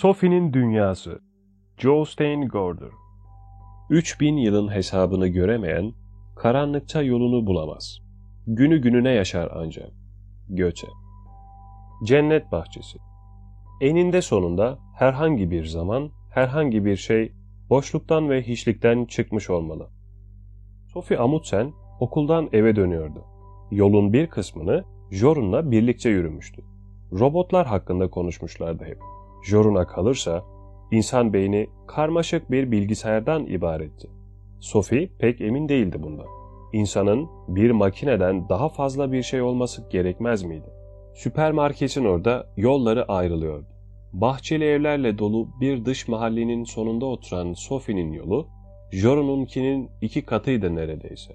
Sophie'nin Dünyası Joe Steingorder 3000 yılın hesabını göremeyen, karanlıkta yolunu bulamaz. Günü gününe yaşar ancak. Göte Cennet Bahçesi Eninde sonunda herhangi bir zaman, herhangi bir şey boşluktan ve hiçlikten çıkmış olmalı. Sophie Amundsen okuldan eve dönüyordu. Yolun bir kısmını Jorun'la birlikte yürümüştü. Robotlar hakkında konuşmuşlardı hep. Jorun'a kalırsa insan beyni karmaşık bir bilgisayardan ibaretti. Sophie pek emin değildi bundan. İnsanın bir makineden daha fazla bir şey olması gerekmez miydi? Süpermarketin orada yolları ayrılıyordu. Bahçeli evlerle dolu bir dış mahallenin sonunda oturan Sophie'nin yolu, Jorun'unkinin iki katıydı neredeyse.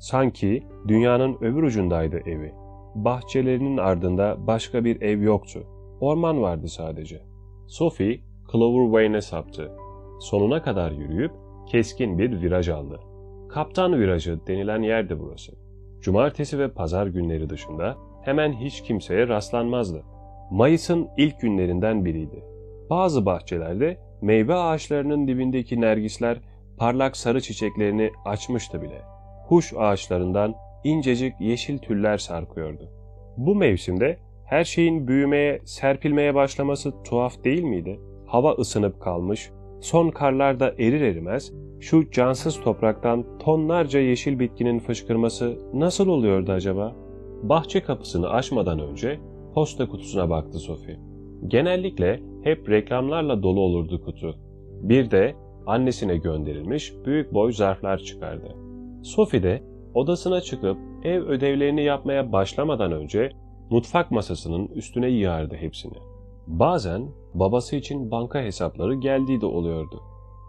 Sanki dünyanın öbür ucundaydı evi. Bahçelerinin ardında başka bir ev yoktu. Orman vardı sadece. Sophie, Clover Wayn'e saptı. Sonuna kadar yürüyüp keskin bir viraj aldı. Kaptan virajı denilen yerdi burası. Cumartesi ve pazar günleri dışında hemen hiç kimseye rastlanmazdı. Mayıs'ın ilk günlerinden biriydi. Bazı bahçelerde meyve ağaçlarının dibindeki nergisler parlak sarı çiçeklerini açmıştı bile. Huş ağaçlarından incecik yeşil tüller sarkıyordu. Bu mevsimde her şeyin büyümeye, serpilmeye başlaması tuhaf değil miydi? Hava ısınıp kalmış, son karlarda erir erimez, şu cansız topraktan tonlarca yeşil bitkinin fışkırması nasıl oluyordu acaba? Bahçe kapısını açmadan önce posta kutusuna baktı Sophie. Genellikle hep reklamlarla dolu olurdu kutu. Bir de annesine gönderilmiş büyük boy zarflar çıkardı. Sophie de odasına çıkıp ev ödevlerini yapmaya başlamadan önce mutfak masasının üstüne yığardı hepsini. Bazen babası için banka hesapları geldiği de oluyordu.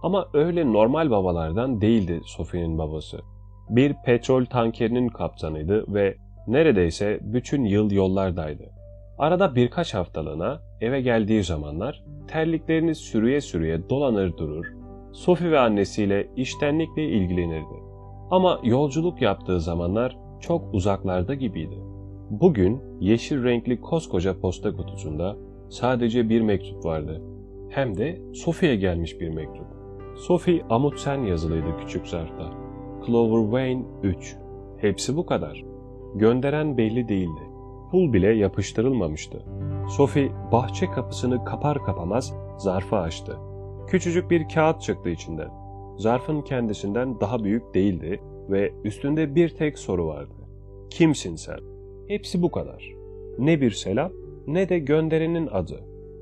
Ama öyle normal babalardan değildi Sophie'nin babası. Bir petrol tankerinin kaptanıydı ve neredeyse bütün yıl yollardaydı. Arada birkaç haftalığına eve geldiği zamanlar terliklerini sürüye sürüye dolanır durur, Sophie ve annesiyle iştenlikle ilgilenirdi. Ama yolculuk yaptığı zamanlar çok uzaklarda gibiydi. Bugün yeşil renkli koskoca posta kutusunda sadece bir mektup vardı. Hem de Sophie'ye gelmiş bir mektup. Sophie Amundsen yazılıydı küçük zarfta. Clover Wayne 3. Hepsi bu kadar. Gönderen belli değildi. Pul bile yapıştırılmamıştı. Sophie bahçe kapısını kapar kapamaz zarfı açtı. Küçücük bir kağıt çıktı içinden. Zarfın kendisinden daha büyük değildi ve üstünde bir tek soru vardı. Kimsin sen? Hepsi bu kadar. Ne bir selam ne de gönderenin adı.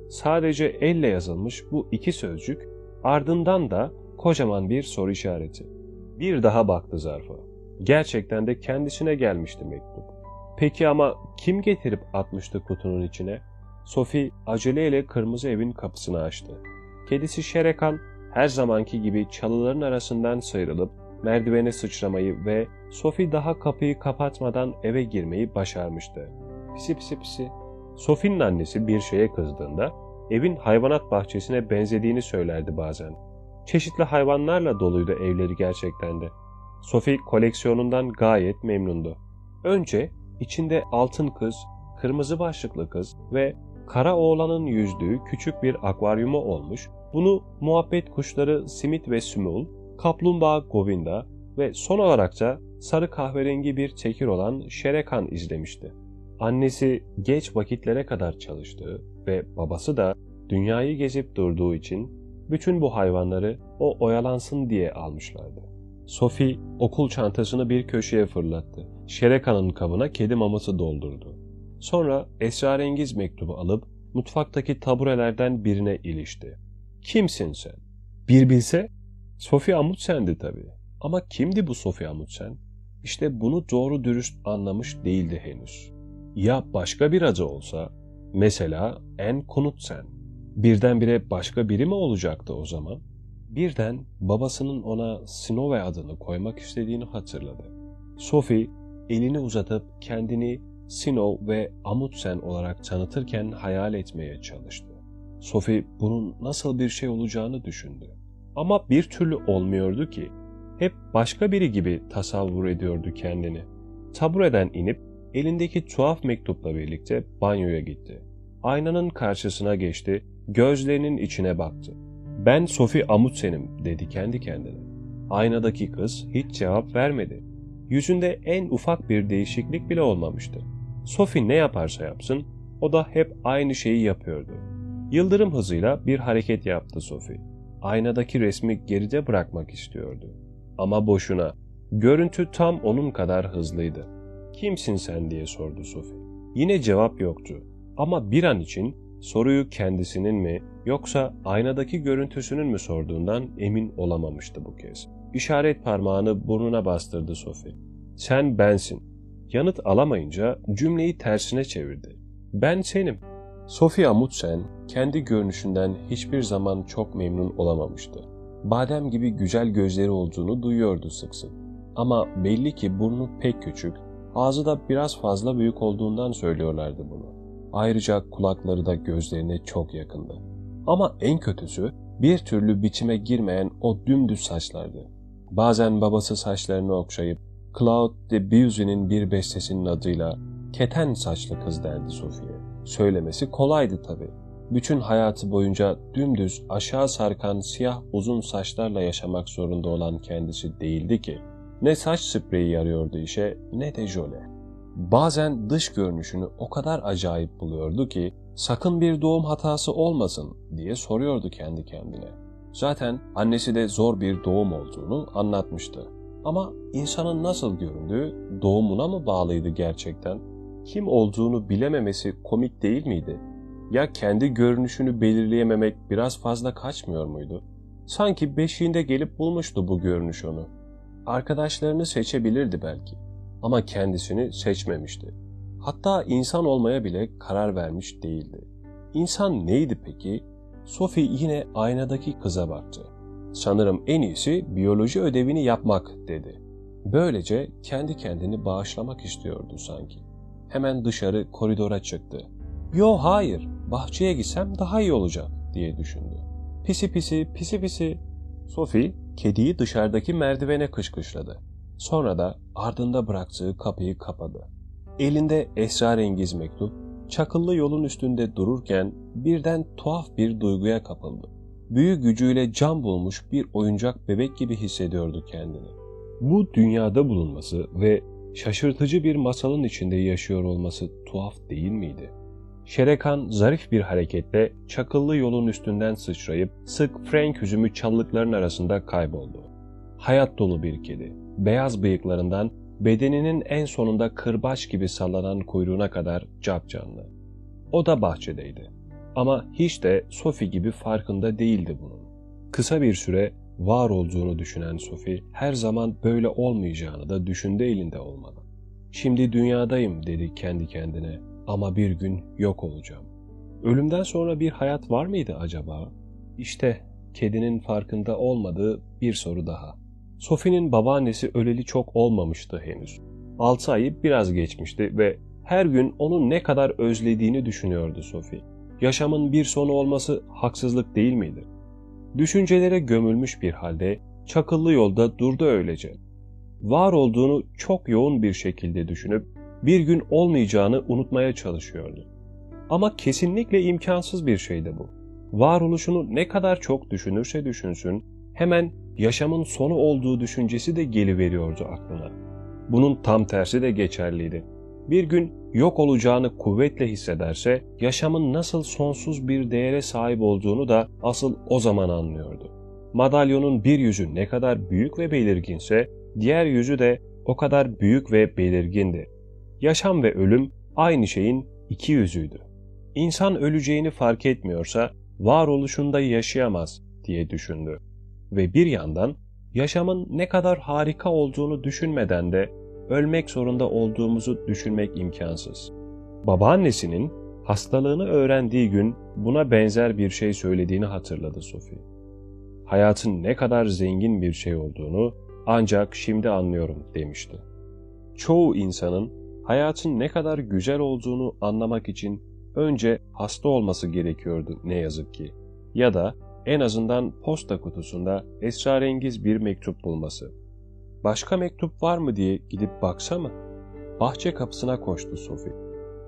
Sadece elle yazılmış bu iki sözcük ardından da kocaman bir soru işareti. Bir daha baktı zarfa. Gerçekten de kendisine gelmişti mektup. Peki ama kim getirip atmıştı kutunun içine? Sophie aceleyle kırmızı evin kapısını açtı. Kedisi Şerekan her zamanki gibi çalıların arasından sıyrılıp merdivene sıçramayı ve Sophie daha kapıyı kapatmadan eve girmeyi başarmıştı. Pisi pisi pisi. Sophie'nin annesi bir şeye kızdığında evin hayvanat bahçesine benzediğini söylerdi bazen. Çeşitli hayvanlarla doluydu evleri gerçekten de. Sophie koleksiyonundan gayet memnundu. Önce içinde altın kız, kırmızı başlıklı kız ve kara oğlanın yüzdüğü küçük bir akvaryumu olmuş, bunu muhabbet kuşları Simit ve Sümul, kaplumbağa Govinda ve son olarak da sarı kahverengi bir tekir olan Şerekan izlemişti. Annesi geç vakitlere kadar çalıştığı ve babası da dünyayı gezip durduğu için bütün bu hayvanları o oyalansın diye almışlardı. Sophie okul çantasını bir köşeye fırlattı. Şerekan'ın kabına kedi maması doldurdu. Sonra esrarengiz mektubu alıp mutfaktaki taburelerden birine ilişti. Kimsin sen? Bir bilse Sophie Amundsen'di tabii. Ama kimdi bu Sophie Amundsen? İşte bunu doğru dürüst anlamış değildi henüz. Ya başka bir adı olsa, mesela En Knudsen. Birdenbire başka biri mi olacaktı o zaman? Birden babasının ona Snove adını koymak istediğini hatırladı. Sophie elini uzatıp kendini Sino ve Amundsen olarak tanıtırken hayal etmeye çalıştı. Sophie bunun nasıl bir şey olacağını düşündü. Ama bir türlü olmuyordu ki. Hep başka biri gibi tasavvur ediyordu kendini. Tabureden inip elindeki tuhaf mektupla birlikte banyoya gitti. Aynanın karşısına geçti gözlerinin içine baktı. Ben Sophie Amundsen'im dedi kendi kendine. Aynadaki kız hiç cevap vermedi. Yüzünde en ufak bir değişiklik bile olmamıştı. Sophie ne yaparsa yapsın o da hep aynı şeyi yapıyordu. Yıldırım hızıyla bir hareket yaptı Sophie. Aynadaki resmi geride bırakmak istiyordu. Ama boşuna. Görüntü tam onun kadar hızlıydı. Kimsin sen diye sordu Sophie. Yine cevap yoktu. Ama bir an için soruyu kendisinin mi yoksa aynadaki görüntüsünün mü sorduğundan emin olamamıştı bu kez. İşaret parmağını burnuna bastırdı Sophie. Sen bensin. Yanıt alamayınca cümleyi tersine çevirdi. Ben senim. Sophie Amundsen kendi görünüşünden hiçbir zaman çok memnun olamamıştı. Badem gibi güzel gözleri olduğunu duyuyordu sık sık. Ama belli ki burnu pek küçük, ağzı da biraz fazla büyük olduğundan söylüyorlardı bunu. Ayrıca kulakları da gözlerine çok yakındı. Ama en kötüsü bir türlü biçime girmeyen o dümdüz saçlardı. Bazen babası saçlarını okşayıp Claude Debussy'nin bir bestesinin adıyla keten saçlı kız derdi Sophie'ye. Söylemesi kolaydı tabii. Bütün hayatı boyunca dümdüz aşağı sarkan siyah uzun saçlarla yaşamak zorunda olan kendisi değildi ki. Ne saç spreyi yarıyordu işe ne de jöle. Bazen dış görünüşünü o kadar acayip buluyordu ki sakın bir doğum hatası olmasın diye soruyordu kendi kendine. Zaten annesi de zor bir doğum olduğunu anlatmıştı. Ama insanın nasıl göründüğü doğumuna mı bağlıydı gerçekten? Kim olduğunu bilememesi komik değil miydi? Ya kendi görünüşünü belirleyememek biraz fazla kaçmıyor muydu? Sanki beşiğinde gelip bulmuştu bu görünüş onu. Arkadaşlarını seçebilirdi belki ama kendisini seçmemişti. Hatta insan olmaya bile karar vermiş değildi. İnsan neydi peki? Sophie yine aynadaki kıza baktı. Sanırım en iyisi biyoloji ödevini yapmak dedi. Böylece kendi kendini bağışlamak istiyordu sanki. Hemen dışarı koridora çıktı. Yo hayır, bahçeye gitsem daha iyi olacak diye düşündü. Pisi pisi, pisi pisi. Sophie, kediyi dışarıdaki merdivene kışkışladı. Sonra da ardında bıraktığı kapıyı kapadı. Elinde esrarengiz mektup, çakıllı yolun üstünde dururken birden tuhaf bir duyguya kapıldı. Büyü gücüyle can bulmuş bir oyuncak bebek gibi hissediyordu kendini. Bu dünyada bulunması ve şaşırtıcı bir masalın içinde yaşıyor olması tuhaf değil miydi? Şerekan zarif bir hareketle çakıllı yolun üstünden sıçrayıp sık Frank üzümü çalılıkların arasında kayboldu. Hayat dolu bir kedi. Beyaz bıyıklarından bedeninin en sonunda kırbaç gibi sallanan kuyruğuna kadar capcanlı. O da bahçedeydi. Ama hiç de Sophie gibi farkında değildi bunun. Kısa bir süre var olduğunu düşünen Sophie her zaman böyle olmayacağını da düşündü elinde olmalı. Şimdi dünyadayım dedi kendi kendine ama bir gün yok olacağım. Ölümden sonra bir hayat var mıydı acaba? İşte kedinin farkında olmadığı bir soru daha. Sophie'nin babaannesi öleli çok olmamıştı henüz. Altı ayı biraz geçmişti ve her gün onu ne kadar özlediğini düşünüyordu Sophie. Yaşamın bir sonu olması haksızlık değil miydi? Düşüncelere gömülmüş bir halde çakıllı yolda durdu öylece. Var olduğunu çok yoğun bir şekilde düşünüp bir gün olmayacağını unutmaya çalışıyordu. Ama kesinlikle imkansız bir şeydi bu. Varoluşunu ne kadar çok düşünürse düşünsün, hemen yaşamın sonu olduğu düşüncesi de geliveriyordu aklına. Bunun tam tersi de geçerliydi. Bir gün yok olacağını kuvvetle hissederse yaşamın nasıl sonsuz bir değere sahip olduğunu da asıl o zaman anlıyordu. Madalyonun bir yüzü ne kadar büyük ve belirginse diğer yüzü de o kadar büyük ve belirgindi. Yaşam ve ölüm aynı şeyin iki yüzüydü. İnsan öleceğini fark etmiyorsa varoluşunda yaşayamaz diye düşündü. Ve bir yandan yaşamın ne kadar harika olduğunu düşünmeden de ölmek zorunda olduğumuzu düşünmek imkansız. Babaannesinin hastalığını öğrendiği gün buna benzer bir şey söylediğini hatırladı Sophie. Hayatın ne kadar zengin bir şey olduğunu ancak şimdi anlıyorum demişti. Çoğu insanın hayatın ne kadar güzel olduğunu anlamak için önce hasta olması gerekiyordu ne yazık ki. Ya da en azından posta kutusunda esrarengiz bir mektup bulması. Başka mektup var mı diye gidip baksa mı? Bahçe kapısına koştu Sophie.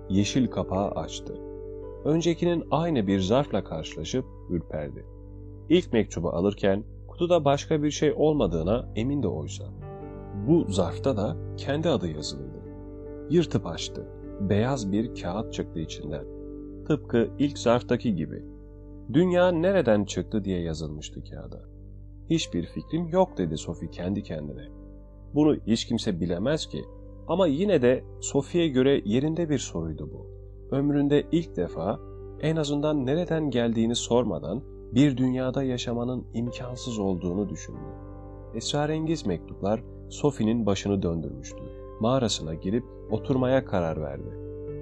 Yeşil kapağı açtı. öncekinin aynı bir zarfla karşılaşıp ürperdi. İlk mektubu alırken kutuda başka bir şey olmadığına emin de oysa. Bu zarfta da kendi adı yazılıydı. Yırtıp açtı. Beyaz bir kağıt çıktı içinden. Tıpkı ilk zarftaki gibi. Dünya nereden çıktı diye yazılmıştı kağıda. Hiçbir fikrim yok dedi Sophie kendi kendine. Bunu hiç kimse bilemez ki. Ama yine de Sophie'ye göre yerinde bir soruydu bu. Ömründe ilk defa en azından nereden geldiğini sormadan bir dünyada yaşamanın imkansız olduğunu düşündü. Esrarengiz mektuplar Sophie'nin başını döndürmüştü. Mağarasına girip oturmaya karar verdi.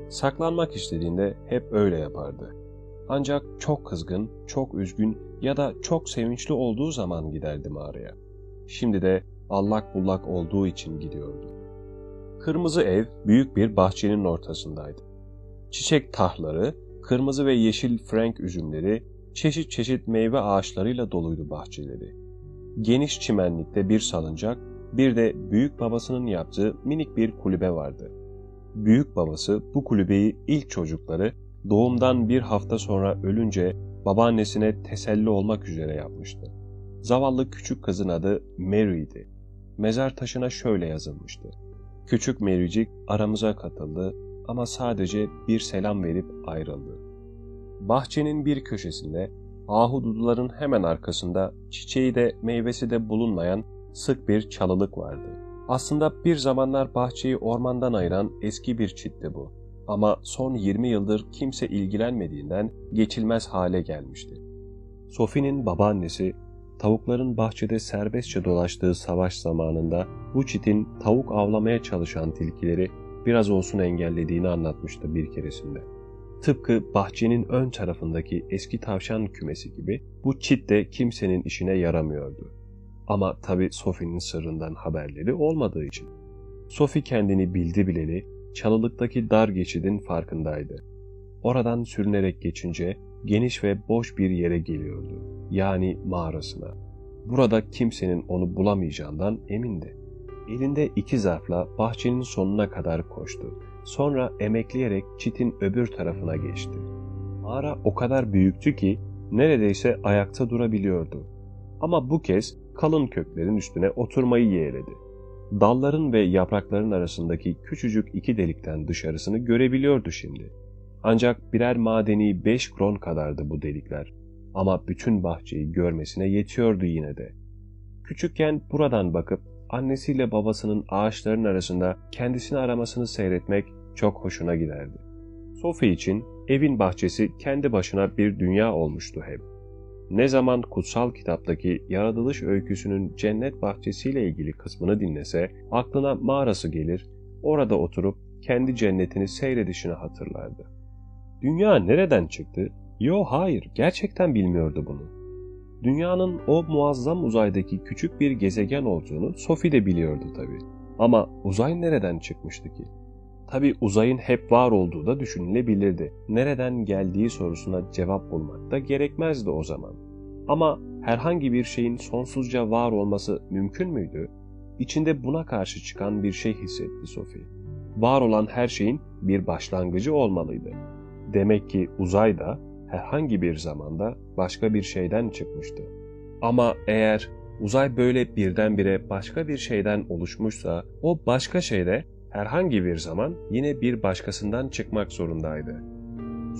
Saklanmak istediğinde hep öyle yapardı. Ancak çok kızgın, çok üzgün ya da çok sevinçli olduğu zaman giderdi mağaraya. Şimdi de allak bullak olduğu için gidiyordu. Kırmızı ev büyük bir bahçenin ortasındaydı. Çiçek tahları, kırmızı ve yeşil frank üzümleri, çeşit çeşit meyve ağaçlarıyla doluydu bahçeleri. Geniş çimenlikte bir salıncak, bir de büyük babasının yaptığı minik bir kulübe vardı. Büyük babası bu kulübeyi ilk çocukları doğumdan bir hafta sonra ölünce babaannesine teselli olmak üzere yapmıştı. Zavallı küçük kızın adı Mary'di. Mezar taşına şöyle yazılmıştı. Küçük Mary'cik aramıza katıldı ama sadece bir selam verip ayrıldı. Bahçenin bir köşesinde ahududuların hemen arkasında çiçeği de meyvesi de bulunmayan sık bir çalılık vardı. Aslında bir zamanlar bahçeyi ormandan ayıran eski bir çitti bu. Ama son 20 yıldır kimse ilgilenmediğinden geçilmez hale gelmişti. Sophie'nin babaannesi tavukların bahçede serbestçe dolaştığı savaş zamanında bu çitin tavuk avlamaya çalışan tilkileri biraz olsun engellediğini anlatmıştı bir keresinde. Tıpkı bahçenin ön tarafındaki eski tavşan kümesi gibi bu çit de kimsenin işine yaramıyordu. Ama tabi Sophie'nin sırrından haberleri olmadığı için. Sophie kendini bildi bileli çalılıktaki dar geçidin farkındaydı. Oradan sürünerek geçince geniş ve boş bir yere geliyordu. Yani mağarasına. Burada kimsenin onu bulamayacağından emindi. Elinde iki zarfla bahçenin sonuna kadar koştu. Sonra emekleyerek çitin öbür tarafına geçti. Mağara o kadar büyüktü ki neredeyse ayakta durabiliyordu. Ama bu kez kalın köklerin üstüne oturmayı yeğledi. Dalların ve yaprakların arasındaki küçücük iki delikten dışarısını görebiliyordu şimdi. Ancak birer madeni beş kron kadardı bu delikler. Ama bütün bahçeyi görmesine yetiyordu yine de. Küçükken buradan bakıp annesiyle babasının ağaçların arasında kendisini aramasını seyretmek çok hoşuna giderdi. Sophie için evin bahçesi kendi başına bir dünya olmuştu hep. Ne zaman kutsal kitaptaki yaratılış öyküsünün cennet bahçesiyle ilgili kısmını dinlese aklına mağarası gelir, orada oturup kendi cennetini seyredişini hatırlardı. Dünya nereden çıktı? Yo hayır, gerçekten bilmiyordu bunu. Dünyanın o muazzam uzaydaki küçük bir gezegen olduğunu Sophie de biliyordu tabii. Ama uzay nereden çıkmıştı ki? Tabi uzayın hep var olduğu da düşünülebilirdi. Nereden geldiği sorusuna cevap bulmak da gerekmezdi o zaman. Ama herhangi bir şeyin sonsuzca var olması mümkün müydü? İçinde buna karşı çıkan bir şey hissetti Sophie. Var olan her şeyin bir başlangıcı olmalıydı. Demek ki uzay da herhangi bir zamanda başka bir şeyden çıkmıştı. Ama eğer uzay böyle birdenbire başka bir şeyden oluşmuşsa o başka şeyde herhangi bir zaman yine bir başkasından çıkmak zorundaydı.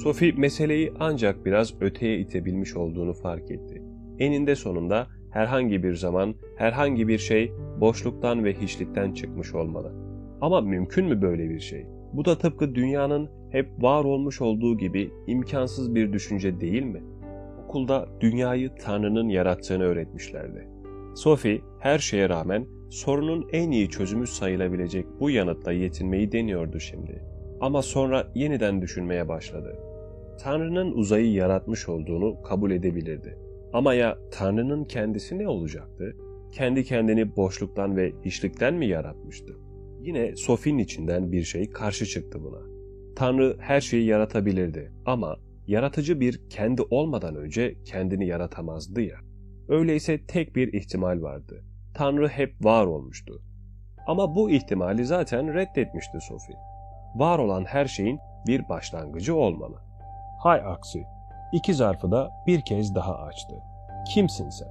Sophie meseleyi ancak biraz öteye itebilmiş olduğunu fark etti. Eninde sonunda herhangi bir zaman, herhangi bir şey boşluktan ve hiçlikten çıkmış olmalı. Ama mümkün mü böyle bir şey? Bu da tıpkı dünyanın hep var olmuş olduğu gibi imkansız bir düşünce değil mi? Okulda dünyayı Tanrı'nın yarattığını öğretmişlerdi. Sophie her şeye rağmen sorunun en iyi çözümü sayılabilecek bu yanıtla yetinmeyi deniyordu şimdi. Ama sonra yeniden düşünmeye başladı. Tanrı'nın uzayı yaratmış olduğunu kabul edebilirdi. Ama ya Tanrı'nın kendisi ne olacaktı? Kendi kendini boşluktan ve hiçlikten mi yaratmıştı? Yine Sophie'nin içinden bir şey karşı çıktı buna. Tanrı her şeyi yaratabilirdi ama yaratıcı bir kendi olmadan önce kendini yaratamazdı ya. Öyleyse tek bir ihtimal vardı. Tanrı hep var olmuştu. Ama bu ihtimali zaten reddetmişti Sophie. Var olan her şeyin bir başlangıcı olmalı. Hay aksi. İki zarfı da bir kez daha açtı. Kimsin sen?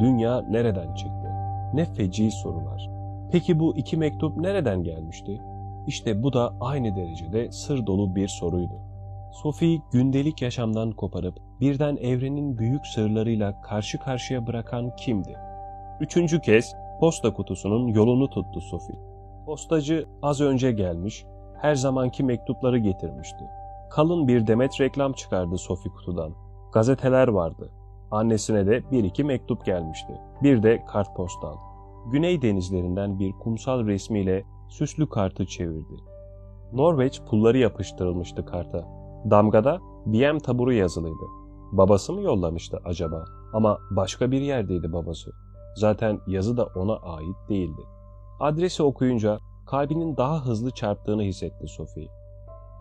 Dünya nereden çıktı? Ne feci sorular. Peki bu iki mektup nereden gelmişti? İşte bu da aynı derecede sır dolu bir soruydu. Sophie gündelik yaşamdan koparıp birden evrenin büyük sırlarıyla karşı karşıya bırakan kimdi? Üçüncü kez posta kutusunun yolunu tuttu Sophie. Postacı az önce gelmiş, her zamanki mektupları getirmişti. Kalın bir demet reklam çıkardı Sophie kutudan. Gazeteler vardı. Annesine de bir iki mektup gelmişti. Bir de kartpostal. Güney denizlerinden bir kumsal resmiyle süslü kartı çevirdi. Norveç pulları yapıştırılmıştı karta. Damgada BM taburu yazılıydı. Babası mı yollamıştı acaba? Ama başka bir yerdeydi babası. Zaten yazı da ona ait değildi. Adresi okuyunca kalbinin daha hızlı çarptığını hissetti Sophie.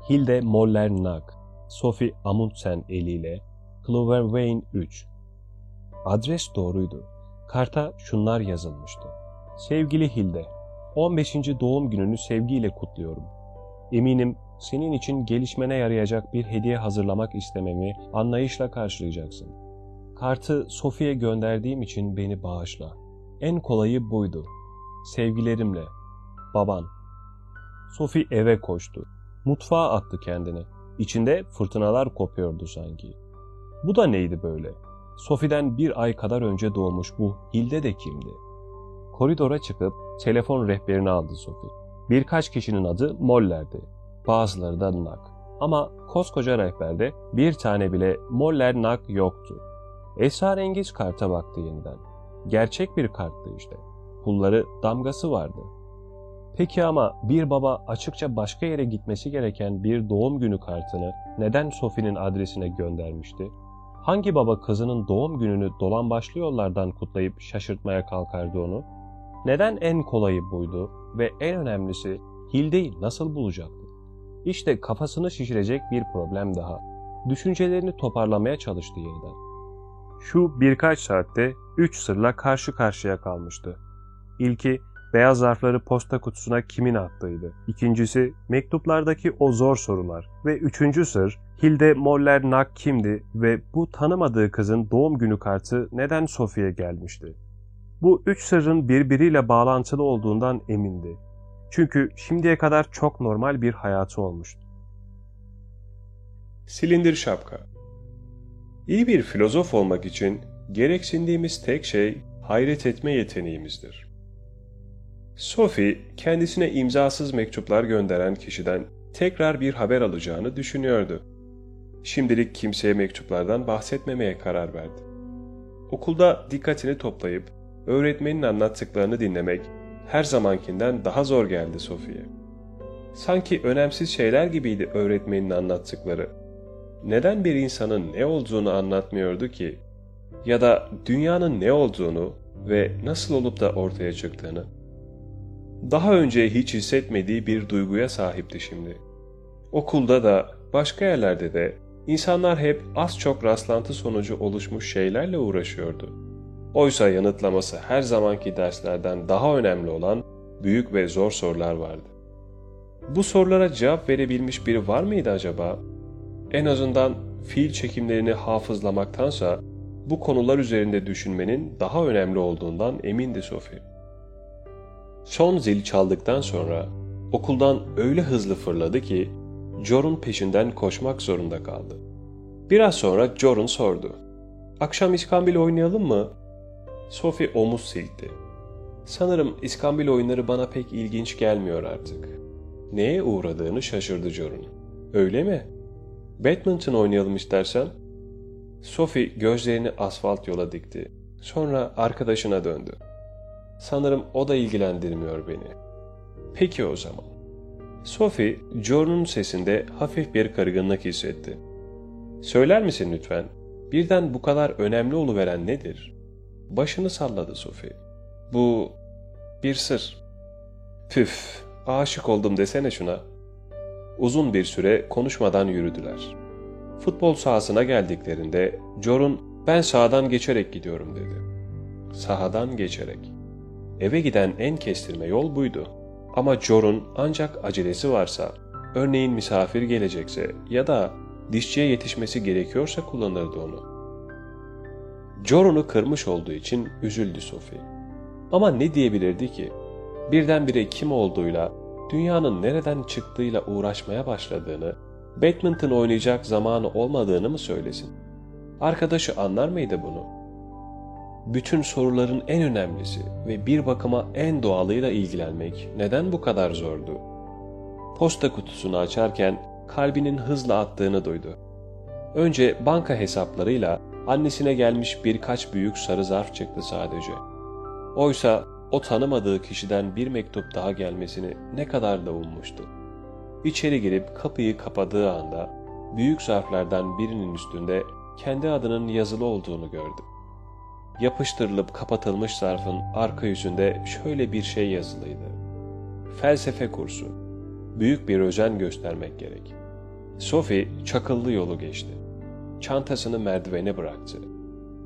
Hilde Moller Nag, Sophie Amundsen eliyle Clover Wayne 3. Adres doğruydu. Karta şunlar yazılmıştı. Sevgili Hilde, 15. doğum gününü sevgiyle kutluyorum. Eminim senin için gelişmene yarayacak bir hediye hazırlamak istememi anlayışla karşılayacaksın. Kartı Sophie'ye gönderdiğim için beni bağışla. En kolayı buydu. Sevgilerimle. Baban. Sophie eve koştu. Mutfağa attı kendini. İçinde fırtınalar kopuyordu sanki. Bu da neydi böyle? Sophie'den bir ay kadar önce doğmuş bu Hilde de kimdi? Koridora çıkıp telefon rehberini aldı Sophie. Birkaç kişinin adı Moller'di. Bazıları da Nak. Ama koskoca rehberde bir tane bile Moller Nak yoktu. Esrarengiz karta baktı yeniden. Gerçek bir karttı işte. Pulları damgası vardı. Peki ama bir baba açıkça başka yere gitmesi gereken bir doğum günü kartını neden Sophie'nin adresine göndermişti? Hangi baba kızının doğum gününü dolan başlı yollardan kutlayıp şaşırtmaya kalkardı onu? Neden en kolayı buydu ve en önemlisi Hilde'yi nasıl bulacaktı? İşte kafasını şişirecek bir problem daha. Düşüncelerini toparlamaya çalıştı yeniden. Şu birkaç saatte üç sırla karşı karşıya kalmıştı. İlki beyaz zarfları posta kutusuna kimin attığıydı. İkincisi mektuplardaki o zor sorular ve üçüncü sır Hilde Moller Nak kimdi ve bu tanımadığı kızın doğum günü kartı neden Sophie'ye gelmişti? Bu üç sırrın birbiriyle bağlantılı olduğundan emindi. Çünkü şimdiye kadar çok normal bir hayatı olmuştu. Silindir şapka İyi bir filozof olmak için gereksindiğimiz tek şey hayret etme yeteneğimizdir. Sophie, kendisine imzasız mektuplar gönderen kişiden tekrar bir haber alacağını düşünüyordu. Şimdilik kimseye mektuplardan bahsetmemeye karar verdi. Okulda dikkatini toplayıp öğretmenin anlattıklarını dinlemek her zamankinden daha zor geldi Sophie'ye. Sanki önemsiz şeyler gibiydi öğretmenin anlattıkları. Neden bir insanın ne olduğunu anlatmıyordu ki? Ya da dünyanın ne olduğunu ve nasıl olup da ortaya çıktığını? Daha önce hiç hissetmediği bir duyguya sahipti şimdi. Okulda da, başka yerlerde de insanlar hep az çok rastlantı sonucu oluşmuş şeylerle uğraşıyordu. Oysa yanıtlaması her zamanki derslerden daha önemli olan büyük ve zor sorular vardı. Bu sorulara cevap verebilmiş biri var mıydı acaba? En azından fiil çekimlerini hafızlamaktansa bu konular üzerinde düşünmenin daha önemli olduğundan emindi Sophie. Son zil çaldıktan sonra okuldan öyle hızlı fırladı ki Jorun peşinden koşmak zorunda kaldı. Biraz sonra Jorun sordu. Akşam iskambil oynayalım mı? Sophie omuz silkti. Sanırım iskambil oyunları bana pek ilginç gelmiyor artık. Neye uğradığını şaşırdı Jorun. Öyle mi? Badminton oynayalım istersen. Sophie gözlerini asfalt yola dikti. Sonra arkadaşına döndü. Sanırım o da ilgilendirmiyor beni. Peki o zaman. Sophie, Jorun'un sesinde hafif bir kırgınlık hissetti. Söyler misin lütfen? Birden bu kadar önemli oluveren nedir? Başını salladı Sophie. Bu bir sır. Püf, aşık oldum desene şuna. Uzun bir süre konuşmadan yürüdüler. Futbol sahasına geldiklerinde Jorun ben sağdan geçerek gidiyorum dedi. Sahadan geçerek. Eve giden en kestirme yol buydu. Ama Jorun ancak acelesi varsa, örneğin misafir gelecekse ya da dişçiye yetişmesi gerekiyorsa kullanırdı onu. Joron'u kırmış olduğu için üzüldü Sophie. Ama ne diyebilirdi ki? Birdenbire kim olduğuyla, dünyanın nereden çıktığıyla uğraşmaya başladığını, badminton oynayacak zamanı olmadığını mı söylesin? Arkadaşı anlar mıydı bunu? Bütün soruların en önemlisi ve bir bakıma en doğalıyla ilgilenmek neden bu kadar zordu? Posta kutusunu açarken kalbinin hızla attığını duydu. Önce banka hesaplarıyla annesine gelmiş birkaç büyük sarı zarf çıktı sadece. Oysa o tanımadığı kişiden bir mektup daha gelmesini ne kadar da ummuştu. İçeri girip kapıyı kapadığı anda büyük zarflardan birinin üstünde kendi adının yazılı olduğunu gördü. Yapıştırılıp kapatılmış zarfın arka yüzünde şöyle bir şey yazılıydı. Felsefe kursu. Büyük bir özen göstermek gerek. Sophie çakıllı yolu geçti. Çantasını merdivene bıraktı.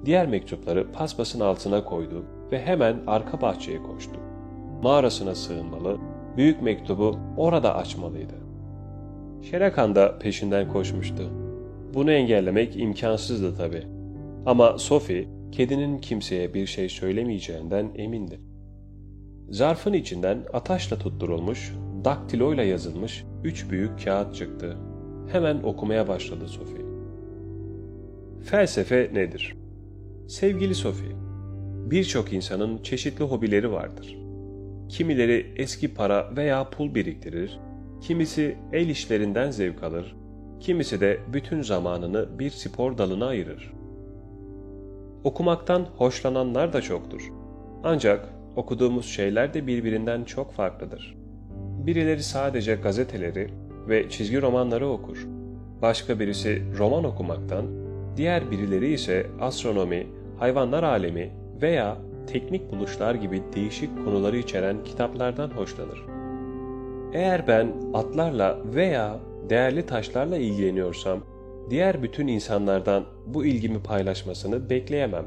Diğer mektupları paspasın altına koydu ve hemen arka bahçeye koştu. Mağarasına sığınmalı, büyük mektubu orada açmalıydı. Şerakan da peşinden koşmuştu. Bunu engellemek imkansızdı tabii. Ama Sophie, kedinin kimseye bir şey söylemeyeceğinden emindi. Zarfın içinden ataşla tutturulmuş, daktiloyla yazılmış üç büyük kağıt çıktı. Hemen okumaya başladı Sophie. Felsefe nedir? Sevgili Sophie, birçok insanın çeşitli hobileri vardır. Kimileri eski para veya pul biriktirir, kimisi el işlerinden zevk alır, kimisi de bütün zamanını bir spor dalına ayırır. Okumaktan hoşlananlar da çoktur. Ancak okuduğumuz şeyler de birbirinden çok farklıdır. Birileri sadece gazeteleri ve çizgi romanları okur. Başka birisi roman okumaktan, diğer birileri ise astronomi, hayvanlar alemi veya teknik buluşlar gibi değişik konuları içeren kitaplardan hoşlanır. Eğer ben atlarla veya değerli taşlarla ilgileniyorsam, diğer bütün insanlardan bu ilgimi paylaşmasını bekleyemem.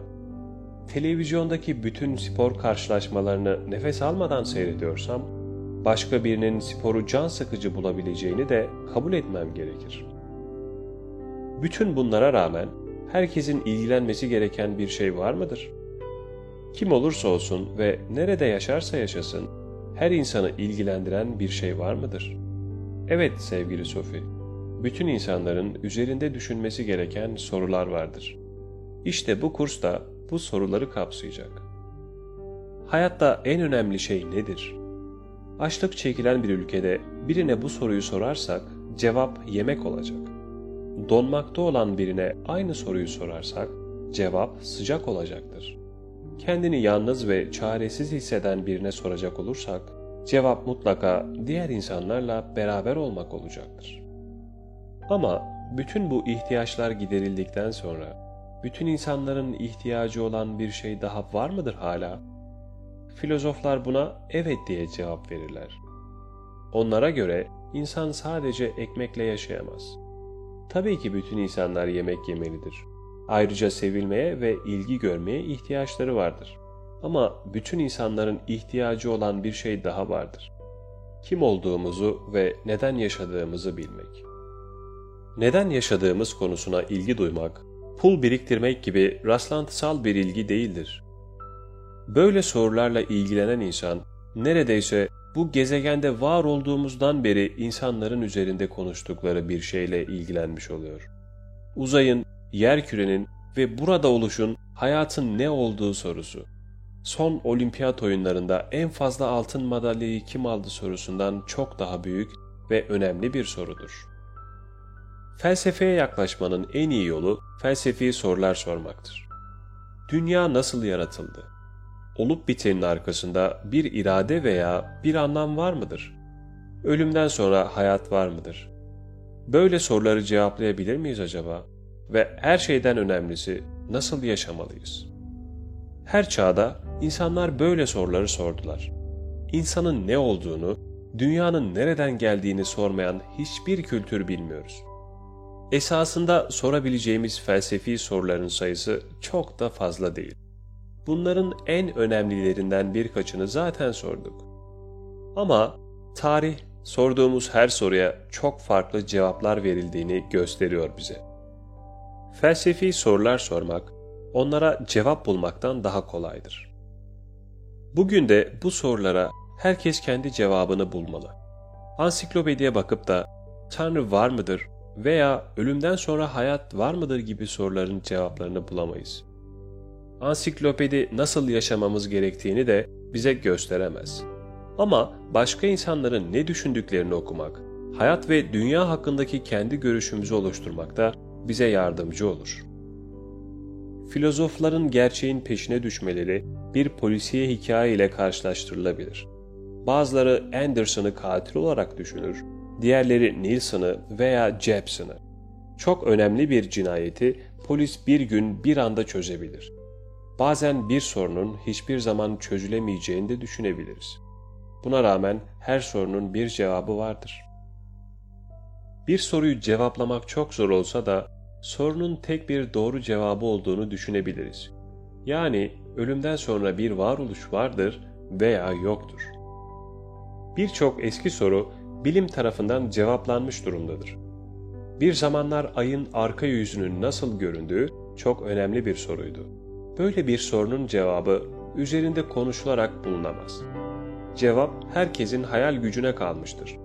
Televizyondaki bütün spor karşılaşmalarını nefes almadan seyrediyorsam, başka birinin sporu can sıkıcı bulabileceğini de kabul etmem gerekir. Bütün bunlara rağmen herkesin ilgilenmesi gereken bir şey var mıdır? Kim olursa olsun ve nerede yaşarsa yaşasın, her insanı ilgilendiren bir şey var mıdır? Evet sevgili Sophie, bütün insanların üzerinde düşünmesi gereken sorular vardır. İşte bu kurs da bu soruları kapsayacak. Hayatta en önemli şey nedir? Açlık çekilen bir ülkede birine bu soruyu sorarsak cevap yemek olacak. Donmakta olan birine aynı soruyu sorarsak cevap sıcak olacaktır. Kendini yalnız ve çaresiz hisseden birine soracak olursak cevap mutlaka diğer insanlarla beraber olmak olacaktır. Ama bütün bu ihtiyaçlar giderildikten sonra bütün insanların ihtiyacı olan bir şey daha var mıdır hala? Filozoflar buna evet diye cevap verirler. Onlara göre insan sadece ekmekle yaşayamaz. Tabii ki bütün insanlar yemek yemelidir. Ayrıca sevilmeye ve ilgi görmeye ihtiyaçları vardır. Ama bütün insanların ihtiyacı olan bir şey daha vardır. Kim olduğumuzu ve neden yaşadığımızı bilmek. Neden yaşadığımız konusuna ilgi duymak, pul biriktirmek gibi rastlantısal bir ilgi değildir. Böyle sorularla ilgilenen insan neredeyse bu gezegende var olduğumuzdan beri insanların üzerinde konuştukları bir şeyle ilgilenmiş oluyor. Uzayın, yer kürenin ve burada oluşun hayatın ne olduğu sorusu. Son olimpiyat oyunlarında en fazla altın madalyayı kim aldı sorusundan çok daha büyük ve önemli bir sorudur. Felsefeye yaklaşmanın en iyi yolu felsefi sorular sormaktır. Dünya nasıl yaratıldı? Olup bitenin arkasında bir irade veya bir anlam var mıdır? Ölümden sonra hayat var mıdır? Böyle soruları cevaplayabilir miyiz acaba? Ve her şeyden önemlisi nasıl yaşamalıyız? Her çağda insanlar böyle soruları sordular. İnsanın ne olduğunu, dünyanın nereden geldiğini sormayan hiçbir kültür bilmiyoruz. Esasında sorabileceğimiz felsefi soruların sayısı çok da fazla değil. Bunların en önemlilerinden birkaçını zaten sorduk. Ama tarih sorduğumuz her soruya çok farklı cevaplar verildiğini gösteriyor bize. Felsefi sorular sormak, onlara cevap bulmaktan daha kolaydır. Bugün de bu sorulara herkes kendi cevabını bulmalı. Ansiklopediye bakıp da Tanrı var mıdır veya ölümden sonra hayat var mıdır gibi soruların cevaplarını bulamayız. Ansiklopedi nasıl yaşamamız gerektiğini de bize gösteremez. Ama başka insanların ne düşündüklerini okumak, hayat ve dünya hakkındaki kendi görüşümüzü oluşturmakta bize yardımcı olur. Filozofların gerçeğin peşine düşmeleri bir polisiye hikaye ile karşılaştırılabilir. Bazıları Anderson'ı katil olarak düşünür, diğerleri Nilsson'ı veya Jepson'ı. Çok önemli bir cinayeti polis bir gün bir anda çözebilir. Bazen bir sorunun hiçbir zaman çözülemeyeceğini de düşünebiliriz. Buna rağmen her sorunun bir cevabı vardır. Bir soruyu cevaplamak çok zor olsa da sorunun tek bir doğru cevabı olduğunu düşünebiliriz. Yani ölümden sonra bir varoluş vardır veya yoktur. Birçok eski soru bilim tarafından cevaplanmış durumdadır. Bir zamanlar ayın arka yüzünün nasıl göründüğü çok önemli bir soruydu. Böyle bir sorunun cevabı üzerinde konuşularak bulunamaz. Cevap herkesin hayal gücüne kalmıştır.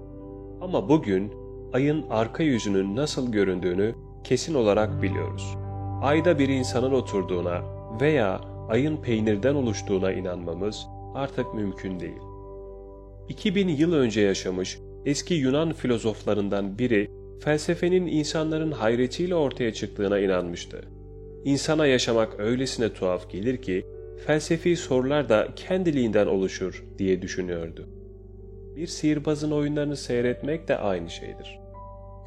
Ama bugün ayın arka yüzünün nasıl göründüğünü kesin olarak biliyoruz. Ayda bir insanın oturduğuna veya ayın peynirden oluştuğuna inanmamız artık mümkün değil. 2000 yıl önce yaşamış eski Yunan filozoflarından biri felsefenin insanların hayretiyle ortaya çıktığına inanmıştı. İnsana yaşamak öylesine tuhaf gelir ki felsefi sorular da kendiliğinden oluşur diye düşünüyordu. Bir sihirbazın oyunlarını seyretmek de aynı şeydir.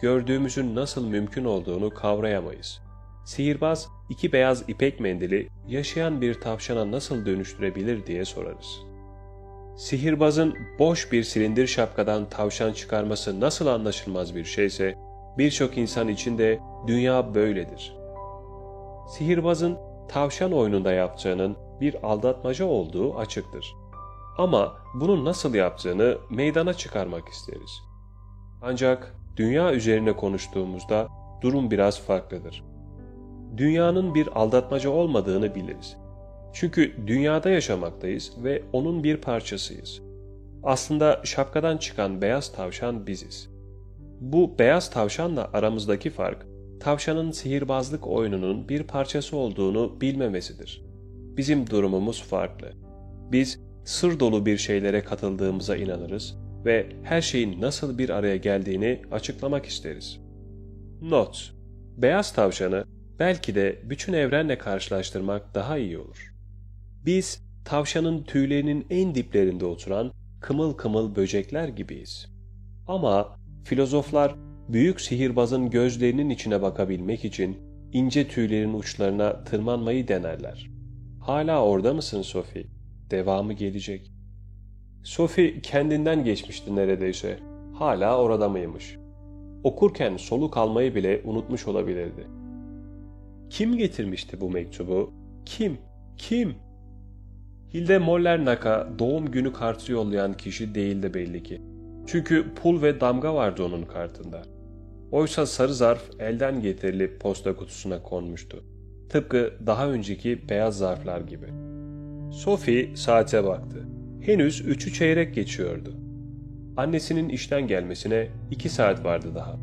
Gördüğümüzün nasıl mümkün olduğunu kavrayamayız. Sihirbaz iki beyaz ipek mendili yaşayan bir tavşana nasıl dönüştürebilir diye sorarız. Sihirbazın boş bir silindir şapkadan tavşan çıkarması nasıl anlaşılmaz bir şeyse, birçok insan için de dünya böyledir. Sihirbazın tavşan oyununda yaptığının bir aldatmaca olduğu açıktır. Ama bunu nasıl yaptığını meydana çıkarmak isteriz. Ancak dünya üzerine konuştuğumuzda durum biraz farklıdır. Dünyanın bir aldatmaca olmadığını biliriz. Çünkü dünyada yaşamaktayız ve onun bir parçasıyız. Aslında şapkadan çıkan beyaz tavşan biziz. Bu beyaz tavşanla aramızdaki fark, tavşanın sihirbazlık oyununun bir parçası olduğunu bilmemesidir. Bizim durumumuz farklı. Biz sır dolu bir şeylere katıldığımıza inanırız ve her şeyin nasıl bir araya geldiğini açıklamak isteriz. Not Beyaz tavşanı belki de bütün evrenle karşılaştırmak daha iyi olur. Biz tavşanın tüylerinin en diplerinde oturan kımıl kımıl böcekler gibiyiz. Ama filozoflar büyük sihirbazın gözlerinin içine bakabilmek için ince tüylerin uçlarına tırmanmayı denerler. Hala orada mısın Sophie? Devamı gelecek. Sophie kendinden geçmişti neredeyse. Hala orada mıymış? Okurken soluk almayı bile unutmuş olabilirdi. Kim getirmişti bu mektubu? Kim? Kim? Hilde Mollernak'a doğum günü kartı yollayan kişi değildi belli ki. Çünkü pul ve damga vardı onun kartında. Oysa sarı zarf elden getirilip posta kutusuna konmuştu. Tıpkı daha önceki beyaz zarflar gibi. Sophie saate baktı. Henüz üçü çeyrek geçiyordu. Annesinin işten gelmesine iki saat vardı daha.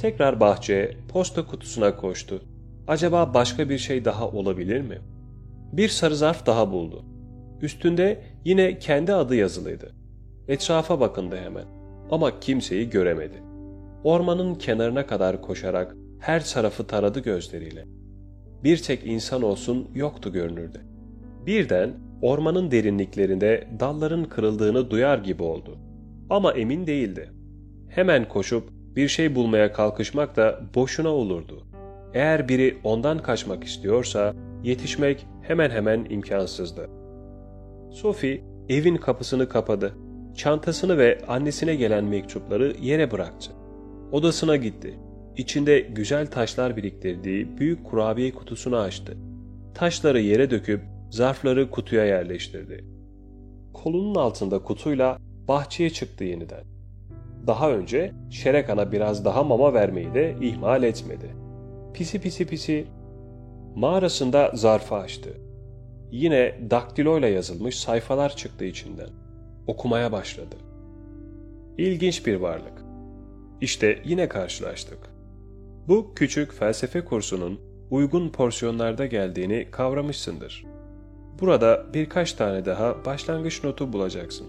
Tekrar bahçeye, posta kutusuna koştu. Acaba başka bir şey daha olabilir mi? Bir sarı zarf daha buldu. Üstünde yine kendi adı yazılıydı. Etrafa bakındı hemen. Ama kimseyi göremedi. Ormanın kenarına kadar koşarak her tarafı taradı gözleriyle. Bir tek insan olsun yoktu görünürde. Birden ormanın derinliklerinde dalların kırıldığını duyar gibi oldu. Ama emin değildi. Hemen koşup bir şey bulmaya kalkışmak da boşuna olurdu. Eğer biri ondan kaçmak istiyorsa yetişmek hemen hemen imkansızdı. Sophie evin kapısını kapadı. Çantasını ve annesine gelen mektupları yere bıraktı. Odasına gitti. İçinde güzel taşlar biriktirdiği büyük kurabiye kutusunu açtı. Taşları yere döküp zarfları kutuya yerleştirdi. Kolunun altında kutuyla bahçeye çıktı yeniden. Daha önce Şerekan'a biraz daha mama vermeyi de ihmal etmedi. Pisi pisi pisi mağarasında zarfı açtı. Yine daktiloyla yazılmış sayfalar çıktı içinden. Okumaya başladı. İlginç bir varlık. İşte yine karşılaştık. Bu küçük felsefe kursunun uygun porsiyonlarda geldiğini kavramışsındır. Burada birkaç tane daha başlangıç notu bulacaksın.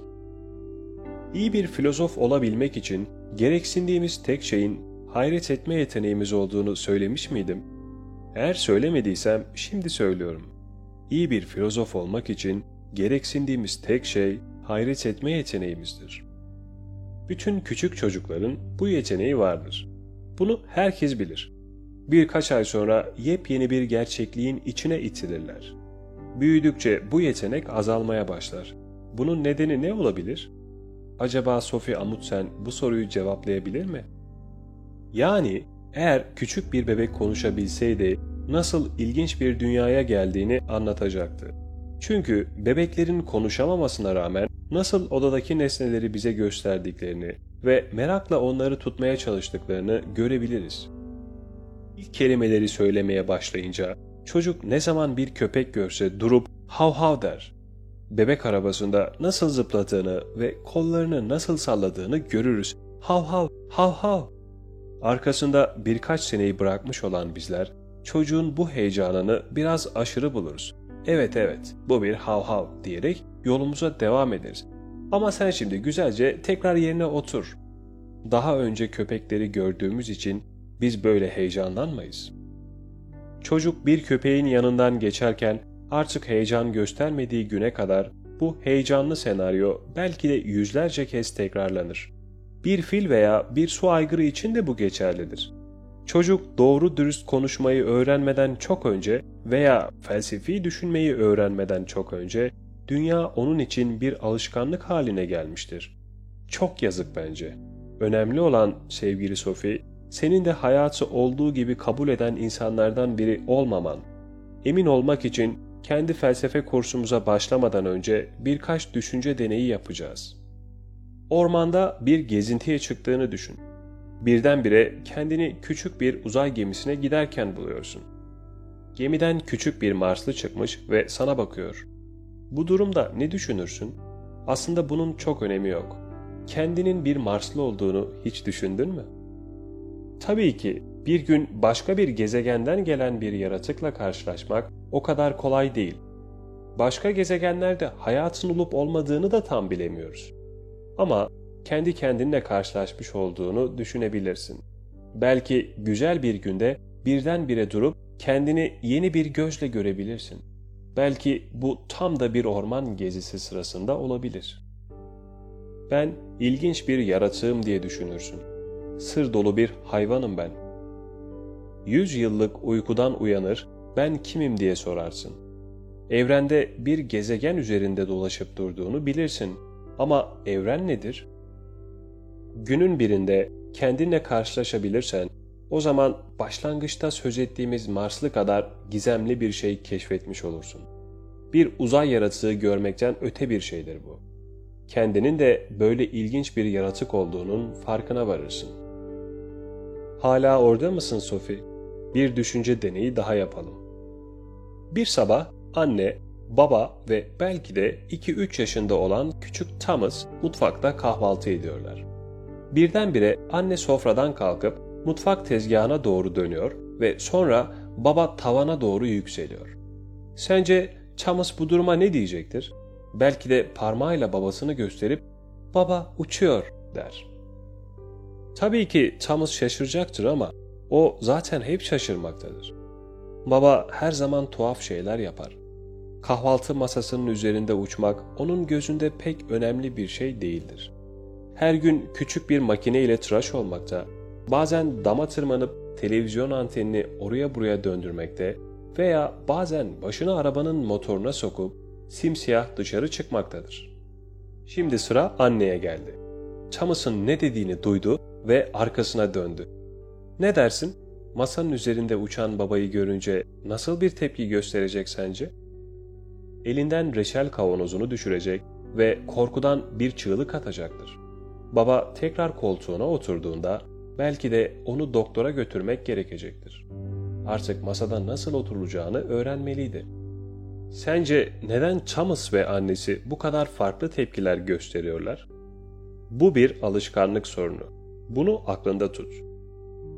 İyi bir filozof olabilmek için gereksindiğimiz tek şeyin hayret etme yeteneğimiz olduğunu söylemiş miydim? Eğer söylemediysem şimdi söylüyorum. İyi bir filozof olmak için gereksindiğimiz tek şey hayret etme yeteneğimizdir. Bütün küçük çocukların bu yeteneği vardır. Bunu herkes bilir. Birkaç ay sonra yepyeni bir gerçekliğin içine itilirler. Büyüdükçe bu yetenek azalmaya başlar. Bunun nedeni ne olabilir? Acaba Sophie Amundsen bu soruyu cevaplayabilir mi? Yani eğer küçük bir bebek konuşabilseydi nasıl ilginç bir dünyaya geldiğini anlatacaktı. Çünkü bebeklerin konuşamamasına rağmen nasıl odadaki nesneleri bize gösterdiklerini ve merakla onları tutmaya çalıştıklarını görebiliriz. İlk kelimeleri söylemeye başlayınca çocuk ne zaman bir köpek görse durup hav hav der. Bebek arabasında nasıl zıpladığını ve kollarını nasıl salladığını görürüz. Hav hav, hav hav. Arkasında birkaç seneyi bırakmış olan bizler çocuğun bu heyecanını biraz aşırı buluruz. Evet evet bu bir hav hav diyerek yolumuza devam ederiz. Ama sen şimdi güzelce tekrar yerine otur. Daha önce köpekleri gördüğümüz için biz böyle heyecanlanmayız. Çocuk bir köpeğin yanından geçerken artık heyecan göstermediği güne kadar bu heyecanlı senaryo belki de yüzlerce kez tekrarlanır. Bir fil veya bir su aygırı için de bu geçerlidir. Çocuk doğru dürüst konuşmayı öğrenmeden çok önce veya felsefi düşünmeyi öğrenmeden çok önce dünya onun için bir alışkanlık haline gelmiştir. Çok yazık bence. Önemli olan sevgili Sophie, senin de hayatı olduğu gibi kabul eden insanlardan biri olmaman. Emin olmak için kendi felsefe kursumuza başlamadan önce birkaç düşünce deneyi yapacağız. Ormanda bir gezintiye çıktığını düşün. Birdenbire kendini küçük bir uzay gemisine giderken buluyorsun. Gemiden küçük bir Marslı çıkmış ve sana bakıyor. Bu durumda ne düşünürsün? Aslında bunun çok önemi yok. Kendinin bir Marslı olduğunu hiç düşündün mü? Tabii ki bir gün başka bir gezegenden gelen bir yaratıkla karşılaşmak o kadar kolay değil. Başka gezegenlerde hayatın olup olmadığını da tam bilemiyoruz. Ama kendi kendinle karşılaşmış olduğunu düşünebilirsin. Belki güzel bir günde birdenbire durup kendini yeni bir gözle görebilirsin. Belki bu tam da bir orman gezisi sırasında olabilir. Ben ilginç bir yaratığım diye düşünürsün. Sır dolu bir hayvanım ben. Yüz yıllık uykudan uyanır, ben kimim diye sorarsın. Evrende bir gezegen üzerinde dolaşıp durduğunu bilirsin. Ama evren nedir? Günün birinde kendinle karşılaşabilirsen, o zaman başlangıçta söz ettiğimiz Marslı kadar gizemli bir şey keşfetmiş olursun. Bir uzay yaratığı görmekten öte bir şeydir bu. Kendinin de böyle ilginç bir yaratık olduğunun farkına varırsın. Hala orada mısın Sophie? Bir düşünce deneyi daha yapalım. Bir sabah anne, baba ve belki de 2-3 yaşında olan küçük Thomas mutfakta kahvaltı ediyorlar. Birdenbire anne sofradan kalkıp mutfak tezgahına doğru dönüyor ve sonra baba tavana doğru yükseliyor. Sence Thomas bu duruma ne diyecektir? Belki de parmağıyla babasını gösterip baba uçuyor der. Tabii ki Thomas şaşıracaktır ama o zaten hep şaşırmaktadır. Baba her zaman tuhaf şeyler yapar. Kahvaltı masasının üzerinde uçmak onun gözünde pek önemli bir şey değildir. Her gün küçük bir makine ile tıraş olmakta, bazen dama tırmanıp televizyon antenini oraya buraya döndürmekte veya bazen başını arabanın motoruna sokup simsiyah dışarı çıkmaktadır. Şimdi sıra anneye geldi. Thomas'ın ne dediğini duydu ve arkasına döndü. Ne dersin? Masanın üzerinde uçan babayı görünce nasıl bir tepki gösterecek sence? Elinden reçel kavanozunu düşürecek ve korkudan bir çığlık atacaktır. Baba tekrar koltuğuna oturduğunda belki de onu doktora götürmek gerekecektir. Artık masada nasıl oturulacağını öğrenmeliydi. Sence neden Thomas ve annesi bu kadar farklı tepkiler gösteriyorlar? Bu bir alışkanlık sorunu. Bunu aklında tut.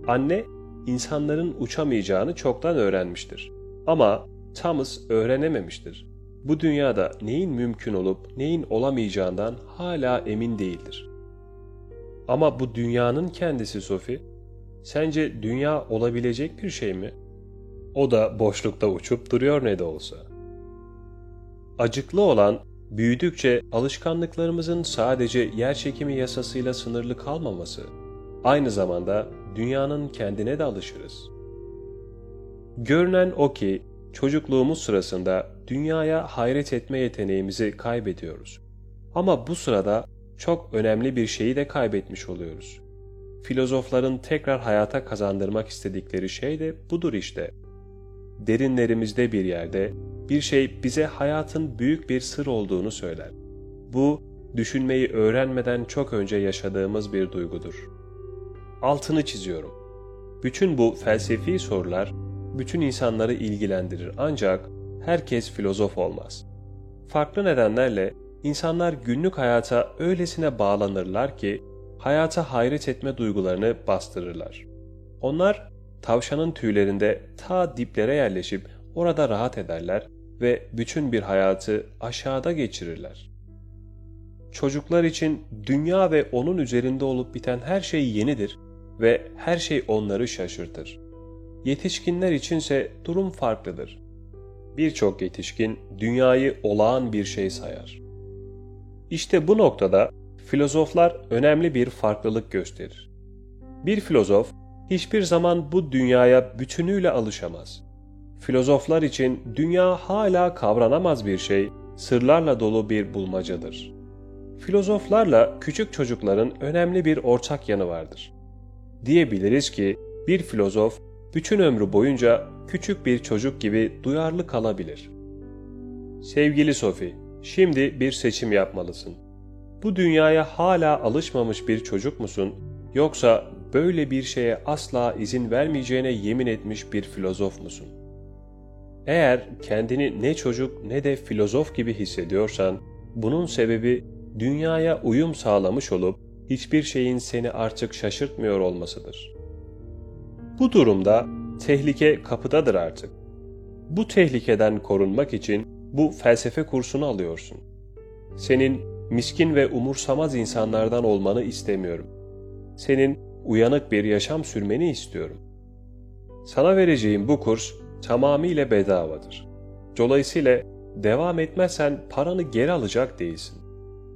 Anne, insanların uçamayacağını çoktan öğrenmiştir. Ama Thomas öğrenememiştir. Bu dünyada neyin mümkün olup neyin olamayacağından hala emin değildir. Ama bu dünyanın kendisi Sophie, sence dünya olabilecek bir şey mi? O da boşlukta uçup duruyor ne de olsa. Acıklı olan büyüdükçe alışkanlıklarımızın sadece yer çekimi yasasıyla sınırlı kalmaması, aynı zamanda dünyanın kendine de alışırız. Görünen o ki çocukluğumuz sırasında dünyaya hayret etme yeteneğimizi kaybediyoruz. Ama bu sırada çok önemli bir şeyi de kaybetmiş oluyoruz. Filozofların tekrar hayata kazandırmak istedikleri şey de budur işte. Derinlerimizde bir yerde bir şey bize hayatın büyük bir sır olduğunu söyler. Bu, düşünmeyi öğrenmeden çok önce yaşadığımız bir duygudur. Altını çiziyorum. Bütün bu felsefi sorular bütün insanları ilgilendirir ancak herkes filozof olmaz. Farklı nedenlerle insanlar günlük hayata öylesine bağlanırlar ki hayata hayret etme duygularını bastırırlar. Onlar tavşanın tüylerinde ta diplere yerleşip orada rahat ederler ve bütün bir hayatı aşağıda geçirirler. Çocuklar için dünya ve onun üzerinde olup biten her şey yenidir ve her şey onları şaşırtır. Yetişkinler içinse durum farklıdır. Birçok yetişkin dünyayı olağan bir şey sayar. İşte bu noktada filozoflar önemli bir farklılık gösterir. Bir filozof hiçbir zaman bu dünyaya bütünüyle alışamaz. Filozoflar için dünya hala kavranamaz bir şey, sırlarla dolu bir bulmacadır. Filozoflarla küçük çocukların önemli bir ortak yanı vardır. Diyebiliriz ki bir filozof bütün ömrü boyunca küçük bir çocuk gibi duyarlı kalabilir. Sevgili Sophie, şimdi bir seçim yapmalısın. Bu dünyaya hala alışmamış bir çocuk musun yoksa böyle bir şeye asla izin vermeyeceğine yemin etmiş bir filozof musun? Eğer kendini ne çocuk ne de filozof gibi hissediyorsan, bunun sebebi dünyaya uyum sağlamış olup hiçbir şeyin seni artık şaşırtmıyor olmasıdır. Bu durumda tehlike kapıdadır artık. Bu tehlikeden korunmak için bu felsefe kursunu alıyorsun. Senin miskin ve umursamaz insanlardan olmanı istemiyorum. Senin uyanık bir yaşam sürmeni istiyorum. Sana vereceğim bu kurs tamamıyla bedavadır. Dolayısıyla devam etmezsen paranı geri alacak değilsin.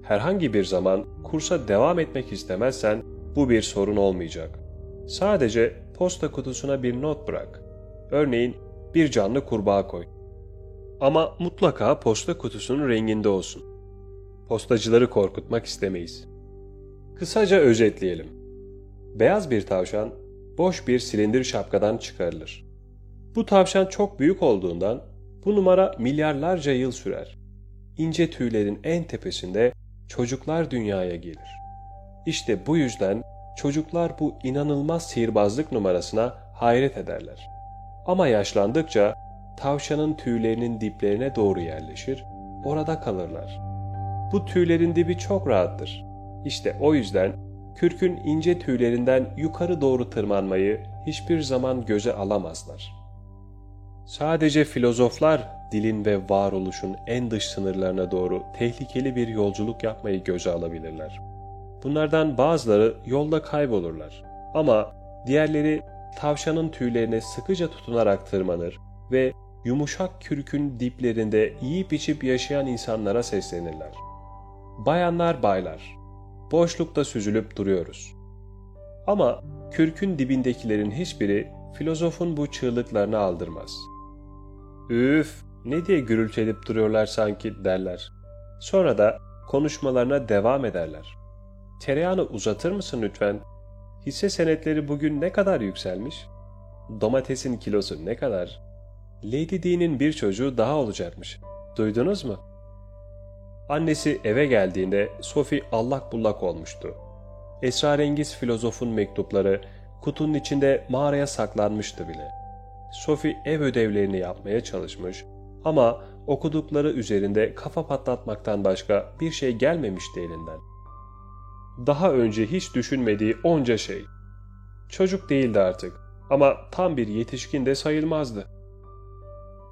Herhangi bir zaman kursa devam etmek istemezsen bu bir sorun olmayacak. Sadece posta kutusuna bir not bırak. Örneğin bir canlı kurbağa koy. Ama mutlaka posta kutusunun renginde olsun. Postacıları korkutmak istemeyiz. Kısaca özetleyelim. Beyaz bir tavşan boş bir silindir şapkadan çıkarılır. Bu tavşan çok büyük olduğundan bu numara milyarlarca yıl sürer. İnce tüylerin en tepesinde çocuklar dünyaya gelir. İşte bu yüzden çocuklar bu inanılmaz sihirbazlık numarasına hayret ederler. Ama yaşlandıkça tavşanın tüylerinin diplerine doğru yerleşir, orada kalırlar. Bu tüylerin dibi çok rahattır. İşte o yüzden kürkün ince tüylerinden yukarı doğru tırmanmayı hiçbir zaman göze alamazlar. Sadece filozoflar dilin ve varoluşun en dış sınırlarına doğru tehlikeli bir yolculuk yapmayı göze alabilirler. Bunlardan bazıları yolda kaybolurlar ama diğerleri tavşanın tüylerine sıkıca tutunarak tırmanır ve yumuşak kürkün diplerinde yiyip içip yaşayan insanlara seslenirler. Bayanlar baylar, boşlukta süzülüp duruyoruz. Ama kürkün dibindekilerin hiçbiri filozofun bu çığlıklarını aldırmaz. Üf, ne diye gürültü edip duruyorlar sanki derler. Sonra da konuşmalarına devam ederler. Tereyağını uzatır mısın lütfen? Hisse senetleri bugün ne kadar yükselmiş? Domatesin kilosu ne kadar? Lady D'nin bir çocuğu daha olacakmış. Duydunuz mu? Annesi eve geldiğinde Sophie allak bullak olmuştu. esrarengiz filozofun mektupları kutunun içinde mağaraya saklanmıştı bile. Sophie ev ödevlerini yapmaya çalışmış ama okudukları üzerinde kafa patlatmaktan başka bir şey gelmemişti elinden. Daha önce hiç düşünmediği onca şey. Çocuk değildi artık ama tam bir yetişkin de sayılmazdı.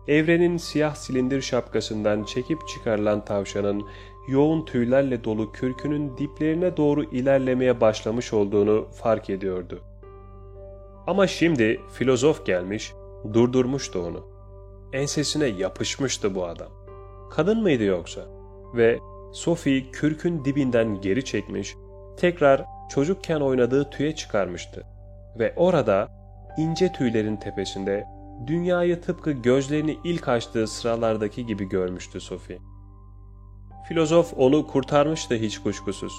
Evrenin siyah silindir şapkasından çekip çıkarılan tavşanın yoğun tüylerle dolu kürkünün diplerine doğru ilerlemeye başlamış olduğunu fark ediyordu. Ama şimdi filozof gelmiş, durdurmuştu onu. Ensesine yapışmıştı bu adam. Kadın mıydı yoksa? Ve Sophie kürkün dibinden geri çekmiş, tekrar çocukken oynadığı tüye çıkarmıştı. Ve orada ince tüylerin tepesinde dünyayı tıpkı gözlerini ilk açtığı sıralardaki gibi görmüştü Sophie. Filozof onu kurtarmıştı hiç kuşkusuz.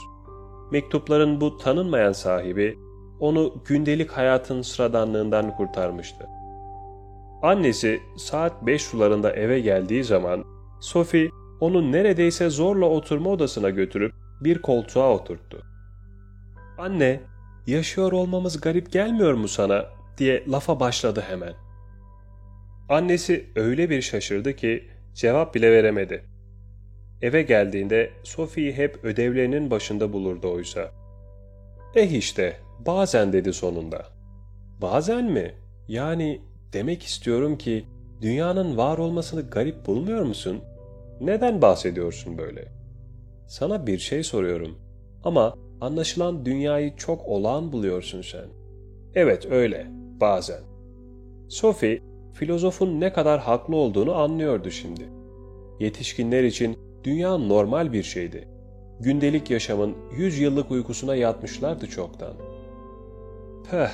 Mektupların bu tanınmayan sahibi onu gündelik hayatın sıradanlığından kurtarmıştı. Annesi saat beş sularında eve geldiği zaman Sophie onu neredeyse zorla oturma odasına götürüp bir koltuğa oturttu. Anne, yaşıyor olmamız garip gelmiyor mu sana diye lafa başladı hemen. Annesi öyle bir şaşırdı ki cevap bile veremedi. Eve geldiğinde Sophie'yi hep ödevlerinin başında bulurdu oysa. Eh işte, bazen dedi sonunda. Bazen mi? Yani demek istiyorum ki dünyanın var olmasını garip bulmuyor musun? Neden bahsediyorsun böyle? Sana bir şey soruyorum. Ama anlaşılan dünyayı çok olağan buluyorsun sen. Evet öyle, bazen. Sophie, filozofun ne kadar haklı olduğunu anlıyordu şimdi. Yetişkinler için dünya normal bir şeydi. Gündelik yaşamın yüz yıllık uykusuna yatmışlardı çoktan. Peh,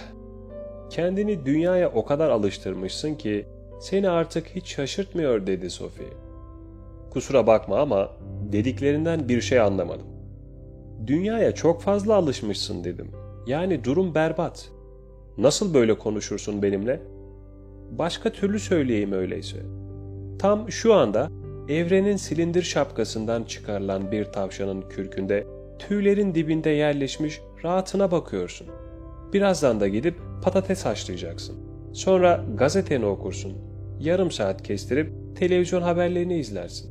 kendini dünyaya o kadar alıştırmışsın ki seni artık hiç şaşırtmıyor dedi Sophie. Kusura bakma ama dediklerinden bir şey anlamadım. Dünyaya çok fazla alışmışsın dedim. Yani durum berbat. Nasıl böyle konuşursun benimle? Başka türlü söyleyeyim öyleyse. Tam şu anda evrenin silindir şapkasından çıkarılan bir tavşanın kürkünde tüylerin dibinde yerleşmiş rahatına bakıyorsun. Birazdan da gidip patates haşlayacaksın. Sonra gazeteni okursun. Yarım saat kestirip televizyon haberlerini izlersin.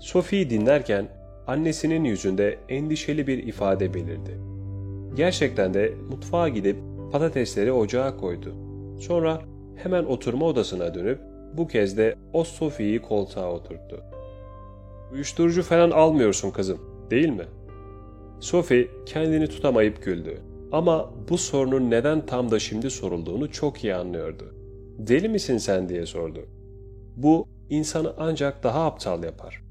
Sophie'yi dinlerken annesinin yüzünde endişeli bir ifade belirdi. Gerçekten de mutfağa gidip patatesleri ocağa koydu. Sonra hemen oturma odasına dönüp bu kez de o Sophie'yi koltuğa oturttu. Uyuşturucu falan almıyorsun kızım, değil mi? Sophie kendini tutamayıp güldü. Ama bu sorunun neden tam da şimdi sorulduğunu çok iyi anlıyordu. Deli misin sen diye sordu. Bu insanı ancak daha aptal yapar.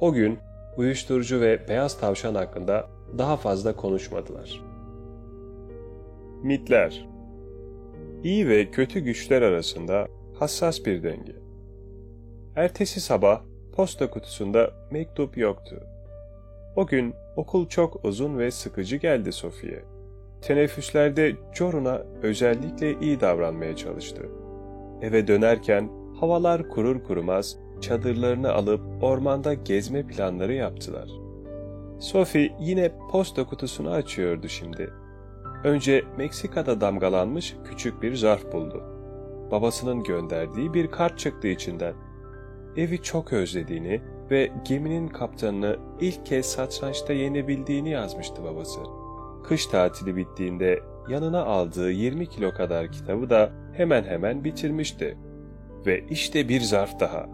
O gün uyuşturucu ve beyaz tavşan hakkında daha fazla konuşmadılar. Mitler İyi ve kötü güçler arasında hassas bir denge. Ertesi sabah posta kutusunda mektup yoktu. O gün okul çok uzun ve sıkıcı geldi Sofi'ye. Teneffüslerde Jorun'a özellikle iyi davranmaya çalıştı. Eve dönerken havalar kurur kurumaz çadırlarını alıp ormanda gezme planları yaptılar. Sophie yine posta kutusunu açıyordu şimdi. Önce Meksika'da damgalanmış küçük bir zarf buldu. Babasının gönderdiği bir kart çıktı içinden. Evi çok özlediğini ve geminin kaptanını ilk kez satrançta yenebildiğini yazmıştı babası. Kış tatili bittiğinde yanına aldığı 20 kilo kadar kitabı da hemen hemen bitirmişti. Ve işte bir zarf daha.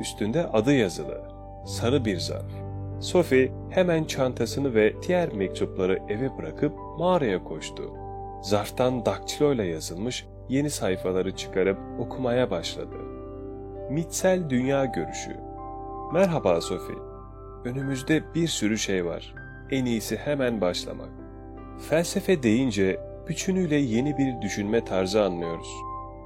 Üstünde adı yazılı. Sarı bir zarf. Sophie hemen çantasını ve diğer mektupları eve bırakıp mağaraya koştu. Zarftan daktiloyla yazılmış yeni sayfaları çıkarıp okumaya başladı. Mitsel Dünya Görüşü Merhaba Sophie. Önümüzde bir sürü şey var. En iyisi hemen başlamak. Felsefe deyince bütünüyle yeni bir düşünme tarzı anlıyoruz.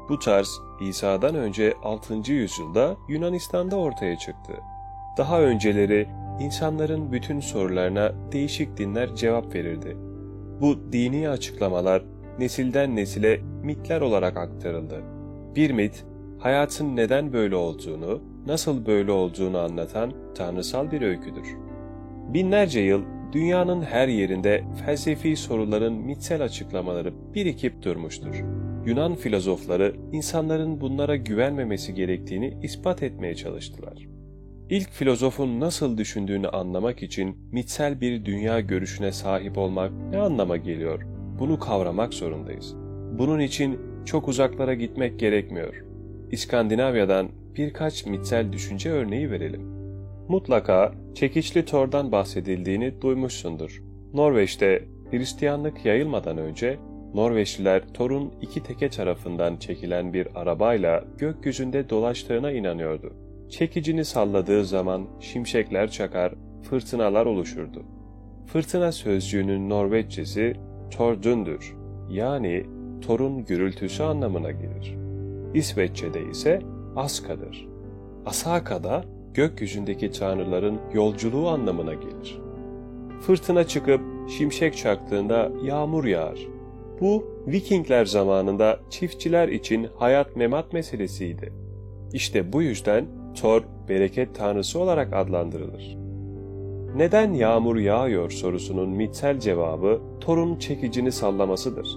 Bu tarz İsa'dan önce 6. yüzyılda Yunanistan'da ortaya çıktı. Daha önceleri insanların bütün sorularına değişik dinler cevap verirdi. Bu dini açıklamalar nesilden nesile mitler olarak aktarıldı. Bir mit, hayatın neden böyle olduğunu, nasıl böyle olduğunu anlatan tanrısal bir öyküdür. Binlerce yıl dünyanın her yerinde felsefi soruların mitsel açıklamaları birikip durmuştur. Yunan filozofları insanların bunlara güvenmemesi gerektiğini ispat etmeye çalıştılar. İlk filozofun nasıl düşündüğünü anlamak için mitsel bir dünya görüşüne sahip olmak ne anlama geliyor? Bunu kavramak zorundayız. Bunun için çok uzaklara gitmek gerekmiyor. İskandinavya'dan birkaç mitsel düşünce örneği verelim. Mutlaka çekiçli tordan bahsedildiğini duymuşsundur. Norveç'te Hristiyanlık yayılmadan önce Norveçliler Thor'un iki teke tarafından çekilen bir arabayla gökyüzünde dolaştığına inanıyordu. Çekicini salladığı zaman şimşekler çakar, fırtınalar oluşurdu. Fırtına sözcüğünün Norveççesi Tordundur yani Thor'un gürültüsü anlamına gelir. İsveççe'de ise Aska'dır. Asaka da gökyüzündeki tanrıların yolculuğu anlamına gelir. Fırtına çıkıp şimşek çaktığında yağmur yağar. Bu Vikingler zamanında çiftçiler için hayat memat meselesiydi. İşte bu yüzden Thor bereket tanrısı olarak adlandırılır. Neden yağmur yağıyor sorusunun mitsel cevabı Thor'un çekicini sallamasıdır.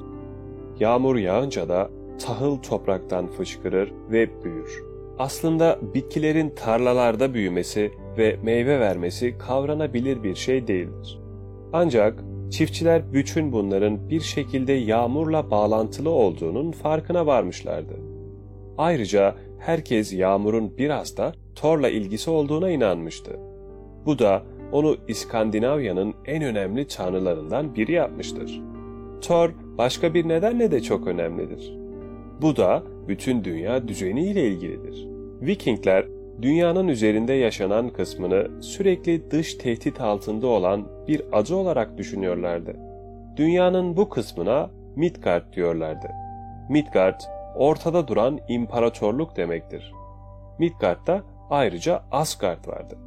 Yağmur yağınca da tahıl topraktan fışkırır ve büyür. Aslında bitkilerin tarlalarda büyümesi ve meyve vermesi kavranabilir bir şey değildir. Ancak çiftçiler bütün bunların bir şekilde yağmurla bağlantılı olduğunun farkına varmışlardı. Ayrıca herkes yağmurun biraz da Thor'la ilgisi olduğuna inanmıştı. Bu da onu İskandinavya'nın en önemli tanrılarından biri yapmıştır. Thor başka bir nedenle de çok önemlidir. Bu da bütün dünya düzeniyle ilgilidir. Vikingler dünyanın üzerinde yaşanan kısmını sürekli dış tehdit altında olan bir acı olarak düşünüyorlardı. Dünyanın bu kısmına Midgard diyorlardı. Midgard, ortada duran imparatorluk demektir. Midgard'da ayrıca Asgard vardı.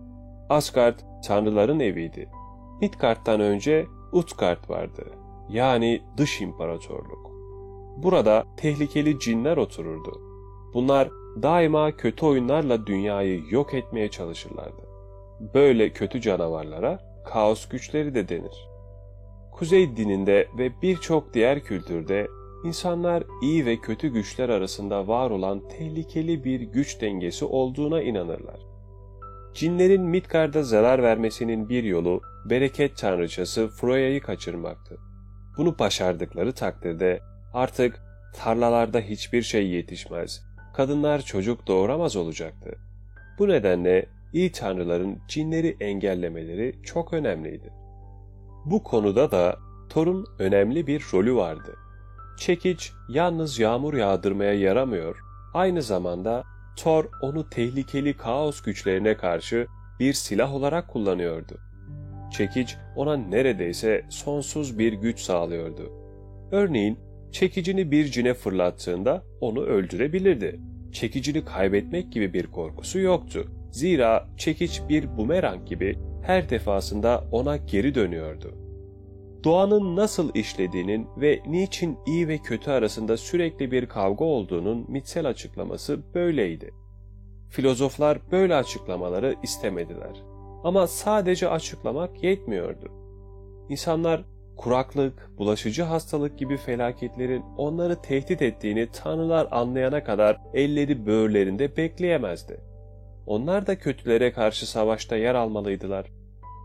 Asgard tanrıların eviydi. Midgard'dan önce Utgard vardı. Yani dış imparatorluk. Burada tehlikeli cinler otururdu. Bunlar daima kötü oyunlarla dünyayı yok etmeye çalışırlardı. Böyle kötü canavarlara kaos güçleri de denir. Kuzey dininde ve birçok diğer kültürde insanlar iyi ve kötü güçler arasında var olan tehlikeli bir güç dengesi olduğuna inanırlar. Cinlerin Midgard'a zarar vermesinin bir yolu bereket tanrıçası Freya'yı kaçırmaktı. Bunu başardıkları takdirde artık tarlalarda hiçbir şey yetişmez, kadınlar çocuk doğuramaz olacaktı. Bu nedenle iyi tanrıların cinleri engellemeleri çok önemliydi. Bu konuda da Thor'un önemli bir rolü vardı. Çekiç yalnız yağmur yağdırmaya yaramıyor, aynı zamanda Thor onu tehlikeli kaos güçlerine karşı bir silah olarak kullanıyordu. Çekiç ona neredeyse sonsuz bir güç sağlıyordu. Örneğin çekicini bir cine fırlattığında onu öldürebilirdi. Çekicini kaybetmek gibi bir korkusu yoktu. Zira çekiç bir bumerang gibi her defasında ona geri dönüyordu. Doğanın nasıl işlediğinin ve niçin iyi ve kötü arasında sürekli bir kavga olduğunun mitsel açıklaması böyleydi. Filozoflar böyle açıklamaları istemediler. Ama sadece açıklamak yetmiyordu. İnsanlar kuraklık, bulaşıcı hastalık gibi felaketlerin onları tehdit ettiğini tanrılar anlayana kadar elleri böğürlerinde bekleyemezdi. Onlar da kötülere karşı savaşta yer almalıydılar.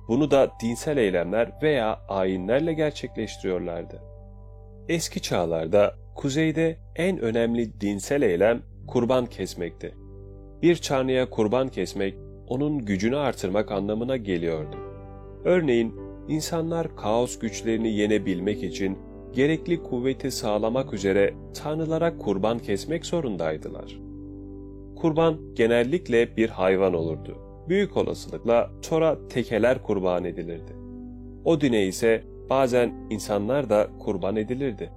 Bunu da dinsel eylemler veya ayinlerle gerçekleştiriyorlardı. Eski çağlarda kuzeyde en önemli dinsel eylem kurban kesmekti. Bir çarnıya kurban kesmek onun gücünü artırmak anlamına geliyordu. Örneğin insanlar kaos güçlerini yenebilmek için gerekli kuvveti sağlamak üzere tanrılara kurban kesmek zorundaydılar. Kurban genellikle bir hayvan olurdu. Büyük olasılıkla Thor'a tekeler kurban edilirdi. Odin'e ise bazen insanlar da kurban edilirdi.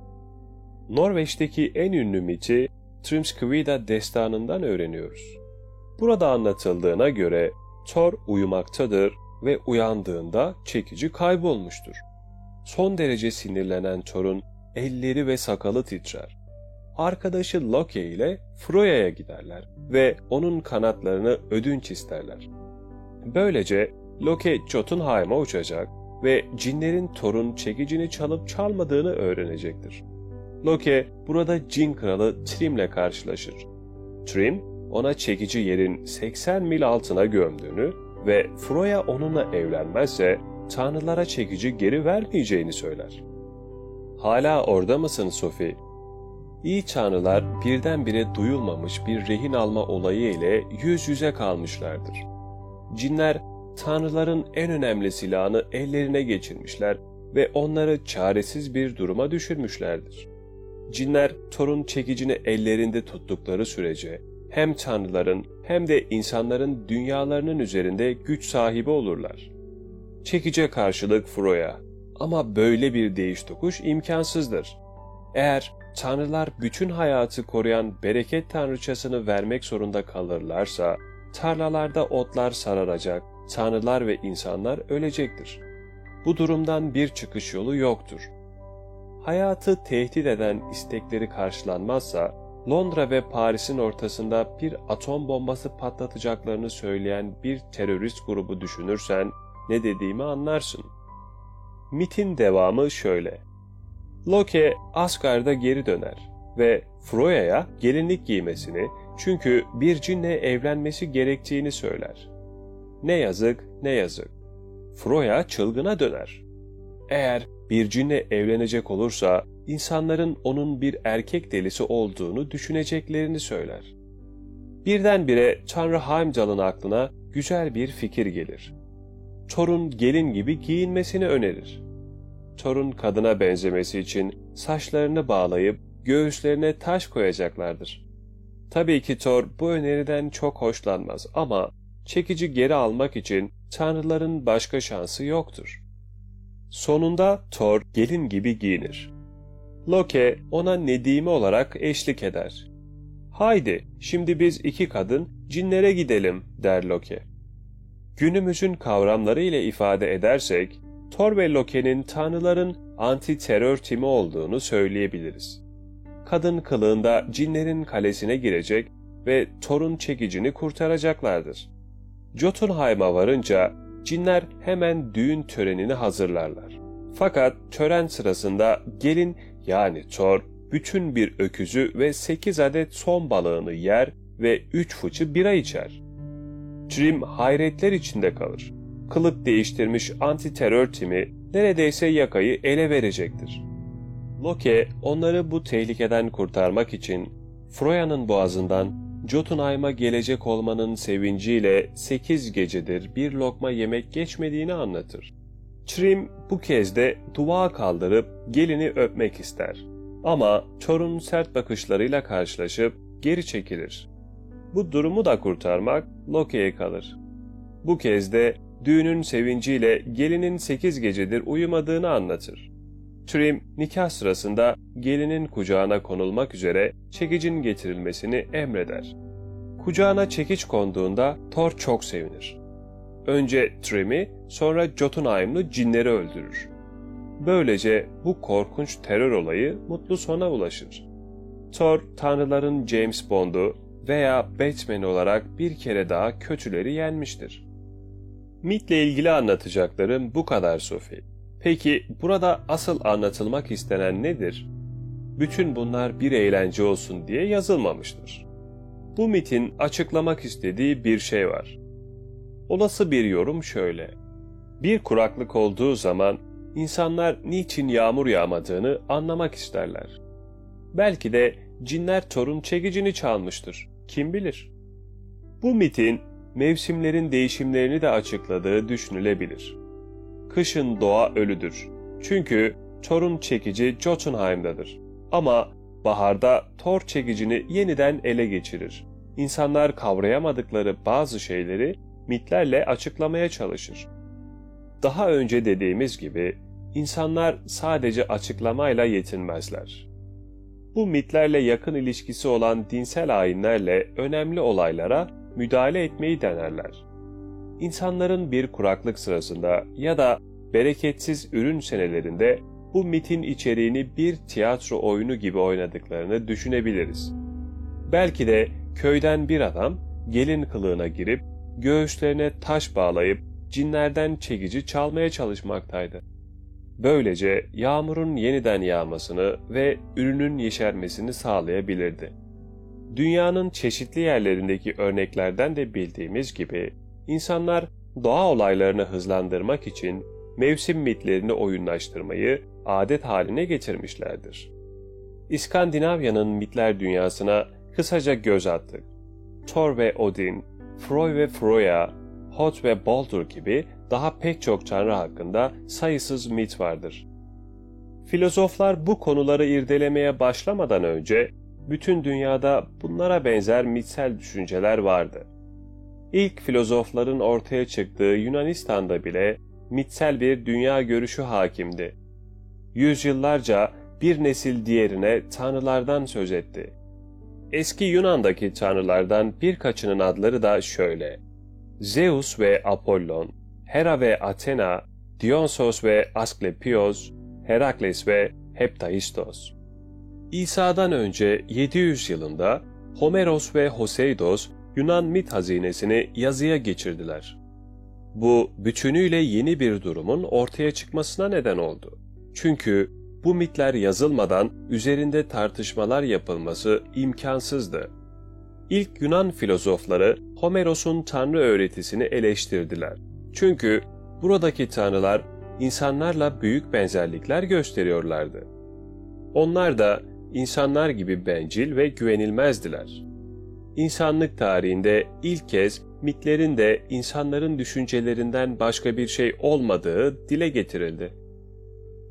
Norveç'teki en ünlü miti Trimskvida destanından öğreniyoruz. Burada anlatıldığına göre Thor uyumaktadır ve uyandığında çekici kaybolmuştur. Son derece sinirlenen Thor'un elleri ve sakalı titrer. Arkadaşı Loki ile Freya'ya giderler ve onun kanatlarını ödünç isterler. Böylece Loki Jotunheim'a uçacak ve cinlerin Thor'un çekicini çalıp çalmadığını öğrenecektir. Loki burada cin kralı Trim'le karşılaşır. Trim, ona çekici yerin 80 mil altına gömdüğünü ve Froya onunla evlenmezse tanrılara çekici geri vermeyeceğini söyler. Hala orada mısın Sophie? İyi tanrılar birdenbire duyulmamış bir rehin alma olayı ile yüz yüze kalmışlardır. Cinler tanrıların en önemli silahını ellerine geçirmişler ve onları çaresiz bir duruma düşürmüşlerdir. Cinler Thor'un çekicini ellerinde tuttukları sürece hem tanrıların hem de insanların dünyalarının üzerinde güç sahibi olurlar. Çekice karşılık Froya ama böyle bir değiş tokuş imkansızdır. Eğer tanrılar bütün hayatı koruyan bereket tanrıçasını vermek zorunda kalırlarsa, tarlalarda otlar sararacak, tanrılar ve insanlar ölecektir. Bu durumdan bir çıkış yolu yoktur. Hayatı tehdit eden istekleri karşılanmazsa, Londra ve Paris'in ortasında bir atom bombası patlatacaklarını söyleyen bir terörist grubu düşünürsen ne dediğimi anlarsın. Mitin devamı şöyle. Loki Asgard'a geri döner ve Froya'ya gelinlik giymesini çünkü bir cinle evlenmesi gerektiğini söyler. Ne yazık ne yazık. Froya çılgına döner. Eğer bir cinle evlenecek olursa insanların onun bir erkek delisi olduğunu düşüneceklerini söyler. Birdenbire Tanrı Heimdall'ın aklına güzel bir fikir gelir. Thor'un gelin gibi giyinmesini önerir. Thor'un kadına benzemesi için saçlarını bağlayıp göğüslerine taş koyacaklardır. Tabii ki Thor bu öneriden çok hoşlanmaz ama çekici geri almak için tanrıların başka şansı yoktur. Sonunda Thor gelin gibi giyinir. Loke ona Nedime olarak eşlik eder. Haydi şimdi biz iki kadın cinlere gidelim der Loke. Günümüzün kavramları ile ifade edersek, Thor ve Loke'nin tanrıların anti-terör timi olduğunu söyleyebiliriz. Kadın kılığında cinlerin kalesine girecek ve Thor'un çekicini kurtaracaklardır. Jotunheim'a varınca cinler hemen düğün törenini hazırlarlar. Fakat tören sırasında gelin yani Thor bütün bir öküzü ve 8 adet son balığını yer ve 3 fıçı bira içer. Trim hayretler içinde kalır. Kılık değiştirmiş anti-terör timi neredeyse yakayı ele verecektir. Loki onları bu tehlikeden kurtarmak için Froya'nın boğazından Jotunheim'a gelecek olmanın sevinciyle 8 gecedir bir lokma yemek geçmediğini anlatır. Trim bu kez de dua kaldırıp gelini öpmek ister. Ama Thor'un sert bakışlarıyla karşılaşıp geri çekilir. Bu durumu da kurtarmak Loki'ye kalır. Bu kez de düğünün sevinciyle gelinin 8 gecedir uyumadığını anlatır. Trim nikah sırasında gelinin kucağına konulmak üzere çekicin getirilmesini emreder. Kucağına çekiç konduğunda Thor çok sevinir. Önce Trim'i sonra Jotunheim'lı cinleri öldürür. Böylece bu korkunç terör olayı mutlu sona ulaşır. Thor, tanrıların James Bond'u veya Batman olarak bir kere daha kötüleri yenmiştir. Mitle ilgili anlatacaklarım bu kadar Sophie. Peki burada asıl anlatılmak istenen nedir? Bütün bunlar bir eğlence olsun diye yazılmamıştır. Bu mitin açıklamak istediği bir şey var. Olası bir yorum şöyle. Bir kuraklık olduğu zaman insanlar niçin yağmur yağmadığını anlamak isterler. Belki de cinler torun çekicini çalmıştır. Kim bilir? Bu mitin mevsimlerin değişimlerini de açıkladığı düşünülebilir. Kışın doğa ölüdür. Çünkü Thor'un çekici Jotunheim'dadır. Ama baharda Thor çekicini yeniden ele geçirir. İnsanlar kavrayamadıkları bazı şeyleri mitlerle açıklamaya çalışır. Daha önce dediğimiz gibi insanlar sadece açıklamayla yetinmezler. Bu mitlerle yakın ilişkisi olan dinsel ayinlerle önemli olaylara müdahale etmeyi denerler. İnsanların bir kuraklık sırasında ya da bereketsiz ürün senelerinde bu mitin içeriğini bir tiyatro oyunu gibi oynadıklarını düşünebiliriz. Belki de köyden bir adam gelin kılığına girip göğüslerine taş bağlayıp cinlerden çekici çalmaya çalışmaktaydı. Böylece yağmurun yeniden yağmasını ve ürünün yeşermesini sağlayabilirdi. Dünyanın çeşitli yerlerindeki örneklerden de bildiğimiz gibi insanlar doğa olaylarını hızlandırmak için mevsim mitlerini oyunlaştırmayı adet haline getirmişlerdir. İskandinavya'nın mitler dünyasına kısaca göz attık. Thor ve Odin, Freud ve Freya, Hot ve Baldur gibi daha pek çok tanrı hakkında sayısız mit vardır. Filozoflar bu konuları irdelemeye başlamadan önce bütün dünyada bunlara benzer mitsel düşünceler vardı. İlk filozofların ortaya çıktığı Yunanistan'da bile mitsel bir dünya görüşü hakimdi. Yüzyıllarca bir nesil diğerine tanrılardan söz etti. Eski Yunan'daki tanrılardan birkaçının adları da şöyle. Zeus ve Apollon, Hera ve Athena, Dionysos ve Asklepios, Herakles ve Heptaistos. İsa'dan önce 700 yılında Homeros ve Hoseidos Yunan mit hazinesini yazıya geçirdiler. Bu bütünüyle yeni bir durumun ortaya çıkmasına neden oldu. Çünkü bu mitler yazılmadan üzerinde tartışmalar yapılması imkansızdı. İlk Yunan filozofları Homeros'un tanrı öğretisini eleştirdiler. Çünkü buradaki tanrılar insanlarla büyük benzerlikler gösteriyorlardı. Onlar da insanlar gibi bencil ve güvenilmezdiler. İnsanlık tarihinde ilk kez mitlerin de insanların düşüncelerinden başka bir şey olmadığı dile getirildi.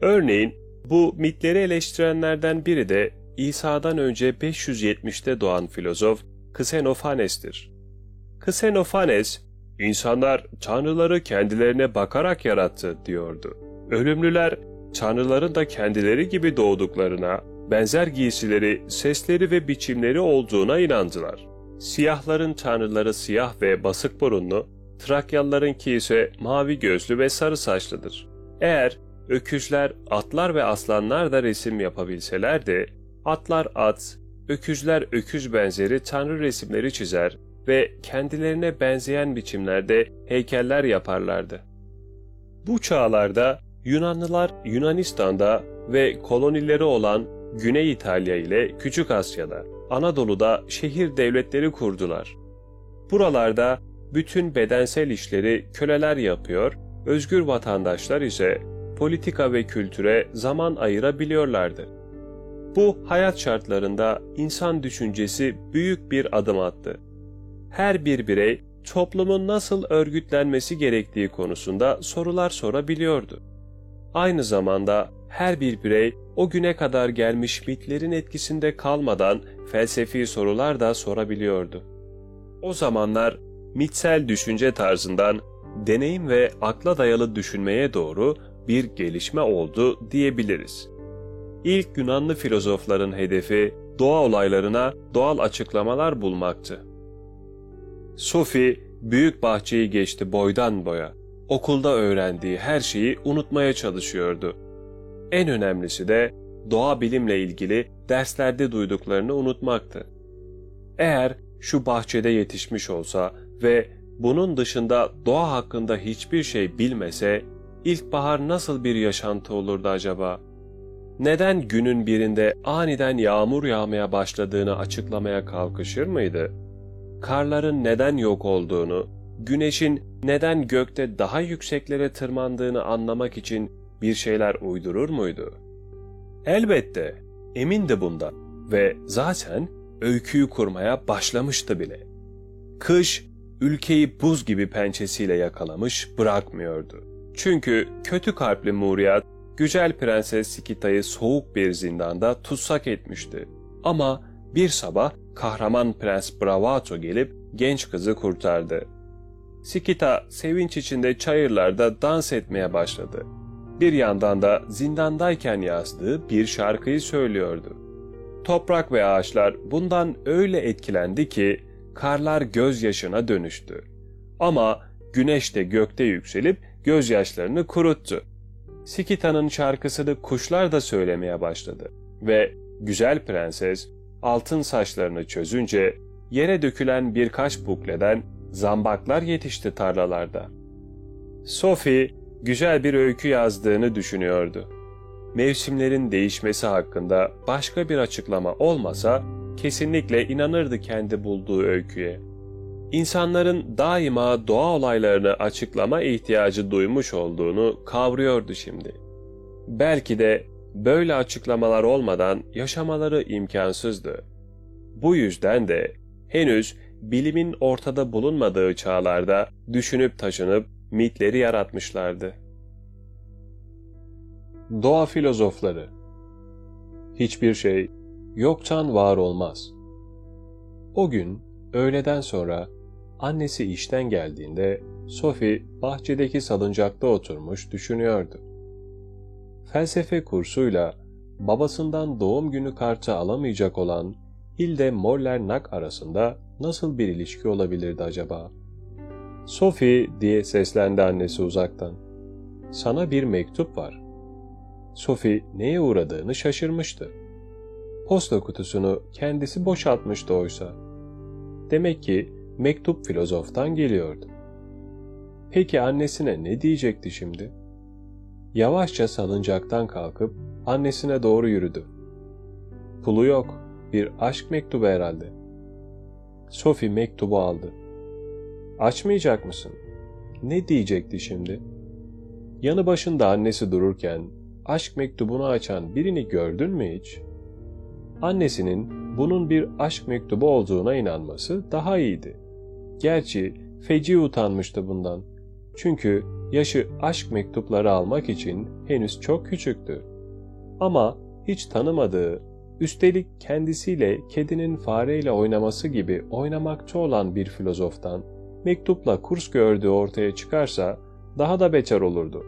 Örneğin bu mitleri eleştirenlerden biri de İsa'dan önce 570'te doğan filozof Ksenophanes'tir. Ksenophanes, insanlar tanrıları kendilerine bakarak yarattı diyordu. Ölümlüler, tanrıların da kendileri gibi doğduklarına, benzer giysileri, sesleri ve biçimleri olduğuna inandılar. Siyahların tanrıları siyah ve basık burunlu, Trakyalılarınki ise mavi gözlü ve sarı saçlıdır. Eğer öküzler, atlar ve aslanlar da resim yapabilselerdi, atlar at, öküzler öküz benzeri tanrı resimleri çizer ve kendilerine benzeyen biçimlerde heykeller yaparlardı. Bu çağlarda Yunanlılar Yunanistan'da ve kolonileri olan Güney İtalya ile Küçük Asya'da, Anadolu'da şehir devletleri kurdular. Buralarda bütün bedensel işleri köleler yapıyor, özgür vatandaşlar ise politika ve kültüre zaman ayırabiliyorlardı. Bu hayat şartlarında insan düşüncesi büyük bir adım attı. Her bir birey toplumun nasıl örgütlenmesi gerektiği konusunda sorular sorabiliyordu. Aynı zamanda her bir birey o güne kadar gelmiş mitlerin etkisinde kalmadan felsefi sorular da sorabiliyordu. O zamanlar mitsel düşünce tarzından deneyim ve akla dayalı düşünmeye doğru bir gelişme oldu diyebiliriz. İlk Yunanlı filozofların hedefi doğa olaylarına doğal açıklamalar bulmaktı. Sophie büyük bahçeyi geçti boydan boya. Okulda öğrendiği her şeyi unutmaya çalışıyordu. En önemlisi de doğa bilimle ilgili derslerde duyduklarını unutmaktı. Eğer şu bahçede yetişmiş olsa ve bunun dışında doğa hakkında hiçbir şey bilmese, ilkbahar nasıl bir yaşantı olurdu acaba? Neden günün birinde aniden yağmur yağmaya başladığını açıklamaya kalkışır mıydı? Karların neden yok olduğunu, güneşin neden gökte daha yükseklere tırmandığını anlamak için bir şeyler uydurur muydu? Elbette, emindi bundan ve zaten öyküyü kurmaya başlamıştı bile. Kış, ülkeyi buz gibi pençesiyle yakalamış bırakmıyordu. Çünkü kötü kalpli Muriyat, güzel prenses Sikita'yı soğuk bir zindanda tutsak etmişti. Ama bir sabah kahraman prens Bravato gelip genç kızı kurtardı. Sikita sevinç içinde çayırlarda dans etmeye başladı. Bir yandan da zindandayken yazdığı bir şarkıyı söylüyordu. Toprak ve ağaçlar bundan öyle etkilendi ki karlar gözyaşına dönüştü. Ama güneş de gökte yükselip gözyaşlarını kuruttu. Sikita'nın şarkısını kuşlar da söylemeye başladı ve güzel prenses altın saçlarını çözünce yere dökülen birkaç bukleden zambaklar yetişti tarlalarda. Sophie güzel bir öykü yazdığını düşünüyordu. Mevsimlerin değişmesi hakkında başka bir açıklama olmasa kesinlikle inanırdı kendi bulduğu öyküye. İnsanların daima doğa olaylarını açıklama ihtiyacı duymuş olduğunu kavruyordu şimdi. Belki de böyle açıklamalar olmadan yaşamaları imkansızdı. Bu yüzden de henüz bilimin ortada bulunmadığı çağlarda düşünüp taşınıp mitleri yaratmışlardı. Doğa filozofları Hiçbir şey yoktan var olmaz. O gün öğleden sonra annesi işten geldiğinde Sophie bahçedeki salıncakta oturmuş düşünüyordu. Felsefe kursuyla babasından doğum günü kartı alamayacak olan Hilde Moller-Nack arasında nasıl bir ilişki olabilirdi acaba? Sophie diye seslendi annesi uzaktan. Sana bir mektup var. Sophie neye uğradığını şaşırmıştı. Posta kutusunu kendisi boşaltmıştı oysa. Demek ki mektup filozoftan geliyordu. Peki annesine ne diyecekti şimdi? Yavaşça salıncaktan kalkıp annesine doğru yürüdü. Pulu yok, bir aşk mektubu herhalde. Sophie mektubu aldı. Açmayacak mısın? Ne diyecekti şimdi? Yanı başında annesi dururken aşk mektubunu açan birini gördün mü hiç? Annesinin bunun bir aşk mektubu olduğuna inanması daha iyiydi. Gerçi feci utanmıştı bundan. Çünkü yaşı aşk mektupları almak için henüz çok küçüktü. Ama hiç tanımadığı, üstelik kendisiyle kedinin fareyle oynaması gibi oynamakta olan bir filozoftan mektupla kurs gördüğü ortaya çıkarsa daha da beter olurdu.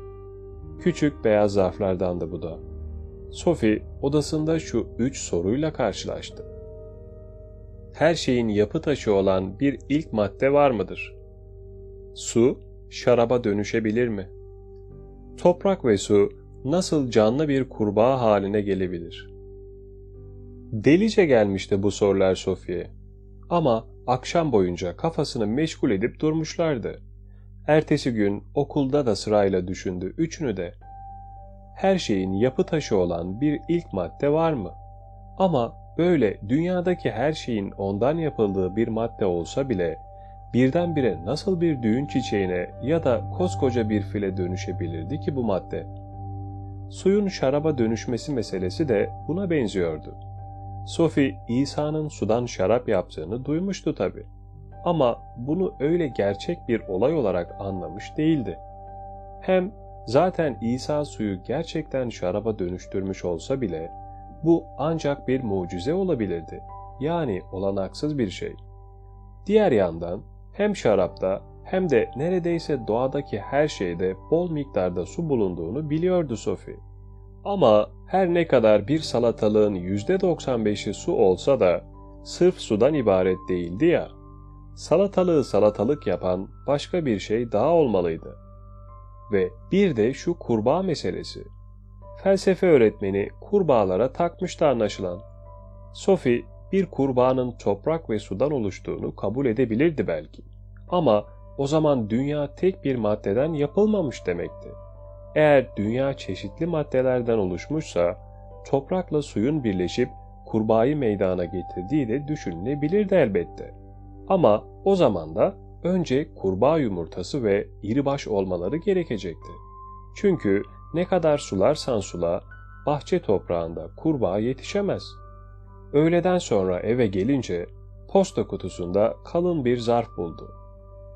Küçük beyaz zarflardandı bu da. Sophie odasında şu üç soruyla karşılaştı. Her şeyin yapı taşı olan bir ilk madde var mıdır? Su, şaraba dönüşebilir mi? Toprak ve su nasıl canlı bir kurbağa haline gelebilir? Delice gelmişti bu sorular Sophie'ye. Ama akşam boyunca kafasını meşgul edip durmuşlardı. Ertesi gün okulda da sırayla düşündü üçünü de. Her şeyin yapı taşı olan bir ilk madde var mı? Ama böyle dünyadaki her şeyin ondan yapıldığı bir madde olsa bile birdenbire nasıl bir düğün çiçeğine ya da koskoca bir file dönüşebilirdi ki bu madde? Suyun şaraba dönüşmesi meselesi de buna benziyordu. Sophie İsa'nın sudan şarap yaptığını duymuştu tabi. Ama bunu öyle gerçek bir olay olarak anlamış değildi. Hem zaten İsa suyu gerçekten şaraba dönüştürmüş olsa bile bu ancak bir mucize olabilirdi. Yani olanaksız bir şey. Diğer yandan hem şarapta hem de neredeyse doğadaki her şeyde bol miktarda su bulunduğunu biliyordu Sophie. Ama her ne kadar bir salatalığın %95'i su olsa da sırf sudan ibaret değildi ya. Salatalığı salatalık yapan başka bir şey daha olmalıydı. Ve bir de şu kurbağa meselesi. Felsefe öğretmeni kurbağalara takmıştı anlaşılan. Sophie bir kurbağanın toprak ve sudan oluştuğunu kabul edebilirdi belki. Ama o zaman dünya tek bir maddeden yapılmamış demekti. Eğer dünya çeşitli maddelerden oluşmuşsa, toprakla suyun birleşip kurbağayı meydana getirdiği de düşünülebilirdi elbette. Ama o zaman da önce kurbağa yumurtası ve iribaş olmaları gerekecekti. Çünkü ne kadar sularsan sula, bahçe toprağında kurbağa yetişemez. Öğleden sonra eve gelince posta kutusunda kalın bir zarf buldu.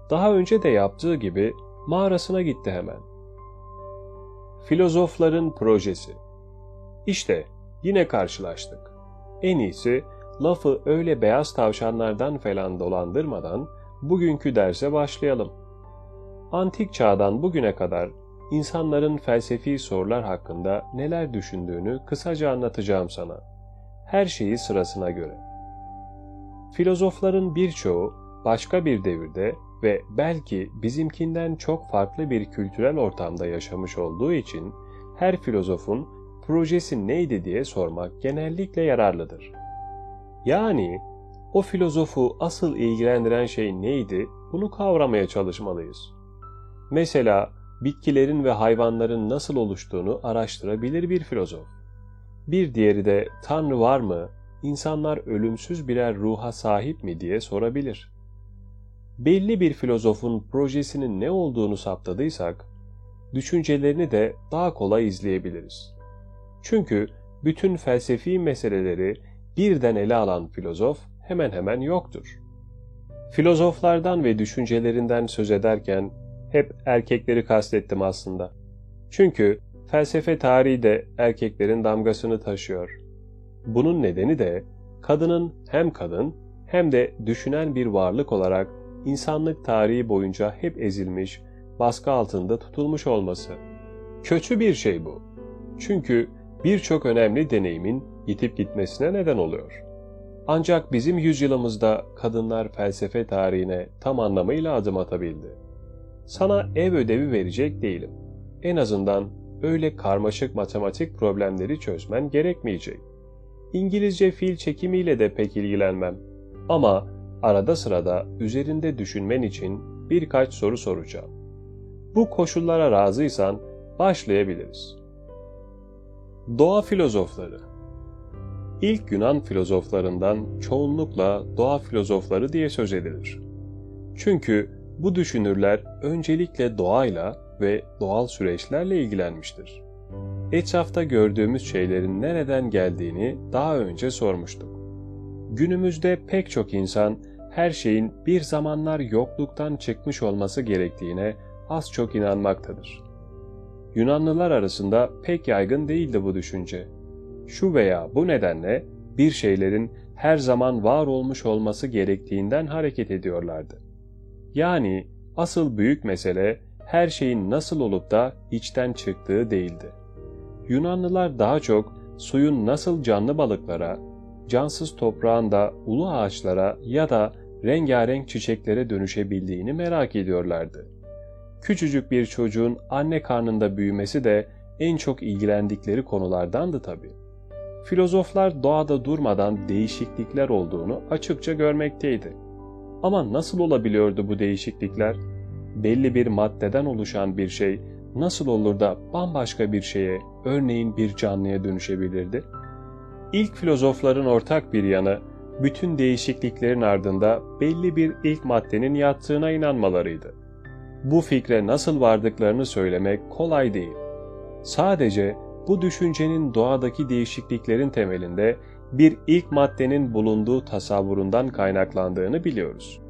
Daha önce de yaptığı gibi mağarasına gitti hemen. Filozofların projesi. İşte yine karşılaştık. En iyisi lafı öyle beyaz tavşanlardan falan dolandırmadan bugünkü derse başlayalım. Antik çağdan bugüne kadar insanların felsefi sorular hakkında neler düşündüğünü kısaca anlatacağım sana. Her şeyi sırasına göre. Filozofların birçoğu başka bir devirde ve belki bizimkinden çok farklı bir kültürel ortamda yaşamış olduğu için her filozofun projesi neydi diye sormak genellikle yararlıdır. Yani o filozofu asıl ilgilendiren şey neydi bunu kavramaya çalışmalıyız. Mesela bitkilerin ve hayvanların nasıl oluştuğunu araştırabilir bir filozof. Bir diğeri de Tanrı var mı, insanlar ölümsüz birer ruha sahip mi diye sorabilir. Belli bir filozofun projesinin ne olduğunu saptadıysak, düşüncelerini de daha kolay izleyebiliriz. Çünkü bütün felsefi meseleleri birden ele alan filozof hemen hemen yoktur. Filozoflardan ve düşüncelerinden söz ederken hep erkekleri kastettim aslında. Çünkü felsefe tarihi de erkeklerin damgasını taşıyor. Bunun nedeni de kadının hem kadın hem de düşünen bir varlık olarak insanlık tarihi boyunca hep ezilmiş, baskı altında tutulmuş olması. Kötü bir şey bu. Çünkü birçok önemli deneyimin yitip gitmesine neden oluyor. Ancak bizim yüzyılımızda kadınlar felsefe tarihine tam anlamıyla adım atabildi. Sana ev ödevi verecek değilim. En azından öyle karmaşık matematik problemleri çözmen gerekmeyecek. İngilizce fiil çekimiyle de pek ilgilenmem. Ama arada sırada üzerinde düşünmen için birkaç soru soracağım. Bu koşullara razıysan başlayabiliriz. Doğa filozofları İlk Yunan filozoflarından çoğunlukla doğa filozofları diye söz edilir. Çünkü bu düşünürler öncelikle doğayla ve doğal süreçlerle ilgilenmiştir. Etrafta gördüğümüz şeylerin nereden geldiğini daha önce sormuştuk. Günümüzde pek çok insan her şeyin bir zamanlar yokluktan çıkmış olması gerektiğine az çok inanmaktadır. Yunanlılar arasında pek yaygın değildi bu düşünce. Şu veya bu nedenle bir şeylerin her zaman var olmuş olması gerektiğinden hareket ediyorlardı. Yani asıl büyük mesele her şeyin nasıl olup da içten çıktığı değildi. Yunanlılar daha çok suyun nasıl canlı balıklara, cansız toprağın da ulu ağaçlara ya da rengarenk çiçeklere dönüşebildiğini merak ediyorlardı. Küçücük bir çocuğun anne karnında büyümesi de en çok ilgilendikleri konulardandı tabii. Filozoflar doğada durmadan değişiklikler olduğunu açıkça görmekteydi. Ama nasıl olabiliyordu bu değişiklikler? Belli bir maddeden oluşan bir şey nasıl olur da bambaşka bir şeye, örneğin bir canlıya dönüşebilirdi? İlk filozofların ortak bir yanı, bütün değişikliklerin ardında belli bir ilk maddenin yattığına inanmalarıydı. Bu fikre nasıl vardıklarını söylemek kolay değil. Sadece bu düşüncenin doğadaki değişikliklerin temelinde bir ilk maddenin bulunduğu tasavvurundan kaynaklandığını biliyoruz.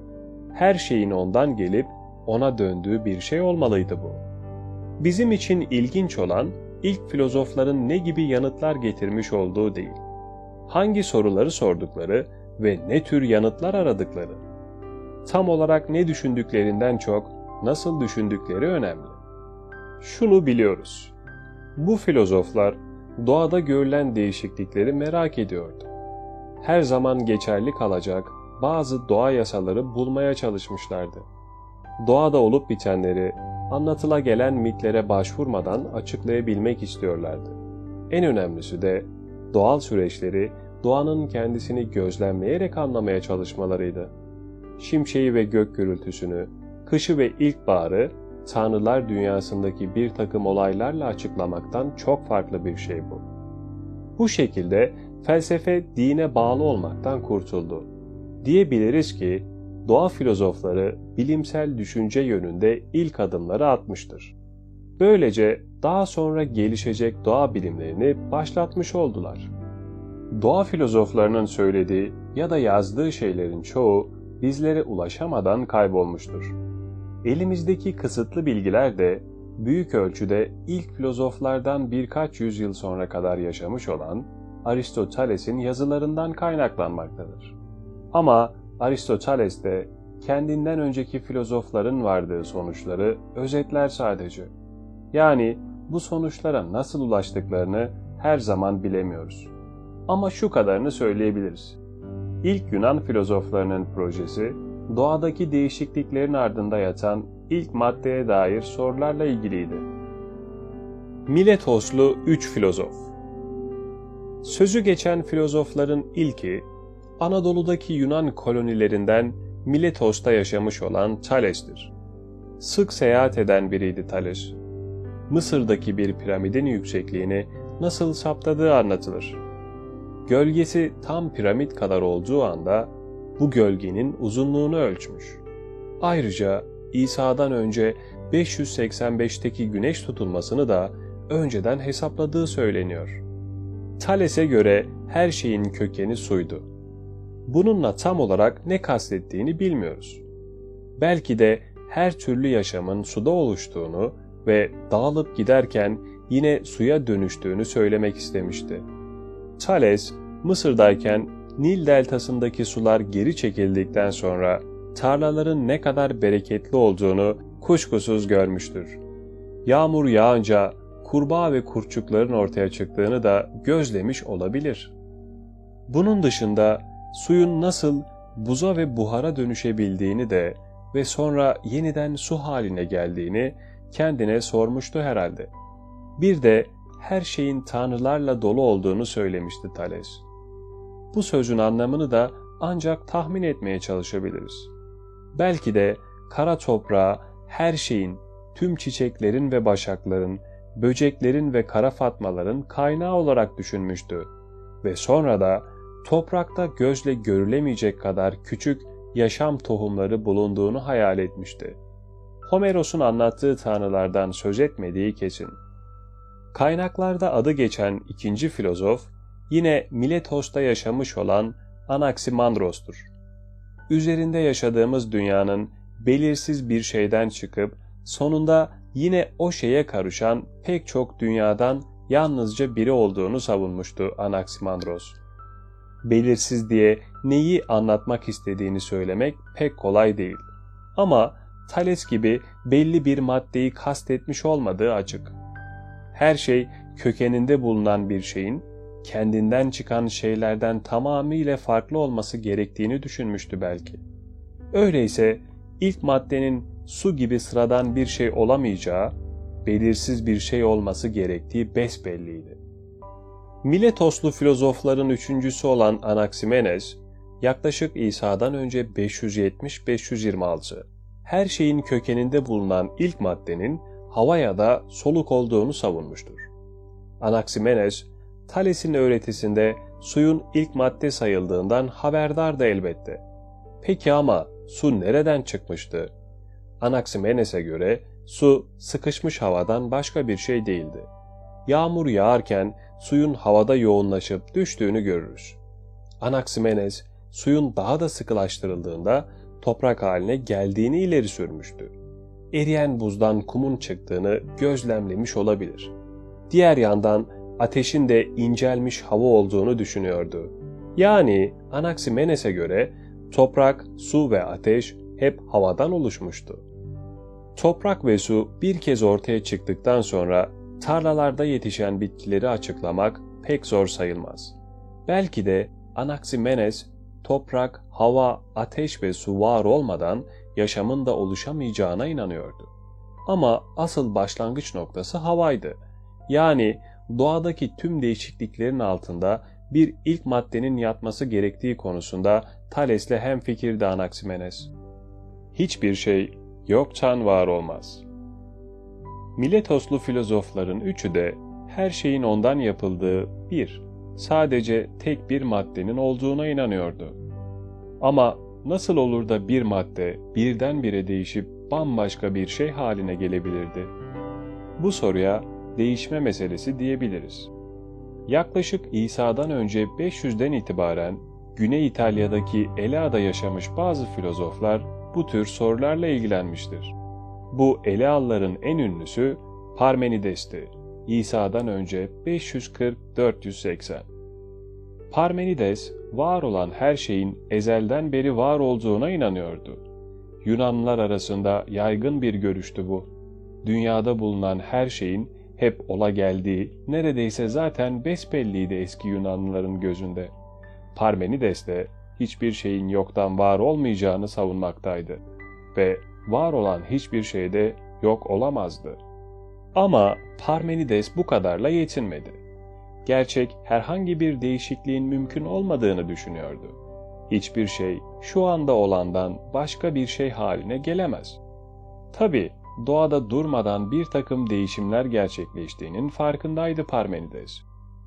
Her şeyin ondan gelip ona döndüğü bir şey olmalıydı bu. Bizim için ilginç olan ilk filozofların ne gibi yanıtlar getirmiş olduğu değil. Hangi soruları sordukları ve ne tür yanıtlar aradıkları. Tam olarak ne düşündüklerinden çok nasıl düşündükleri önemli. Şunu biliyoruz. Bu filozoflar doğada görülen değişiklikleri merak ediyordu. Her zaman geçerli kalacak bazı doğa yasaları bulmaya çalışmışlardı. Doğada olup bitenleri anlatıla gelen mitlere başvurmadan açıklayabilmek istiyorlardı. En önemlisi de doğal süreçleri doğanın kendisini gözlemleyerek anlamaya çalışmalarıydı. Şimşeği ve gök gürültüsünü, kışı ve ilkbaharı tanrılar dünyasındaki bir takım olaylarla açıklamaktan çok farklı bir şey bu. Bu şekilde felsefe dine bağlı olmaktan kurtuldu. Diyebiliriz ki doğa filozofları bilimsel düşünce yönünde ilk adımları atmıştır. Böylece daha sonra gelişecek doğa bilimlerini başlatmış oldular. Doğa filozoflarının söylediği ya da yazdığı şeylerin çoğu bizlere ulaşamadan kaybolmuştur. Elimizdeki kısıtlı bilgiler de büyük ölçüde ilk filozoflardan birkaç yüzyıl sonra kadar yaşamış olan Aristoteles'in yazılarından kaynaklanmaktadır. Ama Aristoteles de kendinden önceki filozofların vardığı sonuçları özetler sadece. Yani bu sonuçlara nasıl ulaştıklarını her zaman bilemiyoruz. Ama şu kadarını söyleyebiliriz. İlk Yunan filozoflarının projesi, doğadaki değişikliklerin ardında yatan ilk maddeye dair sorularla ilgiliydi. Miletoslu üç filozof Sözü geçen filozofların ilki, Anadolu'daki Yunan kolonilerinden Miletos'ta yaşamış olan Thales'tir. sık seyahat eden biriydi Thales. Mısır'daki bir piramidin yüksekliğini nasıl saptadığı anlatılır. Gölgesi tam piramit kadar olduğu anda bu gölgenin uzunluğunu ölçmüş. Ayrıca İsa'dan önce 585'teki güneş tutulmasını da önceden hesapladığı söyleniyor. Thales'e göre her şeyin kökeni suydu. Bununla tam olarak ne kastettiğini bilmiyoruz. Belki de her türlü yaşamın suda oluştuğunu ve dağılıp giderken yine suya dönüştüğünü söylemek istemişti. Thales, Mısır'dayken Nil deltasındaki sular geri çekildikten sonra tarlaların ne kadar bereketli olduğunu kuşkusuz görmüştür. Yağmur yağınca kurbağa ve kurçukların ortaya çıktığını da gözlemiş olabilir. Bunun dışında suyun nasıl buza ve buhara dönüşebildiğini de ve sonra yeniden su haline geldiğini kendine sormuştu herhalde. Bir de her şeyin tanrılarla dolu olduğunu söylemişti Thales. Bu sözün anlamını da ancak tahmin etmeye çalışabiliriz. Belki de kara toprağa her şeyin, tüm çiçeklerin ve başakların, böceklerin ve kara fatmaların kaynağı olarak düşünmüştü ve sonra da toprakta gözle görülemeyecek kadar küçük yaşam tohumları bulunduğunu hayal etmişti. Homeros'un anlattığı tanrılardan söz etmediği kesin. Kaynaklarda adı geçen ikinci filozof yine Miletos'ta yaşamış olan Anaximandros'tur. Üzerinde yaşadığımız dünyanın belirsiz bir şeyden çıkıp sonunda yine o şeye karışan pek çok dünyadan yalnızca biri olduğunu savunmuştu Anaximandros. Belirsiz diye neyi anlatmak istediğini söylemek pek kolay değil. Ama Thales gibi belli bir maddeyi kastetmiş olmadığı açık. Her şey kökeninde bulunan bir şeyin kendinden çıkan şeylerden tamamıyla farklı olması gerektiğini düşünmüştü belki. Öyleyse ilk maddenin su gibi sıradan bir şey olamayacağı, belirsiz bir şey olması gerektiği besbelliydi. Miletoslu filozofların üçüncüsü olan Anaximenes, yaklaşık İsa'dan önce 570-526, her şeyin kökeninde bulunan ilk maddenin hava ya da soluk olduğunu savunmuştur. Anaximenes, Thales'in öğretisinde suyun ilk madde sayıldığından haberdardı elbette. Peki ama su nereden çıkmıştı? Anaximenes'e göre su sıkışmış havadan başka bir şey değildi. Yağmur yağarken suyun havada yoğunlaşıp düştüğünü görürüz. Anaximenes suyun daha da sıkılaştırıldığında toprak haline geldiğini ileri sürmüştü. Eriyen buzdan kumun çıktığını gözlemlemiş olabilir. Diğer yandan ateşin de incelmiş hava olduğunu düşünüyordu. Yani Anaximenes'e göre toprak, su ve ateş hep havadan oluşmuştu. Toprak ve su bir kez ortaya çıktıktan sonra tarlalarda yetişen bitkileri açıklamak pek zor sayılmaz. Belki de Anaximenes toprak, hava, ateş ve su var olmadan yaşamın da oluşamayacağına inanıyordu. Ama asıl başlangıç noktası havaydı. Yani doğadaki tüm değişikliklerin altında bir ilk maddenin yatması gerektiği konusunda Thales'le hemfikirdi Anaximenes. Hiçbir şey yoktan var olmaz. Miletoslu filozofların üçü de her şeyin ondan yapıldığı bir, sadece tek bir maddenin olduğuna inanıyordu. Ama nasıl olur da bir madde birdenbire değişip bambaşka bir şey haline gelebilirdi? Bu soruya değişme meselesi diyebiliriz. Yaklaşık İsa'dan önce 500'den itibaren Güney İtalya'daki Elea'da yaşamış bazı filozoflar bu tür sorularla ilgilenmiştir. Bu Elealıların en ünlüsü Parmenides'ti. İsa'dan önce 540-480. Parmenides, var olan her şeyin ezelden beri var olduğuna inanıyordu. Yunanlılar arasında yaygın bir görüştü bu. Dünyada bulunan her şeyin hep ola geldiği neredeyse zaten besbelliydi eski Yunanlıların gözünde. Parmenides de hiçbir şeyin yoktan var olmayacağını savunmaktaydı ve var olan hiçbir şeyde yok olamazdı. Ama Parmenides bu kadarla yetinmedi. Gerçek herhangi bir değişikliğin mümkün olmadığını düşünüyordu. Hiçbir şey şu anda olandan başka bir şey haline gelemez. Tabi doğada durmadan bir takım değişimler gerçekleştiğinin farkındaydı Parmenides.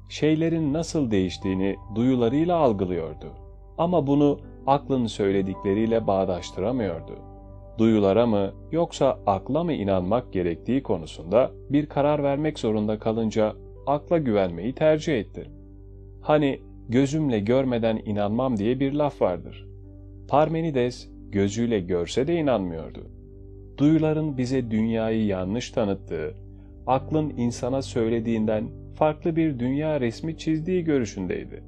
Şeylerin nasıl değiştiğini duyularıyla algılıyordu. Ama bunu aklın söyledikleriyle bağdaştıramıyordu. Duyulara mı yoksa akla mı inanmak gerektiği konusunda bir karar vermek zorunda kalınca akla güvenmeyi tercih etti. Hani gözümle görmeden inanmam diye bir laf vardır. Parmenides gözüyle görse de inanmıyordu. Duyuların bize dünyayı yanlış tanıttığı, aklın insana söylediğinden farklı bir dünya resmi çizdiği görüşündeydi.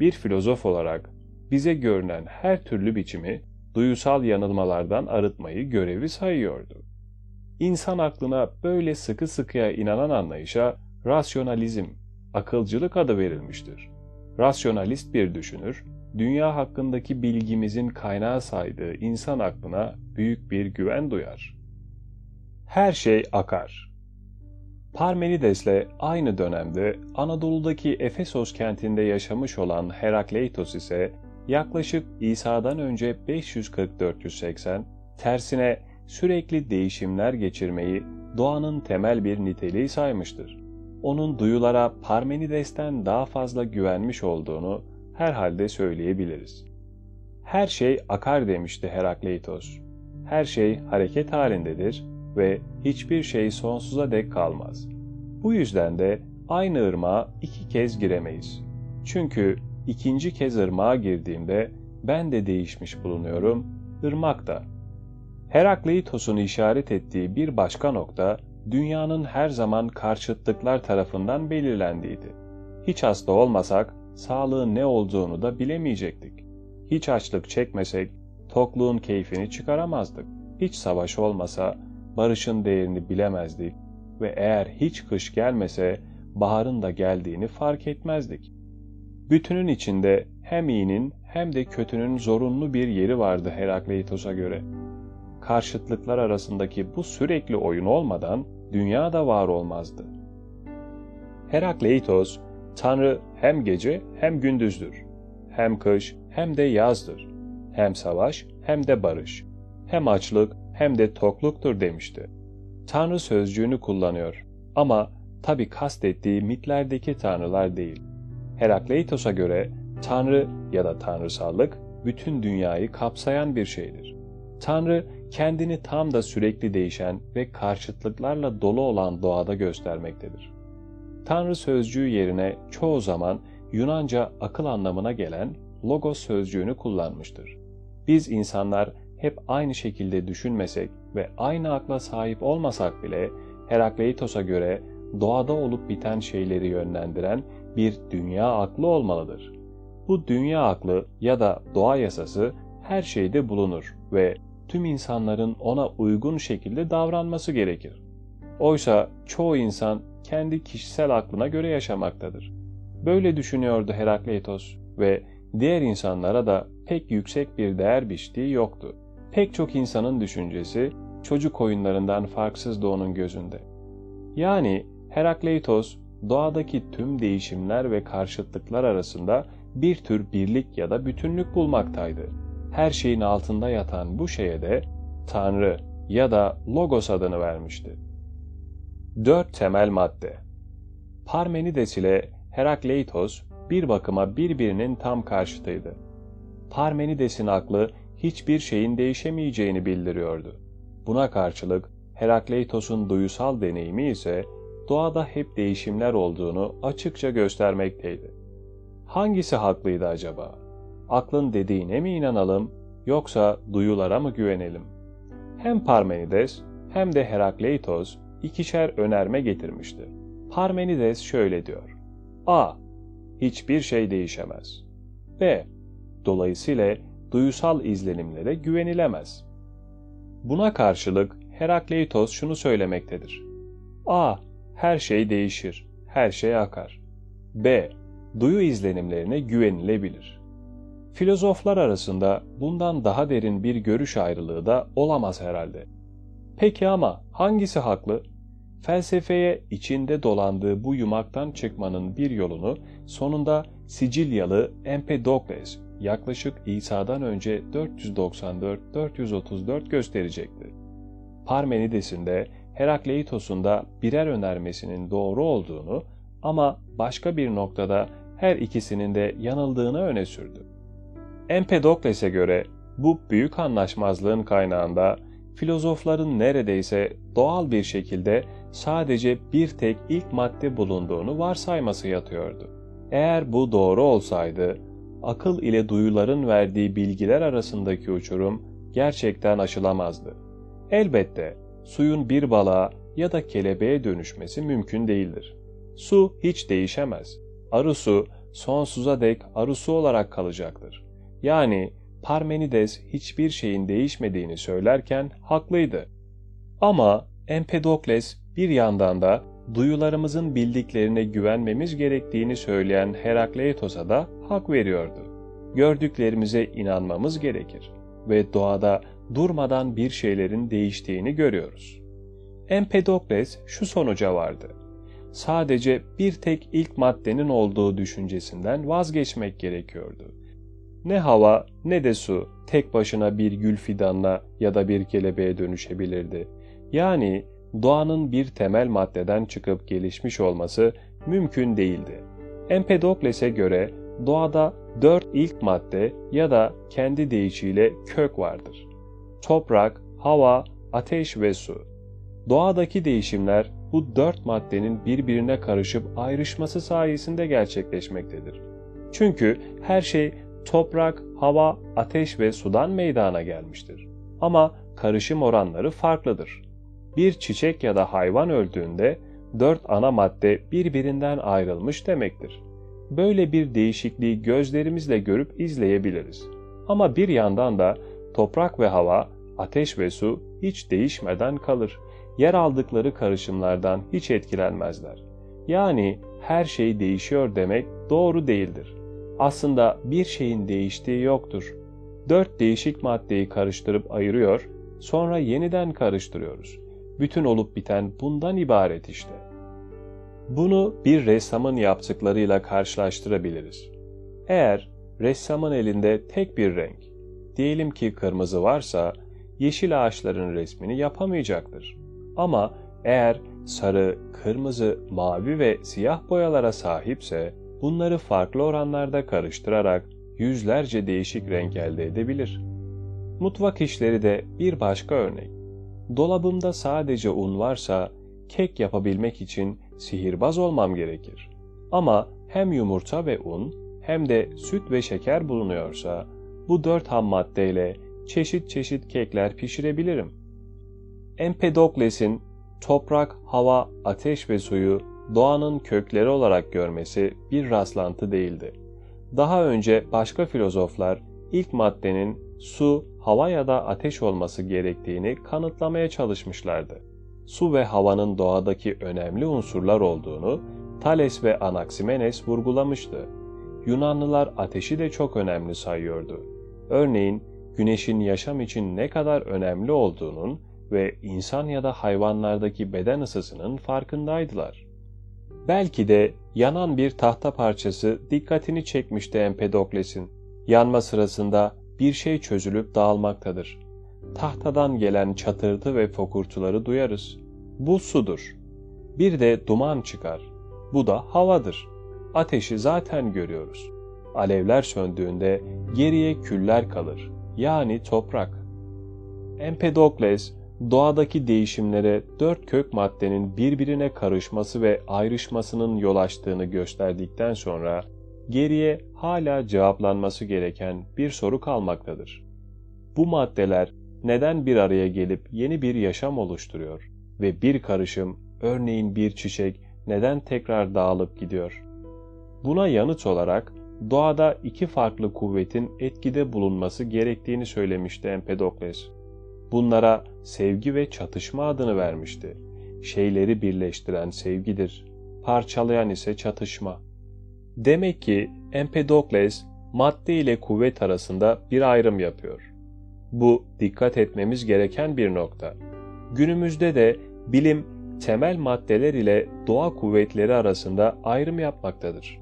Bir filozof olarak bize görünen her türlü biçimi duyusal yanılmalardan arıtmayı görevi sayıyordu. İnsan aklına böyle sıkı sıkıya inanan anlayışa rasyonalizm, akılcılık adı verilmiştir. Rasyonalist bir düşünür, dünya hakkındaki bilgimizin kaynağı saydığı insan aklına büyük bir güven duyar. Her şey akar. Parmenides'le aynı dönemde Anadolu'daki Efesos kentinde yaşamış olan Herakleitos ise yaklaşık İsa'dan önce 540-480 tersine sürekli değişimler geçirmeyi doğanın temel bir niteliği saymıştır. Onun duyulara Parmenides'ten daha fazla güvenmiş olduğunu herhalde söyleyebiliriz. Her şey akar demişti Herakleitos. Her şey hareket halindedir ve hiçbir şey sonsuza dek kalmaz. Bu yüzden de aynı ırmağa iki kez giremeyiz. Çünkü ikinci kez ırmağa girdiğimde ben de değişmiş bulunuyorum, ırmak da. Herakleitos'un işaret ettiği bir başka nokta, dünyanın her zaman karşıtlıklar tarafından belirlendiğiydi. Hiç hasta olmasak, sağlığın ne olduğunu da bilemeyecektik. Hiç açlık çekmesek, tokluğun keyfini çıkaramazdık. Hiç savaş olmasa, barışın değerini bilemezdik ve eğer hiç kış gelmese, baharın da geldiğini fark etmezdik. Bütünün içinde hem iyinin hem de kötünün zorunlu bir yeri vardı Herakleitos'a göre. Karşıtlıklar arasındaki bu sürekli oyun olmadan dünya da var olmazdı. Herakleitos, Tanrı hem gece hem gündüzdür. Hem kış hem de yazdır. Hem savaş hem de barış. Hem açlık hem de tokluktur demişti. Tanrı sözcüğünü kullanıyor ama tabi kastettiği mitlerdeki tanrılar değil. Herakleitos'a göre Tanrı ya da tanrısallık bütün dünyayı kapsayan bir şeydir. Tanrı kendini tam da sürekli değişen ve karşıtlıklarla dolu olan doğada göstermektedir. Tanrı sözcüğü yerine çoğu zaman Yunanca akıl anlamına gelen logos sözcüğünü kullanmıştır. Biz insanlar hep aynı şekilde düşünmesek ve aynı akla sahip olmasak bile Herakleitos'a göre doğada olup biten şeyleri yönlendiren bir dünya aklı olmalıdır. Bu dünya aklı ya da doğa yasası her şeyde bulunur ve tüm insanların ona uygun şekilde davranması gerekir. Oysa çoğu insan kendi kişisel aklına göre yaşamaktadır. Böyle düşünüyordu Herakleitos ve diğer insanlara da pek yüksek bir değer biçtiği yoktu. Pek çok insanın düşüncesi çocuk oyunlarından farksızdı onun gözünde. Yani Herakleitos doğadaki tüm değişimler ve karşıtlıklar arasında bir tür birlik ya da bütünlük bulmaktaydı. Her şeyin altında yatan bu şeye de Tanrı ya da Logos adını vermişti. Dört temel madde Parmenides ile Herakleitos bir bakıma birbirinin tam karşıtıydı. Parmenides'in aklı hiçbir şeyin değişemeyeceğini bildiriyordu. Buna karşılık Herakleitos'un duyusal deneyimi ise doğada hep değişimler olduğunu açıkça göstermekteydi. Hangisi haklıydı acaba? Aklın dediğine mi inanalım yoksa duyulara mı güvenelim? Hem Parmenides hem de Herakleitos ikişer önerme getirmişti. Parmenides şöyle diyor. A. Hiçbir şey değişemez. B. Dolayısıyla duyusal izlenimlere güvenilemez. Buna karşılık Herakleitos şunu söylemektedir. A. Her şey değişir, her şey akar. B. Duyu izlenimlerine güvenilebilir. Filozoflar arasında bundan daha derin bir görüş ayrılığı da olamaz herhalde. Peki ama hangisi haklı? Felsefeye içinde dolandığı bu yumaktan çıkmanın bir yolunu sonunda Sicilyalı Empedokles yaklaşık İsa'dan önce 494-434 gösterecektir. Parmenides'in de Herakleitos'un da birer önermesinin doğru olduğunu ama başka bir noktada her ikisinin de yanıldığını öne sürdü. Empedokles'e göre bu büyük anlaşmazlığın kaynağında filozofların neredeyse doğal bir şekilde sadece bir tek ilk madde bulunduğunu varsayması yatıyordu. Eğer bu doğru olsaydı, akıl ile duyuların verdiği bilgiler arasındaki uçurum gerçekten aşılamazdı. Elbette suyun bir balığa ya da kelebeğe dönüşmesi mümkün değildir. Su hiç değişemez. Arı su sonsuza dek arı su olarak kalacaktır. Yani Parmenides hiçbir şeyin değişmediğini söylerken haklıydı. Ama Empedokles bir yandan da duyularımızın bildiklerine güvenmemiz gerektiğini söyleyen Herakleitos'a da hak veriyordu. Gördüklerimize inanmamız gerekir ve doğada durmadan bir şeylerin değiştiğini görüyoruz. Empedokles şu sonuca vardı. Sadece bir tek ilk maddenin olduğu düşüncesinden vazgeçmek gerekiyordu. Ne hava ne de su tek başına bir gül fidanına ya da bir kelebeğe dönüşebilirdi. Yani doğanın bir temel maddeden çıkıp gelişmiş olması mümkün değildi. Empedokles'e göre doğada dört ilk madde ya da kendi deyişiyle kök vardır. Toprak, hava, ateş ve su. Doğadaki değişimler bu dört maddenin birbirine karışıp ayrışması sayesinde gerçekleşmektedir. Çünkü her şey toprak, hava, ateş ve sudan meydana gelmiştir. Ama karışım oranları farklıdır. Bir çiçek ya da hayvan öldüğünde dört ana madde birbirinden ayrılmış demektir. Böyle bir değişikliği gözlerimizle görüp izleyebiliriz. Ama bir yandan da toprak ve hava, ateş ve su hiç değişmeden kalır. Yer aldıkları karışımlardan hiç etkilenmezler. Yani her şey değişiyor demek doğru değildir. Aslında bir şeyin değiştiği yoktur. Dört değişik maddeyi karıştırıp ayırıyor, sonra yeniden karıştırıyoruz. Bütün olup biten bundan ibaret işte. Bunu bir ressamın yaptıklarıyla karşılaştırabiliriz. Eğer ressamın elinde tek bir renk, diyelim ki kırmızı varsa, yeşil ağaçların resmini yapamayacaktır. Ama eğer sarı, kırmızı, mavi ve siyah boyalara sahipse, bunları farklı oranlarda karıştırarak yüzlerce değişik renk elde edebilir. Mutfak işleri de bir başka örnek. Dolabımda sadece un varsa kek yapabilmek için sihirbaz olmam gerekir. Ama hem yumurta ve un hem de süt ve şeker bulunuyorsa bu dört ham maddeyle çeşit çeşit kekler pişirebilirim. Empedokles'in toprak, hava, ateş ve suyu doğanın kökleri olarak görmesi bir rastlantı değildi. Daha önce başka filozoflar ilk maddenin su, hava ya da ateş olması gerektiğini kanıtlamaya çalışmışlardı. Su ve havanın doğadaki önemli unsurlar olduğunu Thales ve Anaximenes vurgulamıştı. Yunanlılar ateşi de çok önemli sayıyordu. Örneğin güneşin yaşam için ne kadar önemli olduğunun ve insan ya da hayvanlardaki beden ısısının farkındaydılar. Belki de yanan bir tahta parçası dikkatini çekmişti Empedokles'in. Yanma sırasında bir şey çözülüp dağılmaktadır. Tahtadan gelen çatırtı ve fokurtuları duyarız. Bu sudur. Bir de duman çıkar. Bu da havadır. Ateşi zaten görüyoruz. Alevler söndüğünde geriye küller kalır. Yani toprak. Empedokles, doğadaki değişimlere dört kök maddenin birbirine karışması ve ayrışmasının yol açtığını gösterdikten sonra geriye hala cevaplanması gereken bir soru kalmaktadır. Bu maddeler neden bir araya gelip yeni bir yaşam oluşturuyor ve bir karışım, örneğin bir çiçek neden tekrar dağılıp gidiyor? Buna yanıt olarak doğada iki farklı kuvvetin etkide bulunması gerektiğini söylemişti Empedokles. Bunlara sevgi ve çatışma adını vermişti. Şeyleri birleştiren sevgidir, parçalayan ise çatışma. Demek ki Empedokles madde ile kuvvet arasında bir ayrım yapıyor. Bu dikkat etmemiz gereken bir nokta. Günümüzde de bilim temel maddeler ile doğa kuvvetleri arasında ayrım yapmaktadır.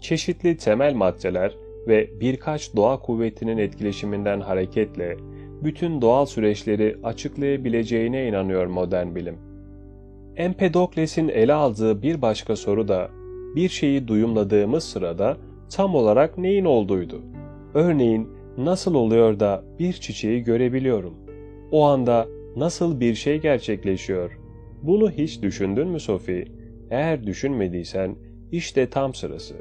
Çeşitli temel maddeler ve birkaç doğa kuvvetinin etkileşiminden hareketle bütün doğal süreçleri açıklayabileceğine inanıyor modern bilim. Empedokles'in ele aldığı bir başka soru da bir şeyi duyumladığımız sırada tam olarak neyin olduğuydu. Örneğin nasıl oluyor da bir çiçeği görebiliyorum? O anda nasıl bir şey gerçekleşiyor? Bunu hiç düşündün mü Sophie? Eğer düşünmediysen işte tam sırası.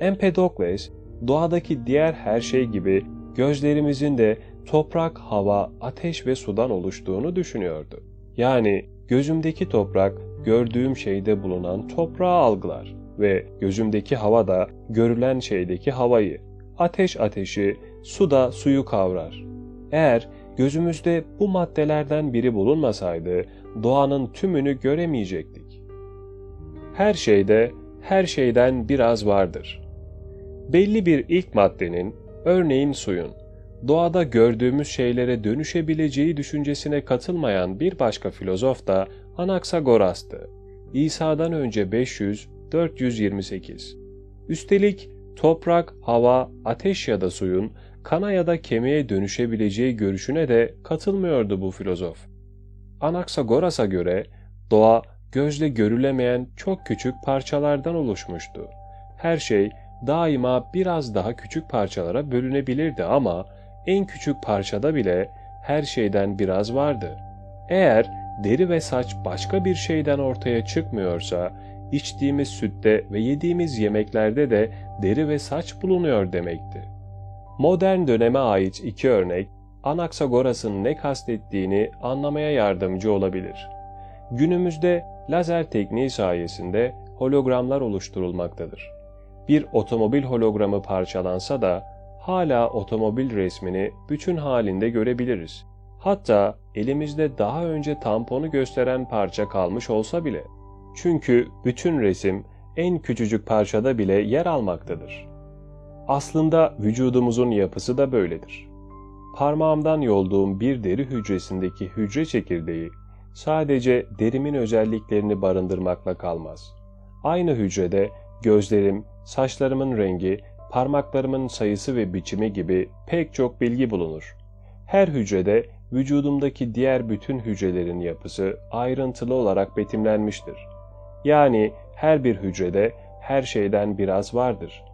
Empedokles, doğadaki diğer her şey gibi gözlerimizin de toprak, hava, ateş ve sudan oluştuğunu düşünüyordu. Yani gözümdeki toprak gördüğüm şeyde bulunan toprağı algılar ve gözümdeki hava da görülen şeydeki havayı, ateş ateşi, su da suyu kavrar. Eğer gözümüzde bu maddelerden biri bulunmasaydı doğanın tümünü göremeyecektik. Her şeyde her şeyden biraz vardır. Belli bir ilk maddenin, örneğin suyun, doğada gördüğümüz şeylere dönüşebileceği düşüncesine katılmayan bir başka filozof da Anaksagoras'tı. İsa'dan önce 500-428. Üstelik toprak, hava, ateş ya da suyun kana ya da kemiğe dönüşebileceği görüşüne de katılmıyordu bu filozof. Anaksagoras'a göre doğa gözle görülemeyen çok küçük parçalardan oluşmuştu. Her şey daima biraz daha küçük parçalara bölünebilirdi ama en küçük parçada bile her şeyden biraz vardı. Eğer deri ve saç başka bir şeyden ortaya çıkmıyorsa, içtiğimiz sütte ve yediğimiz yemeklerde de deri ve saç bulunuyor demekti. Modern döneme ait iki örnek, Anaksagoras'ın ne kastettiğini anlamaya yardımcı olabilir. Günümüzde lazer tekniği sayesinde hologramlar oluşturulmaktadır. Bir otomobil hologramı parçalansa da hala otomobil resmini bütün halinde görebiliriz. Hatta elimizde daha önce tamponu gösteren parça kalmış olsa bile. Çünkü bütün resim en küçücük parçada bile yer almaktadır. Aslında vücudumuzun yapısı da böyledir. Parmağımdan yolduğum bir deri hücresindeki hücre çekirdeği sadece derimin özelliklerini barındırmakla kalmaz. Aynı hücrede gözlerim, saçlarımın rengi, parmaklarımın sayısı ve biçimi gibi pek çok bilgi bulunur. Her hücrede vücudumdaki diğer bütün hücrelerin yapısı ayrıntılı olarak betimlenmiştir. Yani her bir hücrede her şeyden biraz vardır.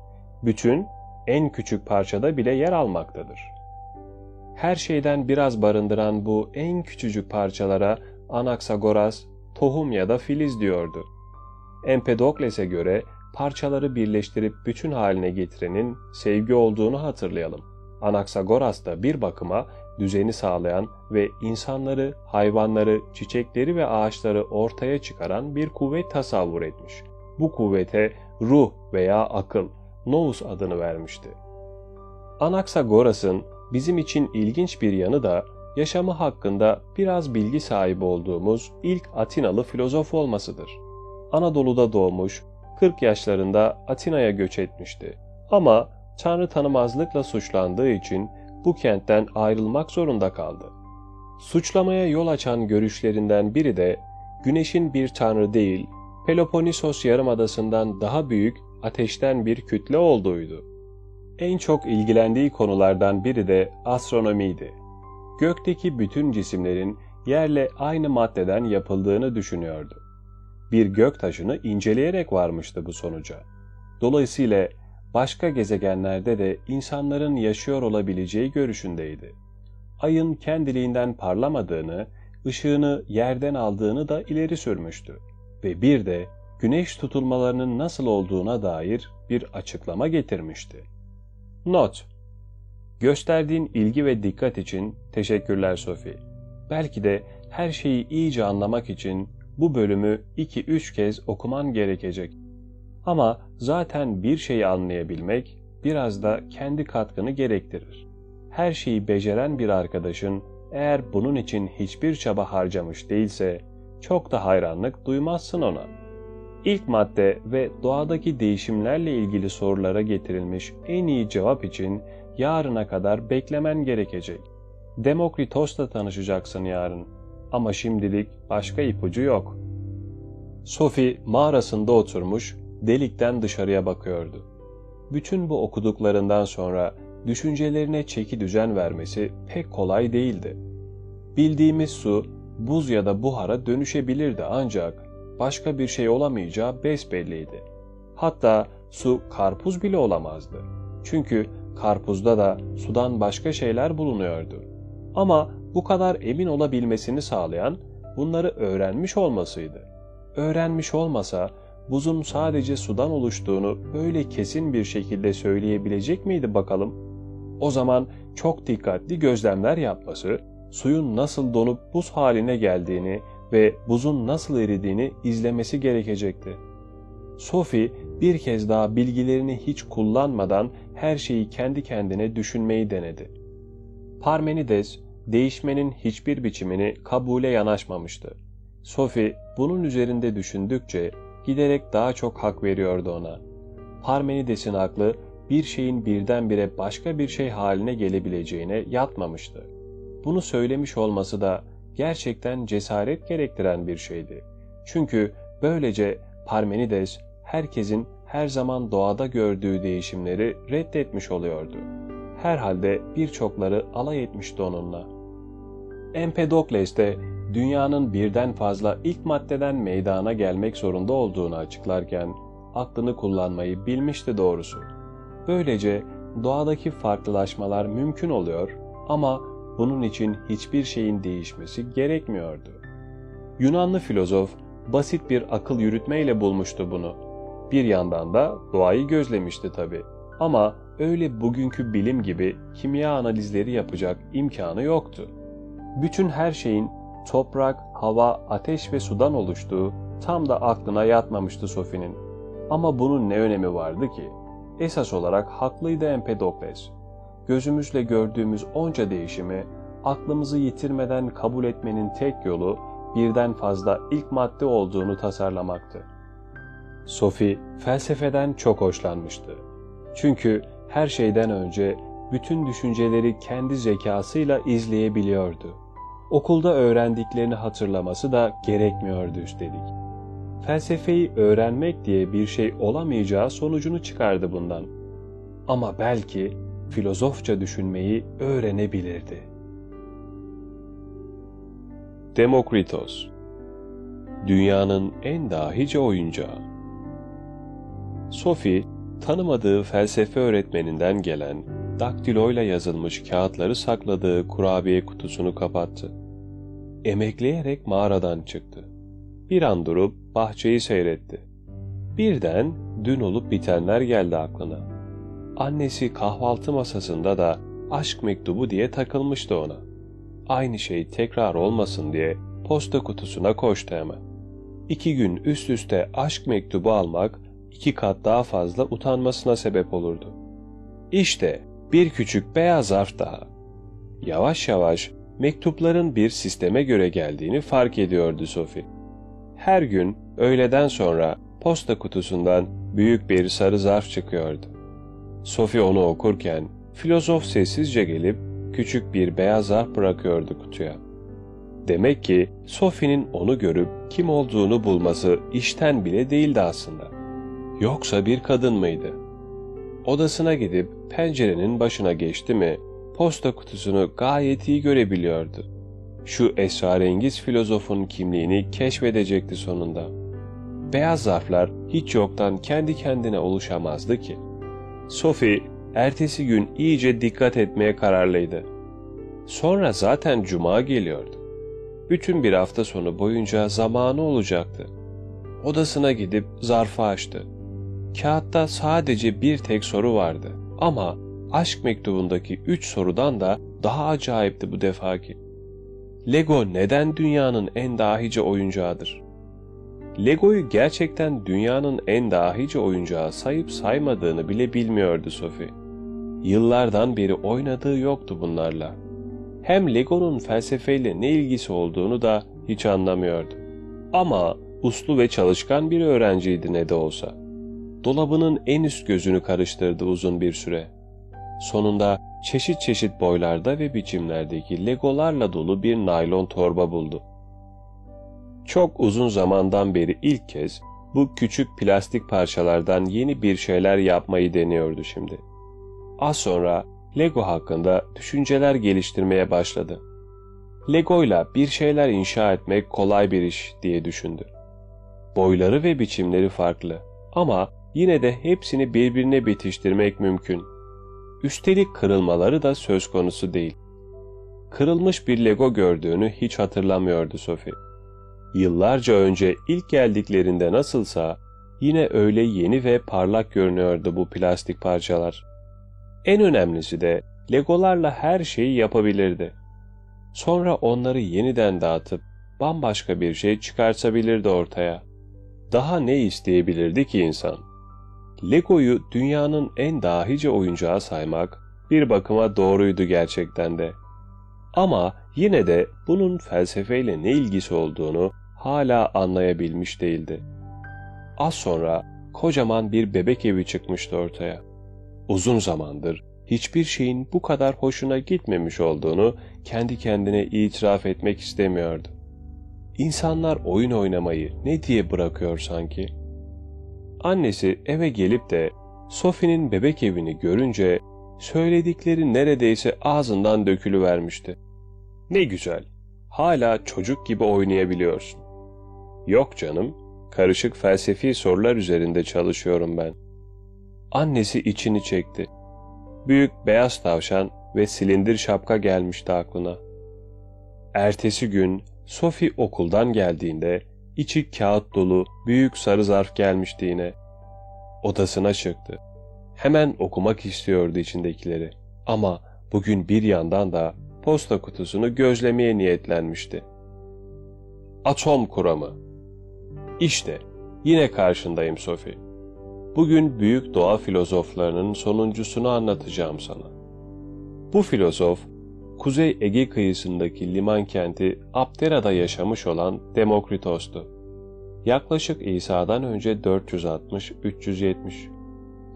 Bütün en küçük parçada bile yer almaktadır. Her şeyden biraz barındıran bu en küçücük parçalara Anaksagoras, tohum ya da filiz diyordu. Empedokles'e göre parçaları birleştirip bütün haline getirenin sevgi olduğunu hatırlayalım. Anaksagoras da bir bakıma düzeni sağlayan ve insanları, hayvanları, çiçekleri ve ağaçları ortaya çıkaran bir kuvvet tasavvur etmiş. Bu kuvvete ruh veya akıl, nous adını vermişti. Anaksagoras'ın bizim için ilginç bir yanı da yaşamı hakkında biraz bilgi sahibi olduğumuz ilk Atinalı filozof olmasıdır. Anadolu'da doğmuş, 40 yaşlarında Atina'ya göç etmişti. Ama tanrı tanımazlıkla suçlandığı için bu kentten ayrılmak zorunda kaldı. Suçlamaya yol açan görüşlerinden biri de güneşin bir tanrı değil, Peloponnesos yarımadasından daha büyük ateşten bir kütle olduğuydu. En çok ilgilendiği konulardan biri de astronomiydi. Gökteki bütün cisimlerin yerle aynı maddeden yapıldığını düşünüyordu. Bir gök taşını inceleyerek varmıştı bu sonuca. Dolayısıyla başka gezegenlerde de insanların yaşıyor olabileceği görüşündeydi. Ayın kendiliğinden parlamadığını, ışığını yerden aldığını da ileri sürmüştü. Ve bir de güneş tutulmalarının nasıl olduğuna dair bir açıklama getirmişti. Not Gösterdiğin ilgi ve dikkat için teşekkürler Sophie. Belki de her şeyi iyice anlamak için bu bölümü 2-3 kez okuman gerekecek. Ama zaten bir şeyi anlayabilmek biraz da kendi katkını gerektirir. Her şeyi beceren bir arkadaşın eğer bunun için hiçbir çaba harcamış değilse çok da hayranlık duymazsın ona. İlk madde ve doğadaki değişimlerle ilgili sorulara getirilmiş en iyi cevap için yarına kadar beklemen gerekecek. Demokritos'la tanışacaksın yarın. Ama şimdilik başka ipucu yok. Sophie mağarasında oturmuş, delikten dışarıya bakıyordu. Bütün bu okuduklarından sonra düşüncelerine çeki düzen vermesi pek kolay değildi. Bildiğimiz su buz ya da buhara dönüşebilirdi ancak başka bir şey olamayacağı besbelliydi. Hatta su karpuz bile olamazdı. Çünkü karpuzda da sudan başka şeyler bulunuyordu. Ama bu kadar emin olabilmesini sağlayan bunları öğrenmiş olmasıydı. Öğrenmiş olmasa buzun sadece sudan oluştuğunu böyle kesin bir şekilde söyleyebilecek miydi bakalım? O zaman çok dikkatli gözlemler yapması, suyun nasıl donup buz haline geldiğini ve buzun nasıl eridiğini izlemesi gerekecekti. Sophie bir kez daha bilgilerini hiç kullanmadan her şeyi kendi kendine düşünmeyi denedi. Parmenides, değişmenin hiçbir biçimini kabule yanaşmamıştı. Sophie bunun üzerinde düşündükçe giderek daha çok hak veriyordu ona. Parmenides'in aklı bir şeyin birdenbire başka bir şey haline gelebileceğine yatmamıştı. Bunu söylemiş olması da gerçekten cesaret gerektiren bir şeydi. Çünkü böylece Parmenides herkesin her zaman doğada gördüğü değişimleri reddetmiş oluyordu. Herhalde birçokları alay etmişti onunla. Empedokles de dünyanın birden fazla ilk maddeden meydana gelmek zorunda olduğunu açıklarken aklını kullanmayı bilmişti doğrusu. Böylece doğadaki farklılaşmalar mümkün oluyor ama bunun için hiçbir şeyin değişmesi gerekmiyordu. Yunanlı filozof basit bir akıl yürütmeyle bulmuştu bunu. Bir yandan da doğayı gözlemişti tabi. Ama öyle bugünkü bilim gibi kimya analizleri yapacak imkanı yoktu. Bütün her şeyin toprak, hava, ateş ve sudan oluştuğu tam da aklına yatmamıştı Sophie'nin. Ama bunun ne önemi vardı ki? Esas olarak haklıydı Empedokles. Gözümüzle gördüğümüz onca değişimi aklımızı yitirmeden kabul etmenin tek yolu birden fazla ilk madde olduğunu tasarlamaktı. Sophie felsefeden çok hoşlanmıştı. Çünkü her şeyden önce bütün düşünceleri kendi zekasıyla izleyebiliyordu. Okulda öğrendiklerini hatırlaması da gerekmiyordu üstelik. Felsefeyi öğrenmek diye bir şey olamayacağı sonucunu çıkardı bundan. Ama belki filozofça düşünmeyi öğrenebilirdi. Demokritos Dünyanın en dahice oyuncağı Sophie, tanımadığı felsefe öğretmeninden gelen daktiloyla yazılmış kağıtları sakladığı kurabiye kutusunu kapattı. Emekleyerek mağaradan çıktı. Bir an durup bahçeyi seyretti. Birden dün olup bitenler geldi aklına. Annesi kahvaltı masasında da aşk mektubu diye takılmıştı ona. Aynı şey tekrar olmasın diye posta kutusuna koştu hemen. İki gün üst üste aşk mektubu almak iki kat daha fazla utanmasına sebep olurdu. İşte bir küçük beyaz zarf daha. Yavaş yavaş mektupların bir sisteme göre geldiğini fark ediyordu Sophie. Her gün öğleden sonra posta kutusundan büyük bir sarı zarf çıkıyordu. Sophie onu okurken filozof sessizce gelip küçük bir beyaz zarf bırakıyordu kutuya. Demek ki Sophie'nin onu görüp kim olduğunu bulması işten bile değildi aslında. Yoksa bir kadın mıydı? Odasına gidip pencerenin başına geçti mi posta kutusunu gayet iyi görebiliyordu. Şu esrarengiz filozofun kimliğini keşfedecekti sonunda. Beyaz zarflar hiç yoktan kendi kendine oluşamazdı ki. Sophie ertesi gün iyice dikkat etmeye kararlıydı. Sonra zaten cuma geliyordu. Bütün bir hafta sonu boyunca zamanı olacaktı. Odasına gidip zarfı açtı. Kağıtta sadece bir tek soru vardı ama aşk mektubundaki üç sorudan da daha acayipti bu defaki. Lego neden dünyanın en dahice oyuncağıdır? Lego'yu gerçekten dünyanın en dahice oyuncağı sayıp saymadığını bile bilmiyordu Sophie. Yıllardan beri oynadığı yoktu bunlarla. Hem Lego'nun felsefeyle ne ilgisi olduğunu da hiç anlamıyordu. Ama uslu ve çalışkan bir öğrenciydi ne de olsa. Dolabının en üst gözünü karıştırdı uzun bir süre. Sonunda çeşit çeşit boylarda ve biçimlerdeki legolarla dolu bir naylon torba buldu. Çok uzun zamandan beri ilk kez bu küçük plastik parçalardan yeni bir şeyler yapmayı deniyordu şimdi. Az sonra Lego hakkında düşünceler geliştirmeye başladı. Lego'yla bir şeyler inşa etmek kolay bir iş diye düşündü. Boyları ve biçimleri farklı ama yine de hepsini birbirine bitiştirmek mümkün. Üstelik kırılmaları da söz konusu değil. Kırılmış bir Lego gördüğünü hiç hatırlamıyordu Sophie. Yıllarca önce ilk geldiklerinde nasılsa yine öyle yeni ve parlak görünüyordu bu plastik parçalar. En önemlisi de Legolarla her şeyi yapabilirdi. Sonra onları yeniden dağıtıp bambaşka bir şey çıkartabilirdi ortaya. Daha ne isteyebilirdi ki insan? Lego'yu dünyanın en dahice oyuncağı saymak bir bakıma doğruydu gerçekten de. Ama yine de bunun felsefeyle ne ilgisi olduğunu hala anlayabilmiş değildi. Az sonra kocaman bir bebek evi çıkmıştı ortaya. Uzun zamandır hiçbir şeyin bu kadar hoşuna gitmemiş olduğunu kendi kendine itiraf etmek istemiyordu. İnsanlar oyun oynamayı ne diye bırakıyor sanki? Annesi eve gelip de Sophie'nin bebek evini görünce söyledikleri neredeyse ağzından dökülüvermişti. Ne güzel, hala çocuk gibi oynayabiliyorsun. Yok canım, karışık felsefi sorular üzerinde çalışıyorum ben. Annesi içini çekti. Büyük beyaz tavşan ve silindir şapka gelmişti aklına. Ertesi gün Sophie okuldan geldiğinde içi kağıt dolu büyük sarı zarf gelmişti yine. Odasına çıktı. Hemen okumak istiyordu içindekileri. Ama bugün bir yandan da posta kutusunu gözlemeye niyetlenmişti. Atom kuramı. İşte yine karşındayım Sophie. Bugün büyük doğa filozoflarının sonuncusunu anlatacağım sana. Bu filozof, Kuzey Ege kıyısındaki liman kenti Aptera'da yaşamış olan Demokritos'tu. Yaklaşık İsa'dan önce 460-370.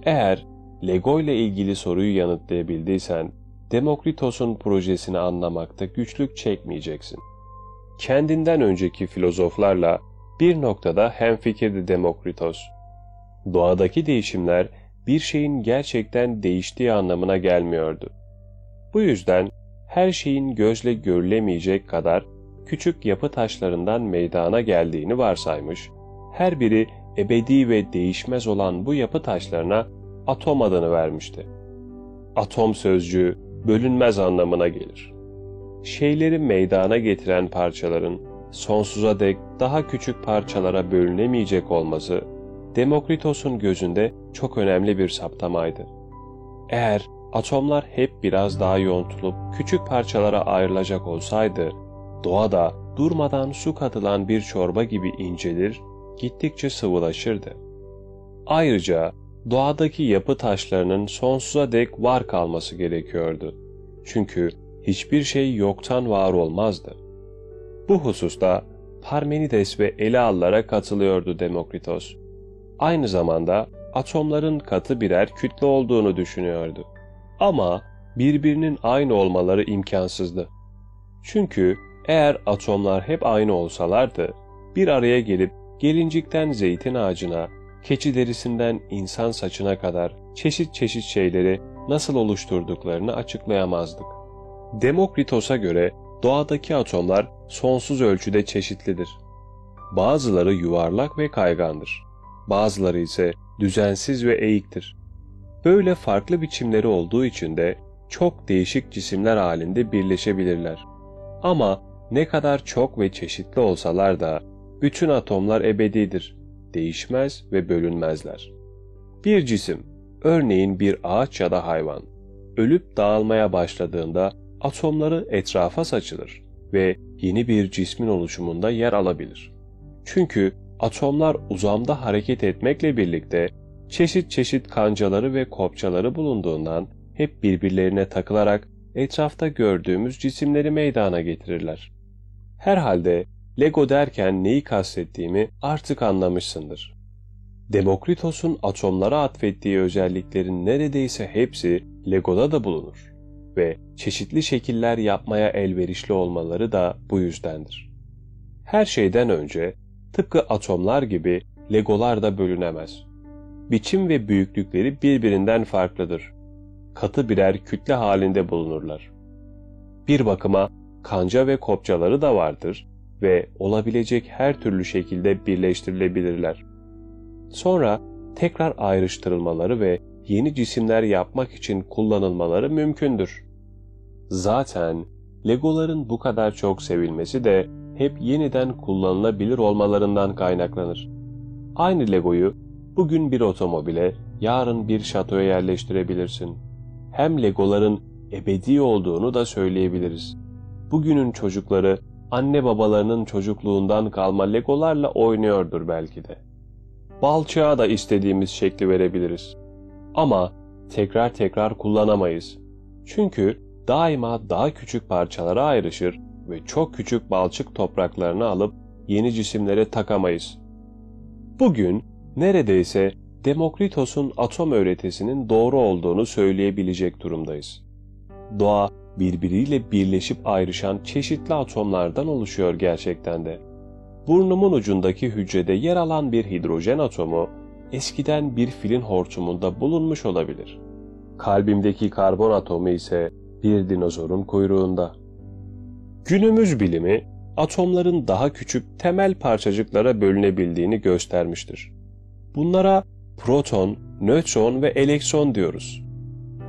Eğer Lego ile ilgili soruyu yanıtlayabildiysen, Demokritos'un projesini anlamakta güçlük çekmeyeceksin. Kendinden önceki filozoflarla bir noktada hemfikirdi Demokritos. Doğadaki değişimler bir şeyin gerçekten değiştiği anlamına gelmiyordu. Bu yüzden her şeyin gözle görülemeyecek kadar küçük yapı taşlarından meydana geldiğini varsaymış, her biri ebedi ve değişmez olan bu yapı taşlarına atom adını vermişti. Atom sözcüğü bölünmez anlamına gelir. Şeyleri meydana getiren parçaların sonsuza dek daha küçük parçalara bölünemeyecek olması Demokritos'un gözünde çok önemli bir saptamaydı. Eğer atomlar hep biraz daha yontulup küçük parçalara ayrılacak olsaydı, doğada durmadan su katılan bir çorba gibi incelir, gittikçe sıvılaşırdı. Ayrıca doğadaki yapı taşlarının sonsuza dek var kalması gerekiyordu. Çünkü hiçbir şey yoktan var olmazdı. Bu hususta Parmenides ve Eleallara katılıyordu Demokritos. Aynı zamanda atomların katı birer kütle olduğunu düşünüyordu. Ama birbirinin aynı olmaları imkansızdı. Çünkü eğer atomlar hep aynı olsalardı, bir araya gelip gelincikten zeytin ağacına, keçi derisinden insan saçına kadar çeşit çeşit şeyleri nasıl oluşturduklarını açıklayamazdık. Demokritos'a göre doğadaki atomlar sonsuz ölçüde çeşitlidir. Bazıları yuvarlak ve kaygandır. Bazıları ise düzensiz ve eğiktir. Böyle farklı biçimleri olduğu için de çok değişik cisimler halinde birleşebilirler. Ama ne kadar çok ve çeşitli olsalar da bütün atomlar ebedidir, değişmez ve bölünmezler. Bir cisim, örneğin bir ağaç ya da hayvan, ölüp dağılmaya başladığında atomları etrafa saçılır ve yeni bir cismin oluşumunda yer alabilir. Çünkü atomlar uzamda hareket etmekle birlikte çeşit çeşit kancaları ve kopçaları bulunduğundan hep birbirlerine takılarak etrafta gördüğümüz cisimleri meydana getirirler. Herhalde Lego derken neyi kastettiğimi artık anlamışsındır. Demokritos'un atomlara atfettiği özelliklerin neredeyse hepsi Lego'da da bulunur ve çeşitli şekiller yapmaya elverişli olmaları da bu yüzdendir. Her şeyden önce tıpkı atomlar gibi Legolar da bölünemez. Biçim ve büyüklükleri birbirinden farklıdır. katı birer kütle halinde bulunurlar. Bir bakıma kanca ve kopçaları da vardır ve olabilecek her türlü şekilde birleştirilebilirler. Sonra tekrar ayrıştırılmaları ve yeni cisimler yapmak için kullanılmaları mümkündür. Zaten Legoların bu kadar çok sevilmesi de hep yeniden kullanılabilir olmalarından kaynaklanır. Aynı Legoyu bugün bir otomobile, yarın bir şatoya yerleştirebilirsin. Hem Legoların ebedi olduğunu da söyleyebiliriz. Bugünün çocukları anne babalarının çocukluğundan kalma Legolarla oynuyordur belki de. Balçağa da istediğimiz şekli verebiliriz. Ama tekrar tekrar kullanamayız. Çünkü daima daha küçük parçalara ayrışır ve çok küçük balçık topraklarını alıp yeni cisimlere takamayız. Bugün neredeyse Demokritos'un atom öğretisinin doğru olduğunu söyleyebilecek durumdayız. Doğa birbiriyle birleşip ayrışan çeşitli atomlardan oluşuyor gerçekten de. Burnumun ucundaki hücrede yer alan bir hidrojen atomu eskiden bir filin hortumunda bulunmuş olabilir. Kalbimdeki karbon atomu ise bir dinozorun kuyruğunda. Günümüz bilimi atomların daha küçük temel parçacıklara bölünebildiğini göstermiştir. Bunlara proton, nötron ve elektron diyoruz.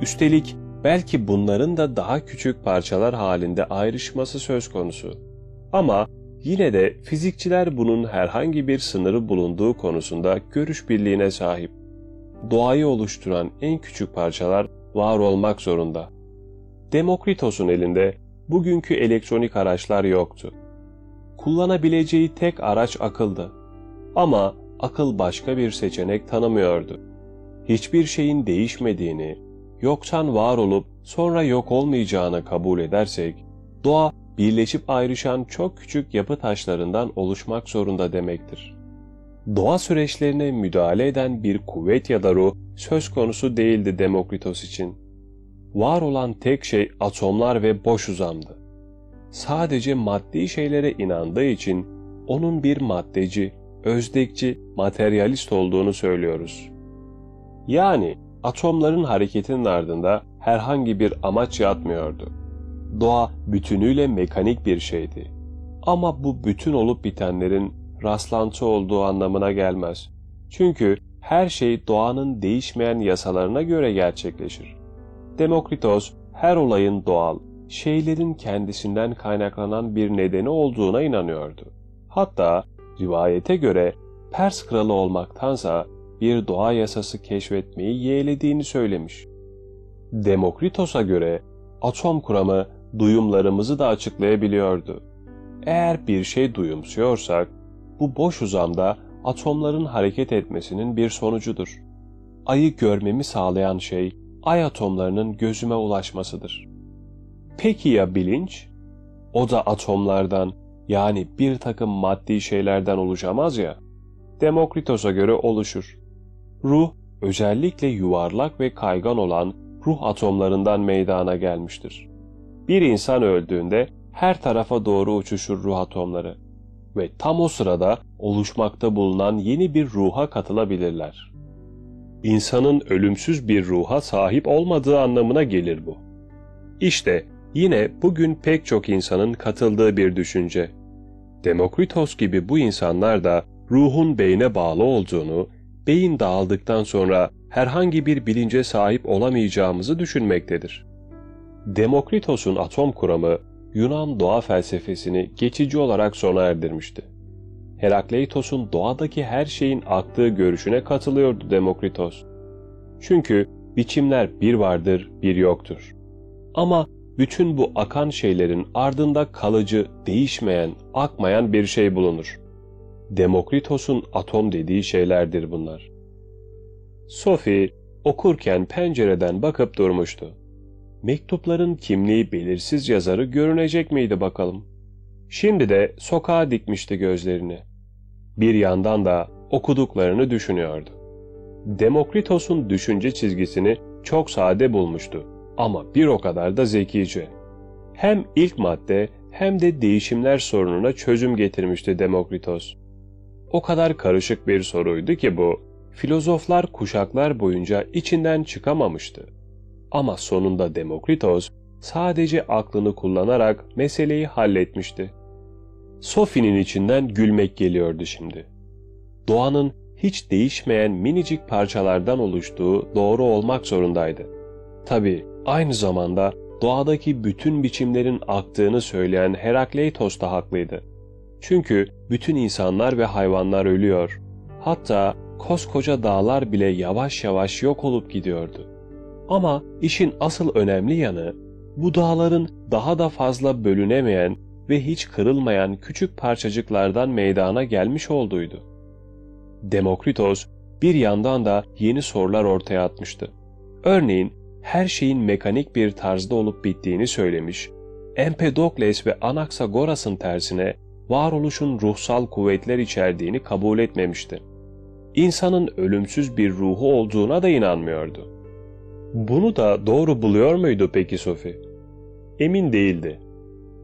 Üstelik belki bunların da daha küçük parçalar halinde ayrışması söz konusu. Ama yine de fizikçiler bunun herhangi bir sınırı bulunduğu konusunda görüş birliğine sahip. Doğayı oluşturan en küçük parçalar var olmak zorunda. Demokritos'un elinde bugünkü elektronik araçlar yoktu. Kullanabileceği tek araç akıldı. Ama akıl başka bir seçenek tanımıyordu. Hiçbir şeyin değişmediğini, yoktan var olup sonra yok olmayacağını kabul edersek, doğa birleşip ayrışan çok küçük yapı taşlarından oluşmak zorunda demektir. Doğa süreçlerine müdahale eden bir kuvvet ya da ruh söz konusu değildi Demokritos için. Var olan tek şey atomlar ve boş uzamdı. Sadece maddi şeylere inandığı için onun bir maddeci, özdekçi, materyalist olduğunu söylüyoruz. Yani atomların hareketinin ardında herhangi bir amaç yatmıyordu. Doğa bütünüyle mekanik bir şeydi. Ama bu bütün olup bitenlerin rastlantı olduğu anlamına gelmez. Çünkü her şey doğanın değişmeyen yasalarına göre gerçekleşir. Demokritos her olayın doğal, şeylerin kendisinden kaynaklanan bir nedeni olduğuna inanıyordu. Hatta rivayete göre Pers kralı olmaktansa bir doğa yasası keşfetmeyi yeğlediğini söylemiş. Demokritos'a göre atom kuramı duyumlarımızı da açıklayabiliyordu. Eğer bir şey duyumsuyorsak, bu boş uzamda atomların hareket etmesinin bir sonucudur. Ayı görmemi sağlayan şey, ay atomlarının gözüme ulaşmasıdır. Peki ya bilinç? O da atomlardan, yani bir takım maddi şeylerden oluşamaz ya. Demokritos'a göre oluşur. Ruh, özellikle yuvarlak ve kaygan olan ruh atomlarından meydana gelmiştir. Bir insan öldüğünde her tarafa doğru uçuşur ruh atomları ve tam o sırada oluşmakta bulunan yeni bir ruha katılabilirler. İnsanın ölümsüz bir ruha sahip olmadığı anlamına gelir bu. İşte yine bugün pek çok insanın katıldığı bir düşünce. Demokritos gibi bu insanlar da ruhun beyne bağlı olduğunu, beyin dağıldıktan sonra herhangi bir bilince sahip olamayacağımızı düşünmektedir. Demokritos'un atom kuramı Yunan doğa felsefesini geçici olarak sona erdirmişti. Herakleitos'un doğadaki her şeyin aktığı görüşüne katılıyordu Demokritos. Çünkü biçimler bir vardır, bir yoktur. Ama bütün bu akan şeylerin ardında kalıcı, değişmeyen, akmayan bir şey bulunur. Demokritos'un atom dediği şeylerdir bunlar. Sophie okurken pencereden bakıp durmuştu. Mektupların kimliği belirsiz yazarı görünecek miydi bakalım? Şimdi de sokağa dikmişti gözlerini. Bir yandan da okuduklarını düşünüyordu. Demokritos'un düşünce çizgisini çok sade bulmuştu ama bir o kadar da zekice. Hem ilk madde hem de değişimler sorununa çözüm getirmişti Demokritos. O kadar karışık bir soruydu ki bu, filozoflar kuşaklar boyunca içinden çıkamamıştı. Ama sonunda Demokritos sadece aklını kullanarak meseleyi halletmişti. Sophie'nin içinden gülmek geliyordu şimdi. Doğanın hiç değişmeyen minicik parçalardan oluştuğu doğru olmak zorundaydı. Tabi aynı zamanda doğadaki bütün biçimlerin aktığını söyleyen Herakleitos da haklıydı. Çünkü bütün insanlar ve hayvanlar ölüyor. Hatta koskoca dağlar bile yavaş yavaş yok olup gidiyordu. Ama işin asıl önemli yanı bu dağların daha da fazla bölünemeyen ve hiç kırılmayan küçük parçacıklardan meydana gelmiş olduğuydu. Demokritos bir yandan da yeni sorular ortaya atmıştı. Örneğin her şeyin mekanik bir tarzda olup bittiğini söylemiş, Empedokles ve Anaxagoras'ın tersine varoluşun ruhsal kuvvetler içerdiğini kabul etmemişti. İnsanın ölümsüz bir ruhu olduğuna da inanmıyordu. Bunu da doğru buluyor muydu peki Sophie? Emin değildi.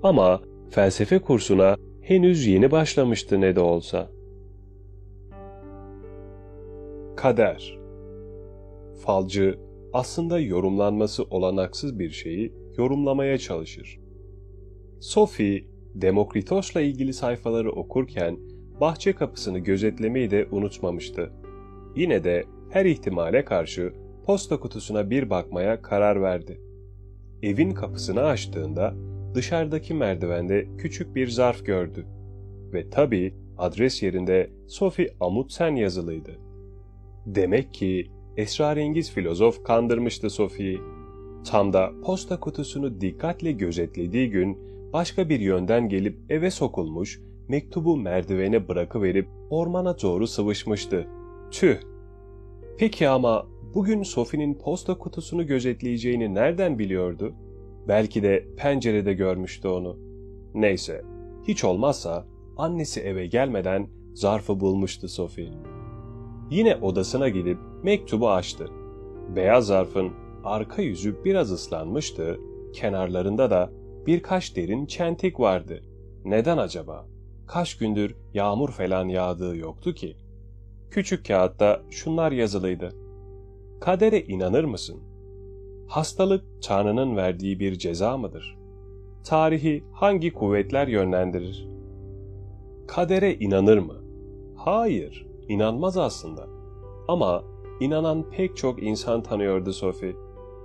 Ama felsefe kursuna henüz yeni başlamıştı ne de olsa. Kader Falcı aslında yorumlanması olanaksız bir şeyi yorumlamaya çalışır. Sophie, Demokritos'la ilgili sayfaları okurken bahçe kapısını gözetlemeyi de unutmamıştı. Yine de her ihtimale karşı posta kutusuna bir bakmaya karar verdi. Evin kapısını açtığında dışarıdaki merdivende küçük bir zarf gördü. Ve tabii adres yerinde Sophie Amundsen yazılıydı. Demek ki esrarengiz filozof kandırmıştı Sophie'yi. Tam da posta kutusunu dikkatle gözetlediği gün başka bir yönden gelip eve sokulmuş, mektubu merdivene bırakıverip ormana doğru sıvışmıştı. Tüh! Peki ama bugün Sophie'nin posta kutusunu gözetleyeceğini nereden biliyordu? Belki de pencerede görmüştü onu. Neyse, hiç olmazsa annesi eve gelmeden zarfı bulmuştu Sophie. Yine odasına gidip mektubu açtı. Beyaz zarfın arka yüzü biraz ıslanmıştı, kenarlarında da birkaç derin çentik vardı. Neden acaba? Kaç gündür yağmur falan yağdığı yoktu ki. Küçük kağıtta şunlar yazılıydı. Kadere inanır mısın? Hastalık Tanrı'nın verdiği bir ceza mıdır? Tarihi hangi kuvvetler yönlendirir? Kadere inanır mı? Hayır, inanmaz aslında. Ama inanan pek çok insan tanıyordu Sophie.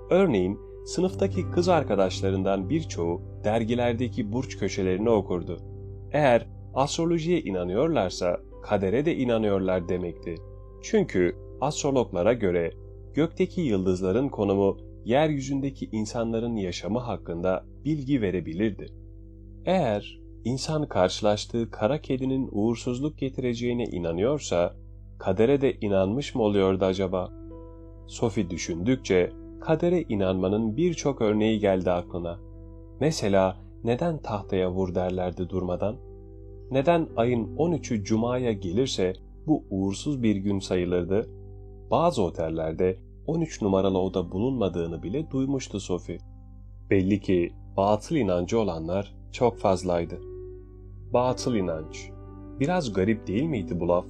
Örneğin sınıftaki kız arkadaşlarından birçoğu dergilerdeki burç köşelerini okurdu. Eğer astrolojiye inanıyorlarsa kadere de inanıyorlar demekti. Çünkü astrologlara göre gökteki yıldızların konumu yeryüzündeki insanların yaşamı hakkında bilgi verebilirdi. Eğer insan karşılaştığı kara kedinin uğursuzluk getireceğine inanıyorsa, kadere de inanmış mı oluyordu acaba? Sophie düşündükçe kadere inanmanın birçok örneği geldi aklına. Mesela neden tahtaya vur derlerdi durmadan? Neden ayın 13'ü Cuma'ya gelirse bu uğursuz bir gün sayılırdı? Bazı otellerde 13 numaralı oda bulunmadığını bile duymuştu Sophie. Belli ki batıl inancı olanlar çok fazlaydı. Batıl inanç. Biraz garip değil miydi bu laf?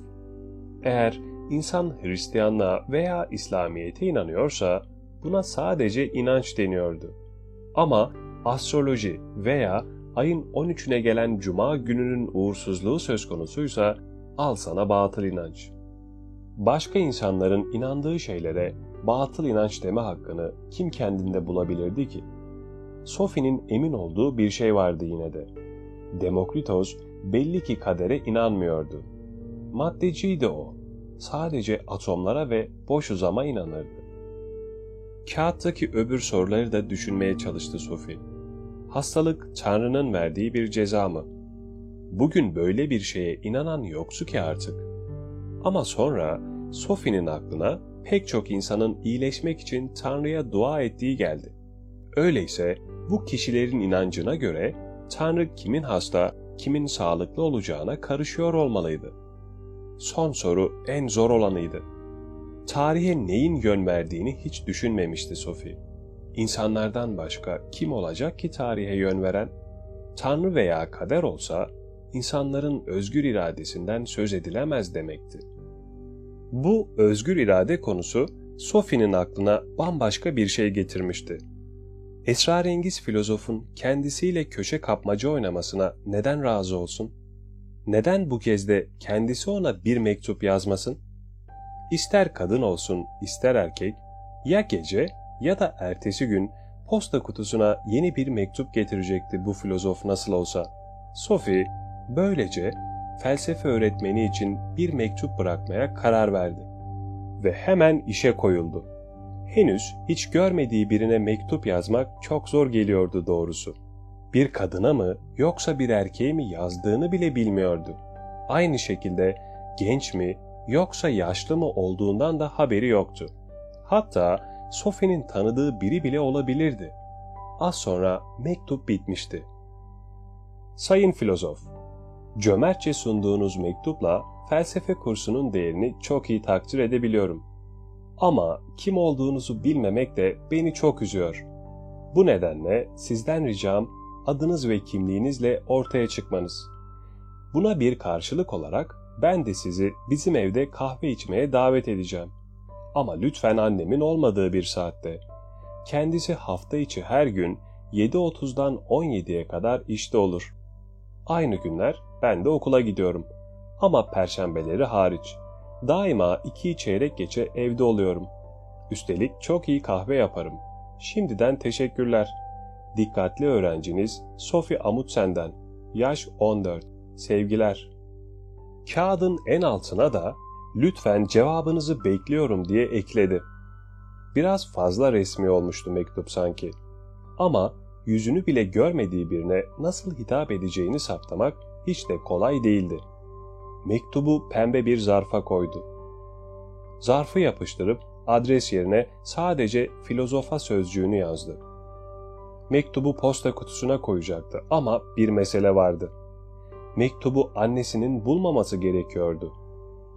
Eğer insan Hristiyanlığa veya İslamiyet'e inanıyorsa buna sadece inanç deniyordu. Ama astroloji veya ayın 13'üne gelen cuma gününün uğursuzluğu söz konusuysa al sana batıl inanç. Başka insanların inandığı şeylere batıl inanç deme hakkını kim kendinde bulabilirdi ki? Sophie'nin emin olduğu bir şey vardı yine de. Demokritos belli ki kadere inanmıyordu. Maddeciydi o. Sadece atomlara ve boş uzama inanırdı. Kağıttaki öbür soruları da düşünmeye çalıştı Sophie. Hastalık Tanrı'nın verdiği bir ceza mı? Bugün böyle bir şeye inanan yoksu ki artık. Ama sonra Sophie'nin aklına pek çok insanın iyileşmek için Tanrı'ya dua ettiği geldi. Öyleyse bu kişilerin inancına göre Tanrı kimin hasta, kimin sağlıklı olacağına karışıyor olmalıydı. Son soru en zor olanıydı. Tarihe neyin yön verdiğini hiç düşünmemişti Sophie. İnsanlardan başka kim olacak ki tarihe yön veren? Tanrı veya kader olsa insanların özgür iradesinden söz edilemez demekti. Bu özgür irade konusu Sophie'nin aklına bambaşka bir şey getirmişti. Esrarengiz filozofun kendisiyle köşe kapmaca oynamasına neden razı olsun? Neden bu kez de kendisi ona bir mektup yazmasın? İster kadın olsun, ister erkek, ya gece ya da ertesi gün posta kutusuna yeni bir mektup getirecekti bu filozof nasıl olsa. Sophie böylece felsefe öğretmeni için bir mektup bırakmaya karar verdi ve hemen işe koyuldu. Henüz hiç görmediği birine mektup yazmak çok zor geliyordu doğrusu. Bir kadına mı yoksa bir erkeğe mi yazdığını bile bilmiyordu. Aynı şekilde genç mi yoksa yaşlı mı olduğundan da haberi yoktu. Hatta Sophie'nin tanıdığı biri bile olabilirdi. Az sonra mektup bitmişti. Sayın filozof, cömertçe sunduğunuz mektupla felsefe kursunun değerini çok iyi takdir edebiliyorum. Ama kim olduğunuzu bilmemek de beni çok üzüyor. Bu nedenle sizden ricam adınız ve kimliğinizle ortaya çıkmanız. Buna bir karşılık olarak ben de sizi bizim evde kahve içmeye davet edeceğim. Ama lütfen annemin olmadığı bir saatte. Kendisi hafta içi her gün 7.30'dan 17'ye kadar işte olur. Aynı günler ben de okula gidiyorum. Ama perşembeleri hariç. Daima iki çeyrek geçe evde oluyorum. Üstelik çok iyi kahve yaparım. Şimdiden teşekkürler. Dikkatli öğrenciniz Sophie Amutsen'den. Yaş 14. Sevgiler. Kağıdın en altına da lütfen cevabınızı bekliyorum diye ekledi. Biraz fazla resmi olmuştu mektup sanki. Ama yüzünü bile görmediği birine nasıl hitap edeceğini saptamak hiç de kolay değildi. Mektubu pembe bir zarfa koydu. Zarfı yapıştırıp adres yerine sadece filozofa sözcüğünü yazdı. Mektubu posta kutusuna koyacaktı ama bir mesele vardı. Mektubu annesinin bulmaması gerekiyordu.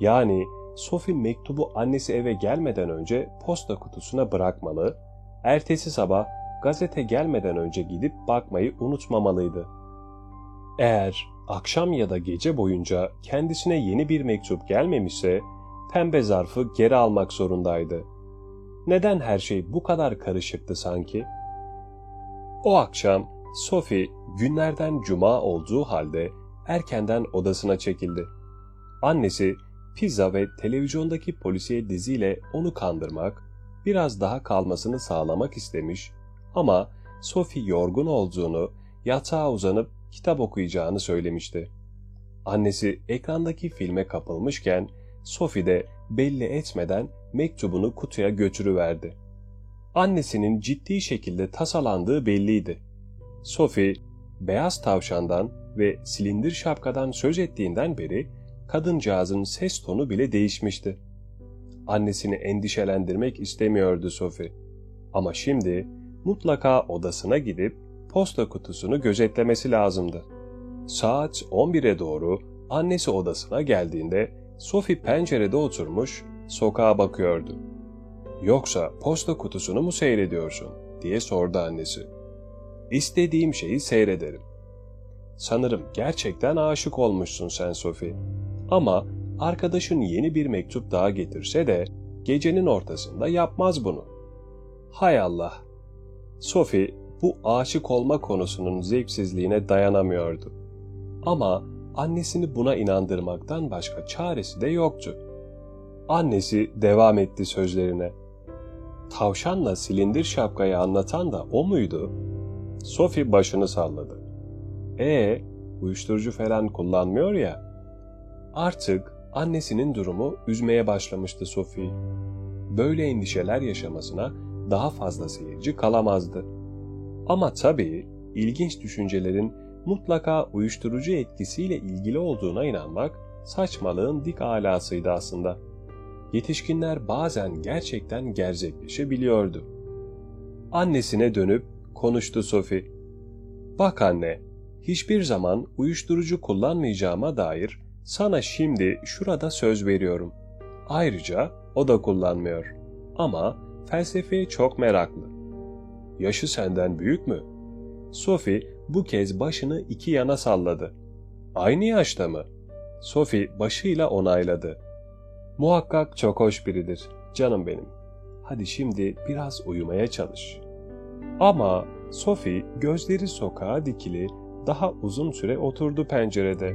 Yani Sophie mektubu annesi eve gelmeden önce posta kutusuna bırakmalı, ertesi sabah gazete gelmeden önce gidip bakmayı unutmamalıydı. Eğer akşam ya da gece boyunca kendisine yeni bir mektup gelmemişse pembe zarfı geri almak zorundaydı. Neden her şey bu kadar karışıktı sanki? O akşam Sophie günlerden cuma olduğu halde erkenden odasına çekildi. Annesi pizza ve televizyondaki polisiye diziyle onu kandırmak, biraz daha kalmasını sağlamak istemiş ama Sophie yorgun olduğunu, yatağa uzanıp kitap okuyacağını söylemişti. Annesi ekrandaki filme kapılmışken Sophie de belli etmeden mektubunu kutuya götürüverdi. Annesinin ciddi şekilde tasalandığı belliydi. Sophie, beyaz tavşandan ve silindir şapkadan söz ettiğinden beri kadıncağızın ses tonu bile değişmişti. Annesini endişelendirmek istemiyordu Sophie. Ama şimdi mutlaka odasına gidip posta kutusunu gözetlemesi lazımdı. Saat 11'e doğru annesi odasına geldiğinde Sophie pencerede oturmuş sokağa bakıyordu. Yoksa posta kutusunu mu seyrediyorsun diye sordu annesi. İstediğim şeyi seyrederim. Sanırım gerçekten aşık olmuşsun sen Sophie. Ama arkadaşın yeni bir mektup daha getirse de gecenin ortasında yapmaz bunu. Hay Allah! Sophie bu aşık olma konusunun zevksizliğine dayanamıyordu. Ama annesini buna inandırmaktan başka çaresi de yoktu. Annesi devam etti sözlerine. Tavşanla silindir şapkayı anlatan da o muydu? Sophie başını salladı. E, uyuşturucu falan kullanmıyor ya. Artık annesinin durumu üzmeye başlamıştı Sophie. Böyle endişeler yaşamasına daha fazla seyirci kalamazdı. Ama tabii ilginç düşüncelerin mutlaka uyuşturucu etkisiyle ilgili olduğuna inanmak saçmalığın dik alasıydı aslında. Yetişkinler bazen gerçekten gerzekleşebiliyordu. Annesine dönüp konuştu Sophie. Bak anne, hiçbir zaman uyuşturucu kullanmayacağıma dair sana şimdi şurada söz veriyorum. Ayrıca o da kullanmıyor. Ama felsefeye çok meraklı. Yaşı senden büyük mü? Sophie bu kez başını iki yana salladı. Aynı yaşta mı? Sophie başıyla onayladı. Muhakkak çok hoş biridir, canım benim. hadi şimdi biraz uyumaya çalış. Ama Sophie gözleri sokağa dikili daha uzun süre oturdu pencerede.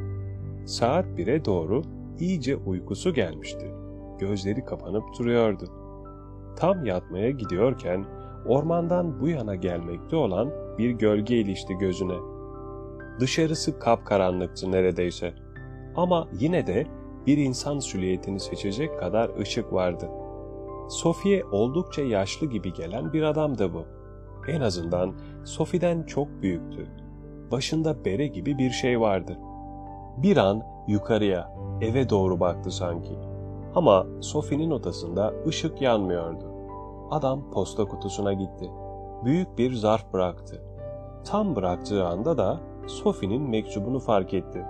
Saat 1'e doğru iyice uykusu gelmişti. Gözleri kapanıp duruyordu. Tam yatmaya gidiyorken ormandan bu yana gelmekte olan bir gölge ilişti gözüne. Dışarısı kapkaranlıktı neredeyse. Ama yine de bir insan süliyetini seçecek kadar ışık vardı. Sophie'ye oldukça yaşlı gibi gelen bir adamdı bu. En azından Sophie'den çok büyüktü. Başında bere gibi bir şey vardı. Bir an yukarıya, eve doğru baktı sanki. Ama Sophie'nin odasında ışık yanmıyordu. Adam posta kutusuna gitti. Büyük bir zarf bıraktı. Tam bıraktığı anda da Sophie'nin mektubunu fark etti.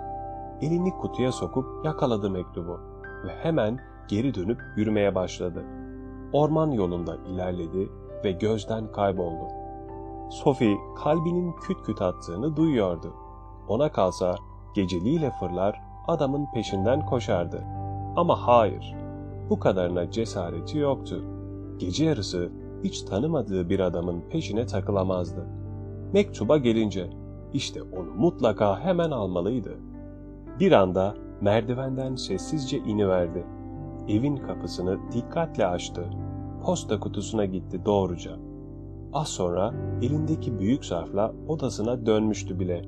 Elini kutuya sokup yakaladı mektubu ve hemen geri dönüp yürümeye başladı. Orman yolunda ilerledi ve gözden kayboldu. Sophie kalbinin küt küt attığını duyuyordu. Ona kalsa geceliğiyle fırlar adamın peşinden koşardı. Ama hayır, bu kadarına cesareti yoktu. Gece yarısı hiç tanımadığı bir adamın peşine takılamazdı. Mektuba gelince işte onu mutlaka hemen almalıydı. Bir anda merdivenden sessizce iniverdi. Evin kapısını dikkatle açtı. Posta kutusuna gitti doğruca. Az sonra elindeki büyük zarfla odasına dönmüştü bile.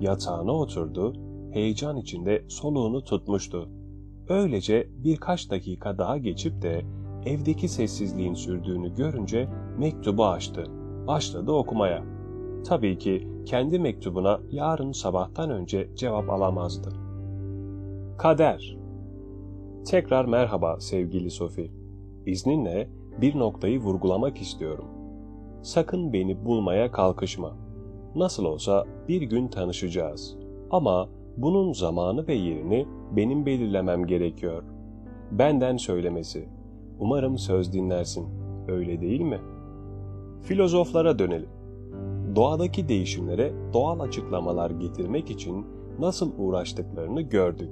Yatağına oturdu, heyecan içinde soluğunu tutmuştu. Öylece birkaç dakika daha geçip de evdeki sessizliğin sürdüğünü görünce mektubu açtı. Başladı okumaya. Tabii ki kendi mektubuna yarın sabahtan önce cevap alamazdı. Kader Tekrar merhaba sevgili Sophie. İzninle bir noktayı vurgulamak istiyorum. Sakın beni bulmaya kalkışma. Nasıl olsa bir gün tanışacağız. Ama bunun zamanı ve yerini benim belirlemem gerekiyor. Benden söylemesi. Umarım söz dinlersin. Öyle değil mi? Filozoflara dönelim. Doğadaki değişimlere doğal açıklamalar getirmek için nasıl uğraştıklarını gördük.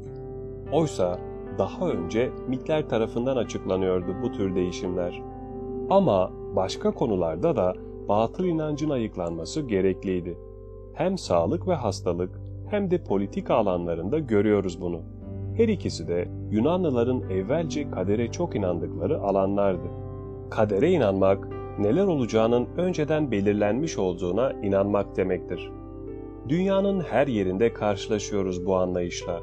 Oysa daha önce mitler tarafından açıklanıyordu bu tür değişimler. Ama başka konularda da batıl inancın ayıklanması gerekliydi. Hem sağlık ve hastalık hem de politik alanlarında görüyoruz bunu. Her ikisi de Yunanlıların evvelce kadere çok inandıkları alanlardı. Kadere inanmak, neler olacağının önceden belirlenmiş olduğuna inanmak demektir. Dünyanın her yerinde karşılaşıyoruz bu anlayışla.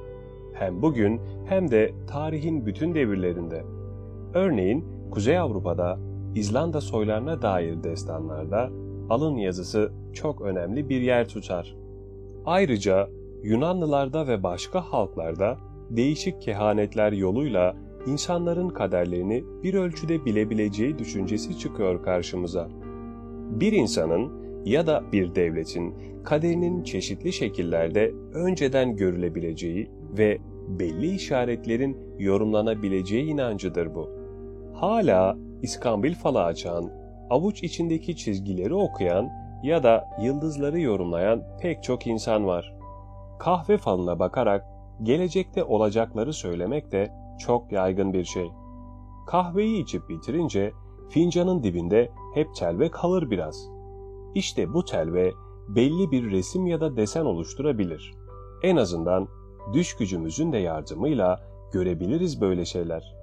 Hem bugün hem de tarihin bütün devirlerinde. Örneğin Kuzey Avrupa'da İzlanda soylarına dair destanlarda alın yazısı çok önemli bir yer tutar. Ayrıca Yunanlılarda ve başka halklarda değişik kehanetler yoluyla insanların kaderlerini bir ölçüde bilebileceği düşüncesi çıkıyor karşımıza. Bir insanın ya da bir devletin kaderinin çeşitli şekillerde önceden görülebileceği ve belli işaretlerin yorumlanabileceği inancıdır bu. Hala İskambil falı açan, avuç içindeki çizgileri okuyan ya da yıldızları yorumlayan pek çok insan var. Kahve falına bakarak gelecekte olacakları söylemek de çok yaygın bir şey. Kahveyi içip bitirince fincanın dibinde hep telve kalır biraz. İşte bu telve belli bir resim ya da desen oluşturabilir. En azından düş gücümüzün de yardımıyla görebiliriz böyle şeyler.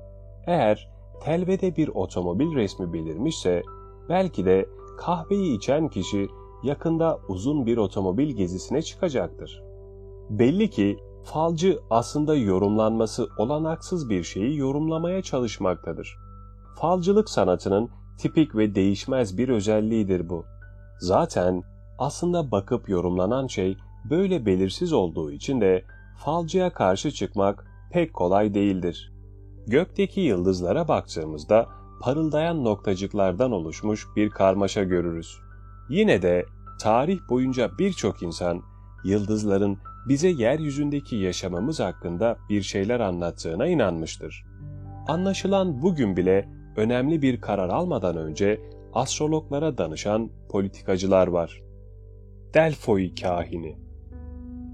Eğer telvede bir otomobil resmi belirmişse belki de kahveyi içen kişi yakında uzun bir otomobil gezisine çıkacaktır. Belli ki falcı aslında yorumlanması olanaksız bir şeyi yorumlamaya çalışmaktadır. Falcılık sanatının tipik ve değişmez bir özelliğidir bu. Zaten aslında bakıp yorumlanan şey böyle belirsiz olduğu için de falcıya karşı çıkmak pek kolay değildir. Gökteki yıldızlara baktığımızda parıldayan noktacıklardan oluşmuş bir karmaşa görürüz. Yine de tarih boyunca birçok insan yıldızların bize yeryüzündeki yaşamamız hakkında bir şeyler anlattığına inanmıştır. Anlaşılan bugün bile önemli bir karar almadan önce astrologlara danışan politikacılar var. Delfoi kahini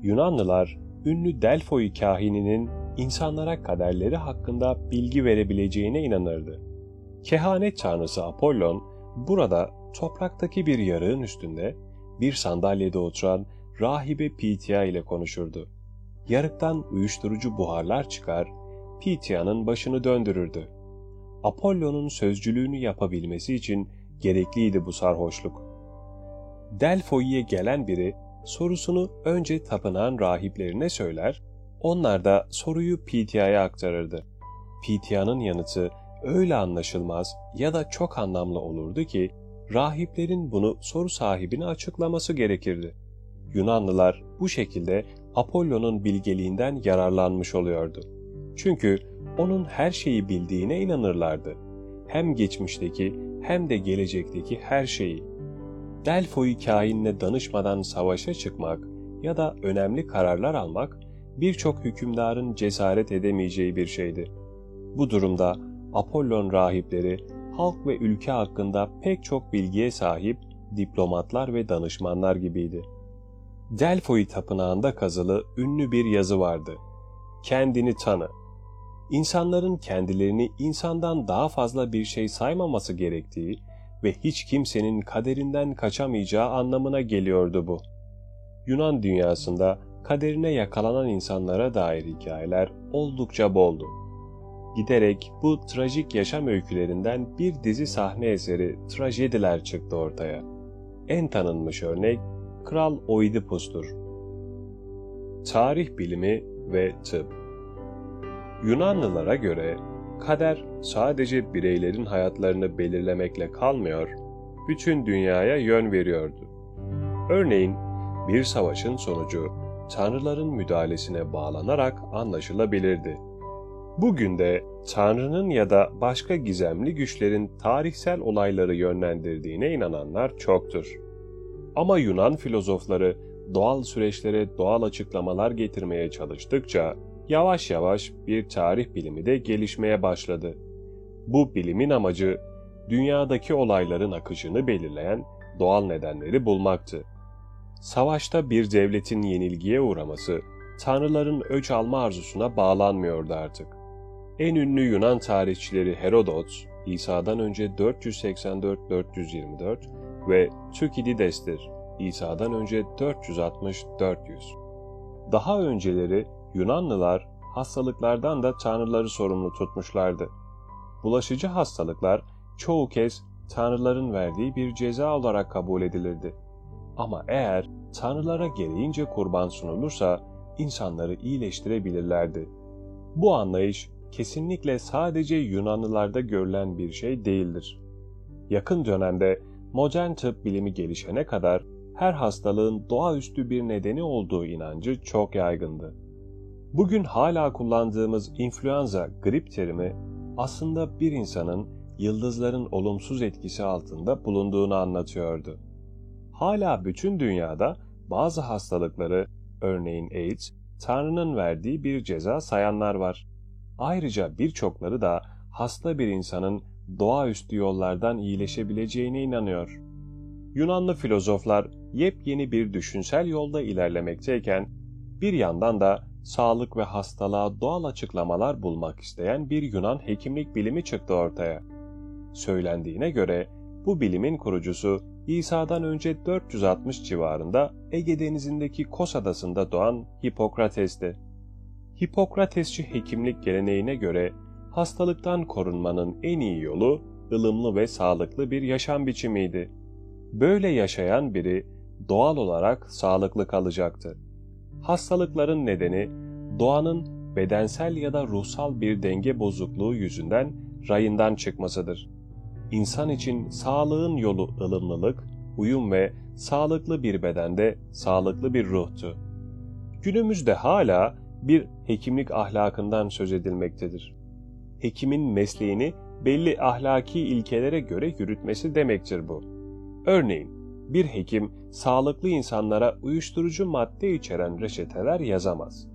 Yunanlılar ünlü Delfoi kahininin insanlara kaderleri hakkında bilgi verebileceğine inanırdı. Kehanet tanrısı Apollon burada topraktaki bir yarığın üstünde bir sandalyede oturan rahibe Pitya ile konuşurdu. Yarıktan uyuşturucu buharlar çıkar, Pitya'nın başını döndürürdü. Apollon'un sözcülüğünü yapabilmesi için gerekliydi bu sarhoşluk. Delfoi'ye gelen biri sorusunu önce tapınağın rahiplerine söyler, onlar da soruyu Pitya'ya aktarırdı. Pitya'nın yanıtı öyle anlaşılmaz ya da çok anlamlı olurdu ki rahiplerin bunu soru sahibine açıklaması gerekirdi. Yunanlılar bu şekilde Apollon'un bilgeliğinden yararlanmış oluyordu. Çünkü onun her şeyi bildiğine inanırlardı. Hem geçmişteki hem de gelecekteki her şeyi. Delfo'yu kainle danışmadan savaşa çıkmak ya da önemli kararlar almak birçok hükümdarın cesaret edemeyeceği bir şeydi. Bu durumda Apollon rahipleri halk ve ülke hakkında pek çok bilgiye sahip diplomatlar ve danışmanlar gibiydi. Delphi tapınağında kazılı ünlü bir yazı vardı. Kendini tanı. İnsanların kendilerini insandan daha fazla bir şey saymaması gerektiği ve hiç kimsenin kaderinden kaçamayacağı anlamına geliyordu bu. Yunan dünyasında kaderine yakalanan insanlara dair hikayeler oldukça boldu. Giderek bu trajik yaşam öykülerinden bir dizi sahne eseri trajediler çıktı ortaya. En tanınmış örnek Kral Oidipus'tur. Tarih bilimi ve tıp Yunanlılara göre kader sadece bireylerin hayatlarını belirlemekle kalmıyor, bütün dünyaya yön veriyordu. Örneğin bir savaşın sonucu tanrıların müdahalesine bağlanarak anlaşılabilirdi. Bugün de Tanrı'nın ya da başka gizemli güçlerin tarihsel olayları yönlendirdiğine inananlar çoktur. Ama Yunan filozofları doğal süreçlere doğal açıklamalar getirmeye çalıştıkça yavaş yavaş bir tarih bilimi de gelişmeye başladı. Bu bilimin amacı dünyadaki olayların akışını belirleyen doğal nedenleri bulmaktı. Savaşta bir devletin yenilgiye uğraması tanrıların öç alma arzusuna bağlanmıyordu artık. En ünlü Yunan tarihçileri Herodot, İsa'dan önce 484-424 ve Tükidides'tir, İsa'dan önce 460-400. Daha önceleri Yunanlılar hastalıklardan da tanrıları sorumlu tutmuşlardı. Bulaşıcı hastalıklar çoğu kez tanrıların verdiği bir ceza olarak kabul edilirdi. Ama eğer tanrılara gereğince kurban sunulursa insanları iyileştirebilirlerdi. Bu anlayış kesinlikle sadece Yunanlılarda görülen bir şey değildir. Yakın dönemde modern tıp bilimi gelişene kadar her hastalığın doğaüstü bir nedeni olduğu inancı çok yaygındı. Bugün hala kullandığımız influenza, grip terimi aslında bir insanın yıldızların olumsuz etkisi altında bulunduğunu anlatıyordu. Hala bütün dünyada bazı hastalıkları, örneğin AIDS, Tanrı'nın verdiği bir ceza sayanlar var. Ayrıca birçokları da hasta bir insanın doğaüstü yollardan iyileşebileceğine inanıyor. Yunanlı filozoflar yepyeni bir düşünsel yolda ilerlemekteyken, bir yandan da sağlık ve hastalığa doğal açıklamalar bulmak isteyen bir Yunan hekimlik bilimi çıktı ortaya. Söylendiğine göre bu bilimin kurucusu İsa'dan önce 460 civarında Ege Denizi'ndeki Kos Adası'nda doğan Hipokrates'ti. Hipokratesçi hekimlik geleneğine göre hastalıktan korunmanın en iyi yolu ılımlı ve sağlıklı bir yaşam biçimiydi. Böyle yaşayan biri doğal olarak sağlıklı kalacaktı. Hastalıkların nedeni doğanın bedensel ya da ruhsal bir denge bozukluğu yüzünden rayından çıkmasıdır. İnsan için sağlığın yolu ılımlılık, uyum ve sağlıklı bir bedende sağlıklı bir ruhtu. Günümüzde hala bir hekimlik ahlakından söz edilmektedir. Hekimin mesleğini belli ahlaki ilkelere göre yürütmesi demektir bu. Örneğin bir hekim sağlıklı insanlara uyuşturucu madde içeren reçeteler yazamaz.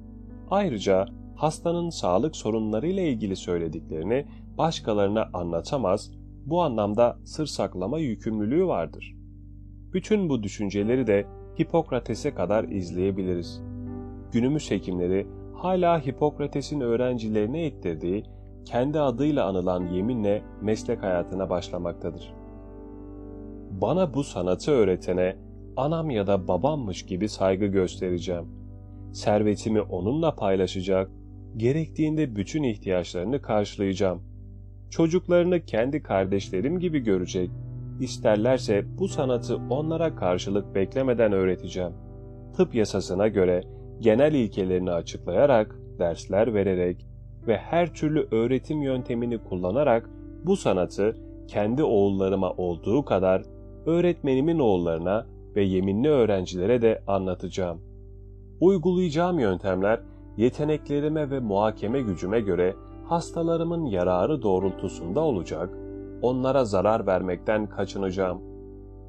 Ayrıca hastanın sağlık sorunlarıyla ilgili söylediklerini başkalarına anlatamaz, bu anlamda sır saklama yükümlülüğü vardır. Bütün bu düşünceleri de Hipokrates'e kadar izleyebiliriz. Günümüz hekimleri hala Hipokrates'in öğrencilerine ettirdiği kendi adıyla anılan yeminle meslek hayatına başlamaktadır. Bana bu sanatı öğretene anam ya da babammış gibi saygı göstereceğim. Servetimi onunla paylaşacak, gerektiğinde bütün ihtiyaçlarını karşılayacağım. Çocuklarını kendi kardeşlerim gibi görecek, isterlerse bu sanatı onlara karşılık beklemeden öğreteceğim. Tıp yasasına göre genel ilkelerini açıklayarak, dersler vererek ve her türlü öğretim yöntemini kullanarak bu sanatı kendi oğullarıma olduğu kadar öğretmenimin oğullarına ve yeminli öğrencilere de anlatacağım. Uygulayacağım yöntemler yeteneklerime ve muhakeme gücüme göre hastalarımın yararı doğrultusunda olacak, onlara zarar vermekten kaçınacağım.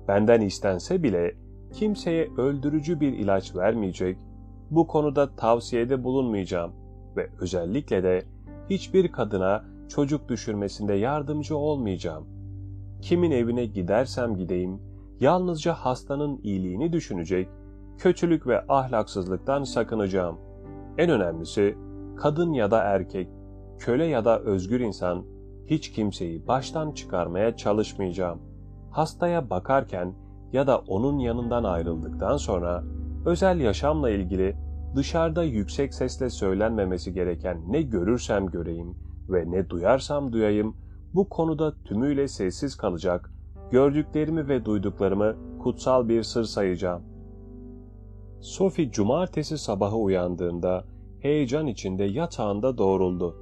Benden istense bile kimseye öldürücü bir ilaç vermeyecek, bu konuda tavsiyede bulunmayacağım ve özellikle de hiçbir kadına çocuk düşürmesinde yardımcı olmayacağım. Kimin evine gidersem gideyim, yalnızca hastanın iyiliğini düşünecek, kötülük ve ahlaksızlıktan sakınacağım. En önemlisi, kadın ya da erkek, köle ya da özgür insan, hiç kimseyi baştan çıkarmaya çalışmayacağım. Hastaya bakarken ya da onun yanından ayrıldıktan sonra özel yaşamla ilgili dışarıda yüksek sesle söylenmemesi gereken ne görürsem göreyim ve ne duyarsam duyayım bu konuda tümüyle sessiz kalacak, gördüklerimi ve duyduklarımı kutsal bir sır sayacağım. Sophie cumartesi sabahı uyandığında heyecan içinde yatağında doğruldu.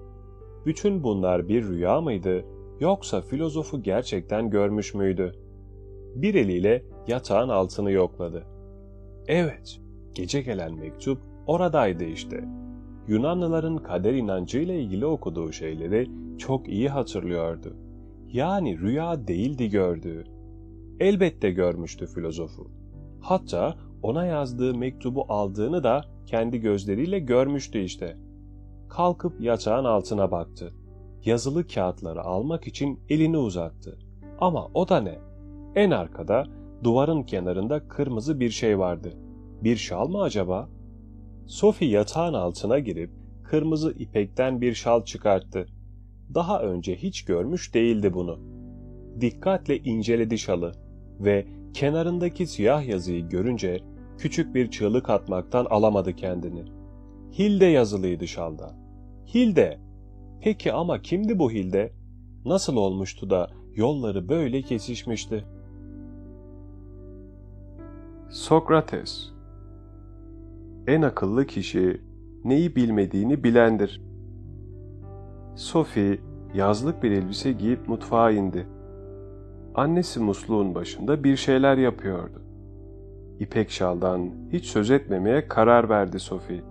Bütün bunlar bir rüya mıydı yoksa filozofu gerçekten görmüş müydü? Bir eliyle yatağın altını yokladı. Evet, gece gelen mektup oradaydı işte. Yunanlıların kader inancıyla ilgili okuduğu şeyleri çok iyi hatırlıyordu. Yani rüya değildi gördüğü. Elbette görmüştü filozofu. Hatta ona yazdığı mektubu aldığını da kendi gözleriyle görmüştü işte. Kalkıp yatağın altına baktı. Yazılı kağıtları almak için elini uzattı. Ama o da ne? En arkada duvarın kenarında kırmızı bir şey vardı. Bir şal mı acaba? Sophie yatağın altına girip kırmızı ipekten bir şal çıkarttı. Daha önce hiç görmüş değildi bunu. Dikkatle inceledi şalı ve kenarındaki siyah yazıyı görünce küçük bir çığlık atmaktan alamadı kendini. Hilde yazılıydı şalda. Hilde! Peki ama kimdi bu Hilde? Nasıl olmuştu da yolları böyle kesişmişti? Sokrates En akıllı kişi neyi bilmediğini bilendir. Sophie yazlık bir elbise giyip mutfağa indi. Annesi musluğun başında bir şeyler yapıyordu. İpek şaldan hiç söz etmemeye karar verdi Sophie.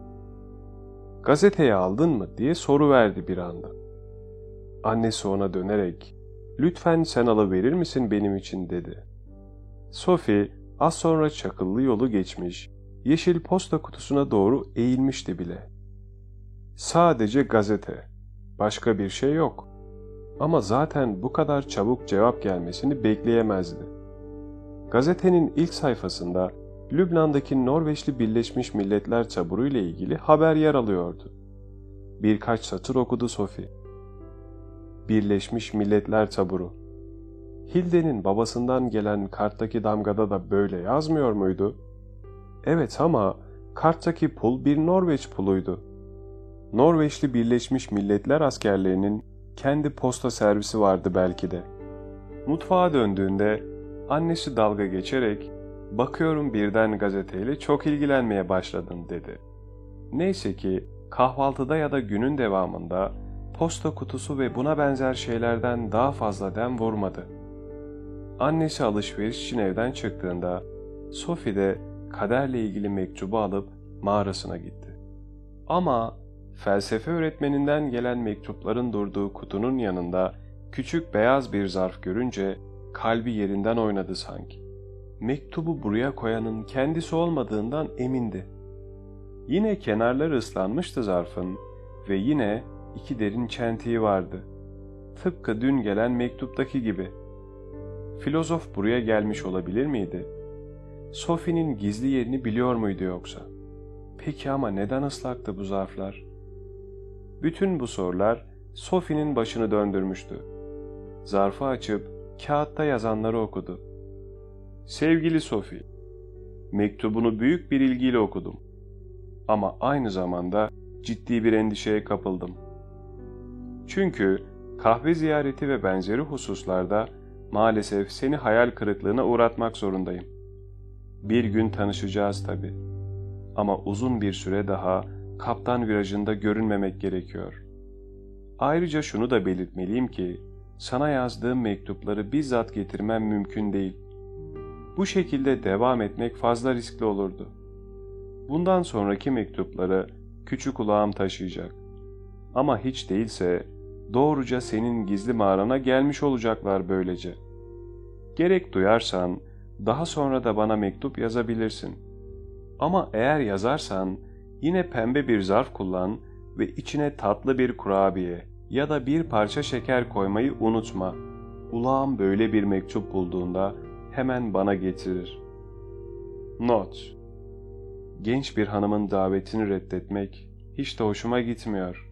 Gazeteyi aldın mı diye soru verdi bir anda. Annesi ona dönerek lütfen sen alıverir misin benim için dedi. Sophie az sonra çakıllı yolu geçmiş, yeşil posta kutusuna doğru eğilmişti bile. Sadece gazete, başka bir şey yok. Ama zaten bu kadar çabuk cevap gelmesini bekleyemezdi. Gazetenin ilk sayfasında Lübnan'daki Norveçli Birleşmiş Milletler taburu ile ilgili haber yer alıyordu. Birkaç satır okudu Sophie. Birleşmiş Milletler taburu. Hilde'nin babasından gelen karttaki damgada da böyle yazmıyor muydu? Evet ama karttaki pul bir Norveç puluydu. Norveçli Birleşmiş Milletler askerlerinin kendi posta servisi vardı belki de. Mutfağa döndüğünde annesi dalga geçerek bakıyorum birden gazeteyle çok ilgilenmeye başladın dedi. Neyse ki kahvaltıda ya da günün devamında posta kutusu ve buna benzer şeylerden daha fazla dem vurmadı. Annesi alışveriş için evden çıktığında Sophie de kaderle ilgili mektubu alıp mağarasına gitti. Ama felsefe öğretmeninden gelen mektupların durduğu kutunun yanında küçük beyaz bir zarf görünce kalbi yerinden oynadı sanki. Mektubu buraya koyanın kendisi olmadığından emindi. Yine kenarları ıslanmıştı zarfın ve yine iki derin çentiği vardı. Tıpkı dün gelen mektuptaki gibi. Filozof buraya gelmiş olabilir miydi? Sophie'nin gizli yerini biliyor muydu yoksa? Peki ama neden ıslaktı bu zarflar? Bütün bu sorular Sophie'nin başını döndürmüştü. Zarfı açıp kağıtta yazanları okudu. Sevgili Sophie, mektubunu büyük bir ilgiyle okudum. Ama aynı zamanda ciddi bir endişeye kapıldım. Çünkü kahve ziyareti ve benzeri hususlarda maalesef seni hayal kırıklığına uğratmak zorundayım. Bir gün tanışacağız tabi. Ama uzun bir süre daha kaptan virajında görünmemek gerekiyor. Ayrıca şunu da belirtmeliyim ki, sana yazdığım mektupları bizzat getirmem mümkün değil. Bu şekilde devam etmek fazla riskli olurdu. Bundan sonraki mektupları küçük kulağım taşıyacak. Ama hiç değilse doğruca senin gizli mağarana gelmiş olacaklar böylece. Gerek duyarsan daha sonra da bana mektup yazabilirsin. Ama eğer yazarsan yine pembe bir zarf kullan ve içine tatlı bir kurabiye ya da bir parça şeker koymayı unutma. Ulağım böyle bir mektup bulduğunda hemen bana getirir. Not Genç bir hanımın davetini reddetmek hiç de hoşuma gitmiyor.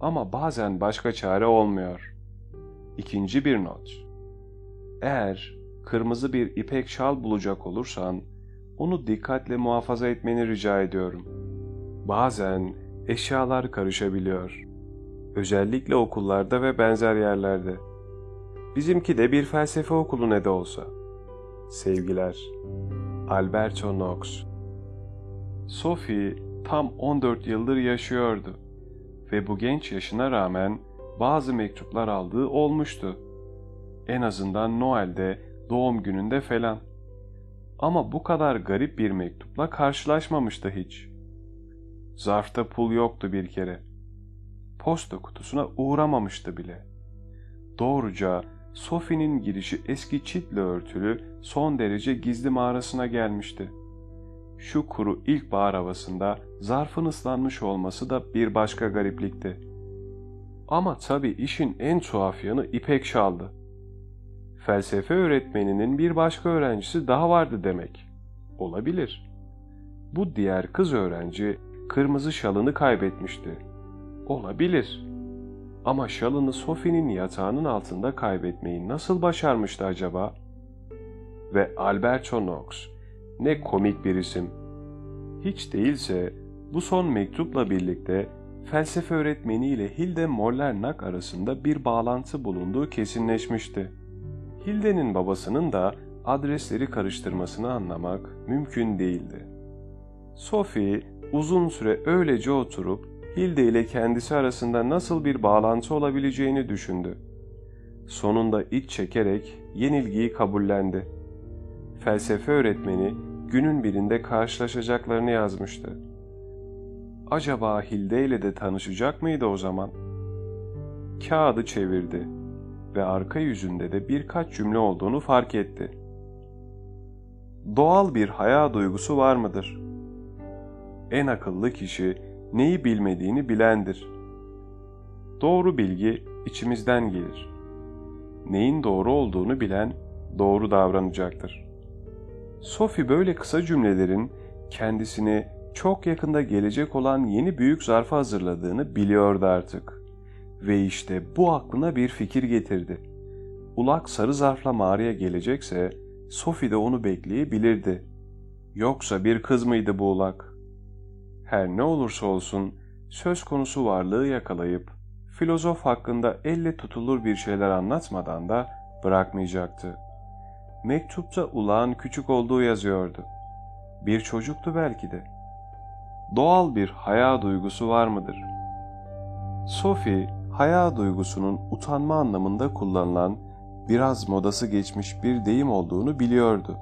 Ama bazen başka çare olmuyor. İkinci bir not. Eğer kırmızı bir ipek şal bulacak olursan onu dikkatle muhafaza etmeni rica ediyorum. Bazen eşyalar karışabiliyor. Özellikle okullarda ve benzer yerlerde. Bizimki de bir felsefe okulu ne de olsa. Sevgiler. Alberto Knox Sophie tam 14 yıldır yaşıyordu ve bu genç yaşına rağmen bazı mektuplar aldığı olmuştu. En azından Noel'de, doğum gününde falan. Ama bu kadar garip bir mektupla karşılaşmamıştı hiç. Zarfta pul yoktu bir kere. Posta kutusuna uğramamıştı bile. Doğruca Sophie'nin girişi eski çitle örtülü son derece gizli mağarasına gelmişti. Şu kuru ilkbahar havasında zarfın ıslanmış olması da bir başka gariplikti. Ama tabii işin en tuhaf yanı İpek şaldı. Felsefe öğretmeninin bir başka öğrencisi daha vardı demek. Olabilir. Bu diğer kız öğrenci kırmızı şalını kaybetmişti. Olabilir. Ama şalını Sophie'nin yatağının altında kaybetmeyi nasıl başarmıştı acaba? Ve Alberto Knox, ne komik bir isim. Hiç değilse bu son mektupla birlikte felsefe öğretmeni ile Hilde Mollernak arasında bir bağlantı bulunduğu kesinleşmişti. Hilde'nin babasının da adresleri karıştırmasını anlamak mümkün değildi. Sophie uzun süre öylece oturup Hilde ile kendisi arasında nasıl bir bağlantı olabileceğini düşündü. Sonunda iç çekerek yenilgiyi kabullendi. Felsefe öğretmeni günün birinde karşılaşacaklarını yazmıştı. Acaba Hilde ile de tanışacak mıydı o zaman? Kağıdı çevirdi ve arka yüzünde de birkaç cümle olduğunu fark etti. Doğal bir haya duygusu var mıdır? En akıllı kişi neyi bilmediğini bilendir. Doğru bilgi içimizden gelir. Neyin doğru olduğunu bilen doğru davranacaktır. Sophie böyle kısa cümlelerin kendisini çok yakında gelecek olan yeni büyük zarfa hazırladığını biliyordu artık. Ve işte bu aklına bir fikir getirdi. Ulak sarı zarfla mağaraya gelecekse Sophie de onu bekleyebilirdi. Yoksa bir kız mıydı bu ulak? Her ne olursa olsun söz konusu varlığı yakalayıp filozof hakkında elle tutulur bir şeyler anlatmadan da bırakmayacaktı. Mektupta ulağın küçük olduğu yazıyordu. Bir çocuktu belki de. Doğal bir haya duygusu var mıdır? Sophie, haya duygusunun utanma anlamında kullanılan biraz modası geçmiş bir deyim olduğunu biliyordu.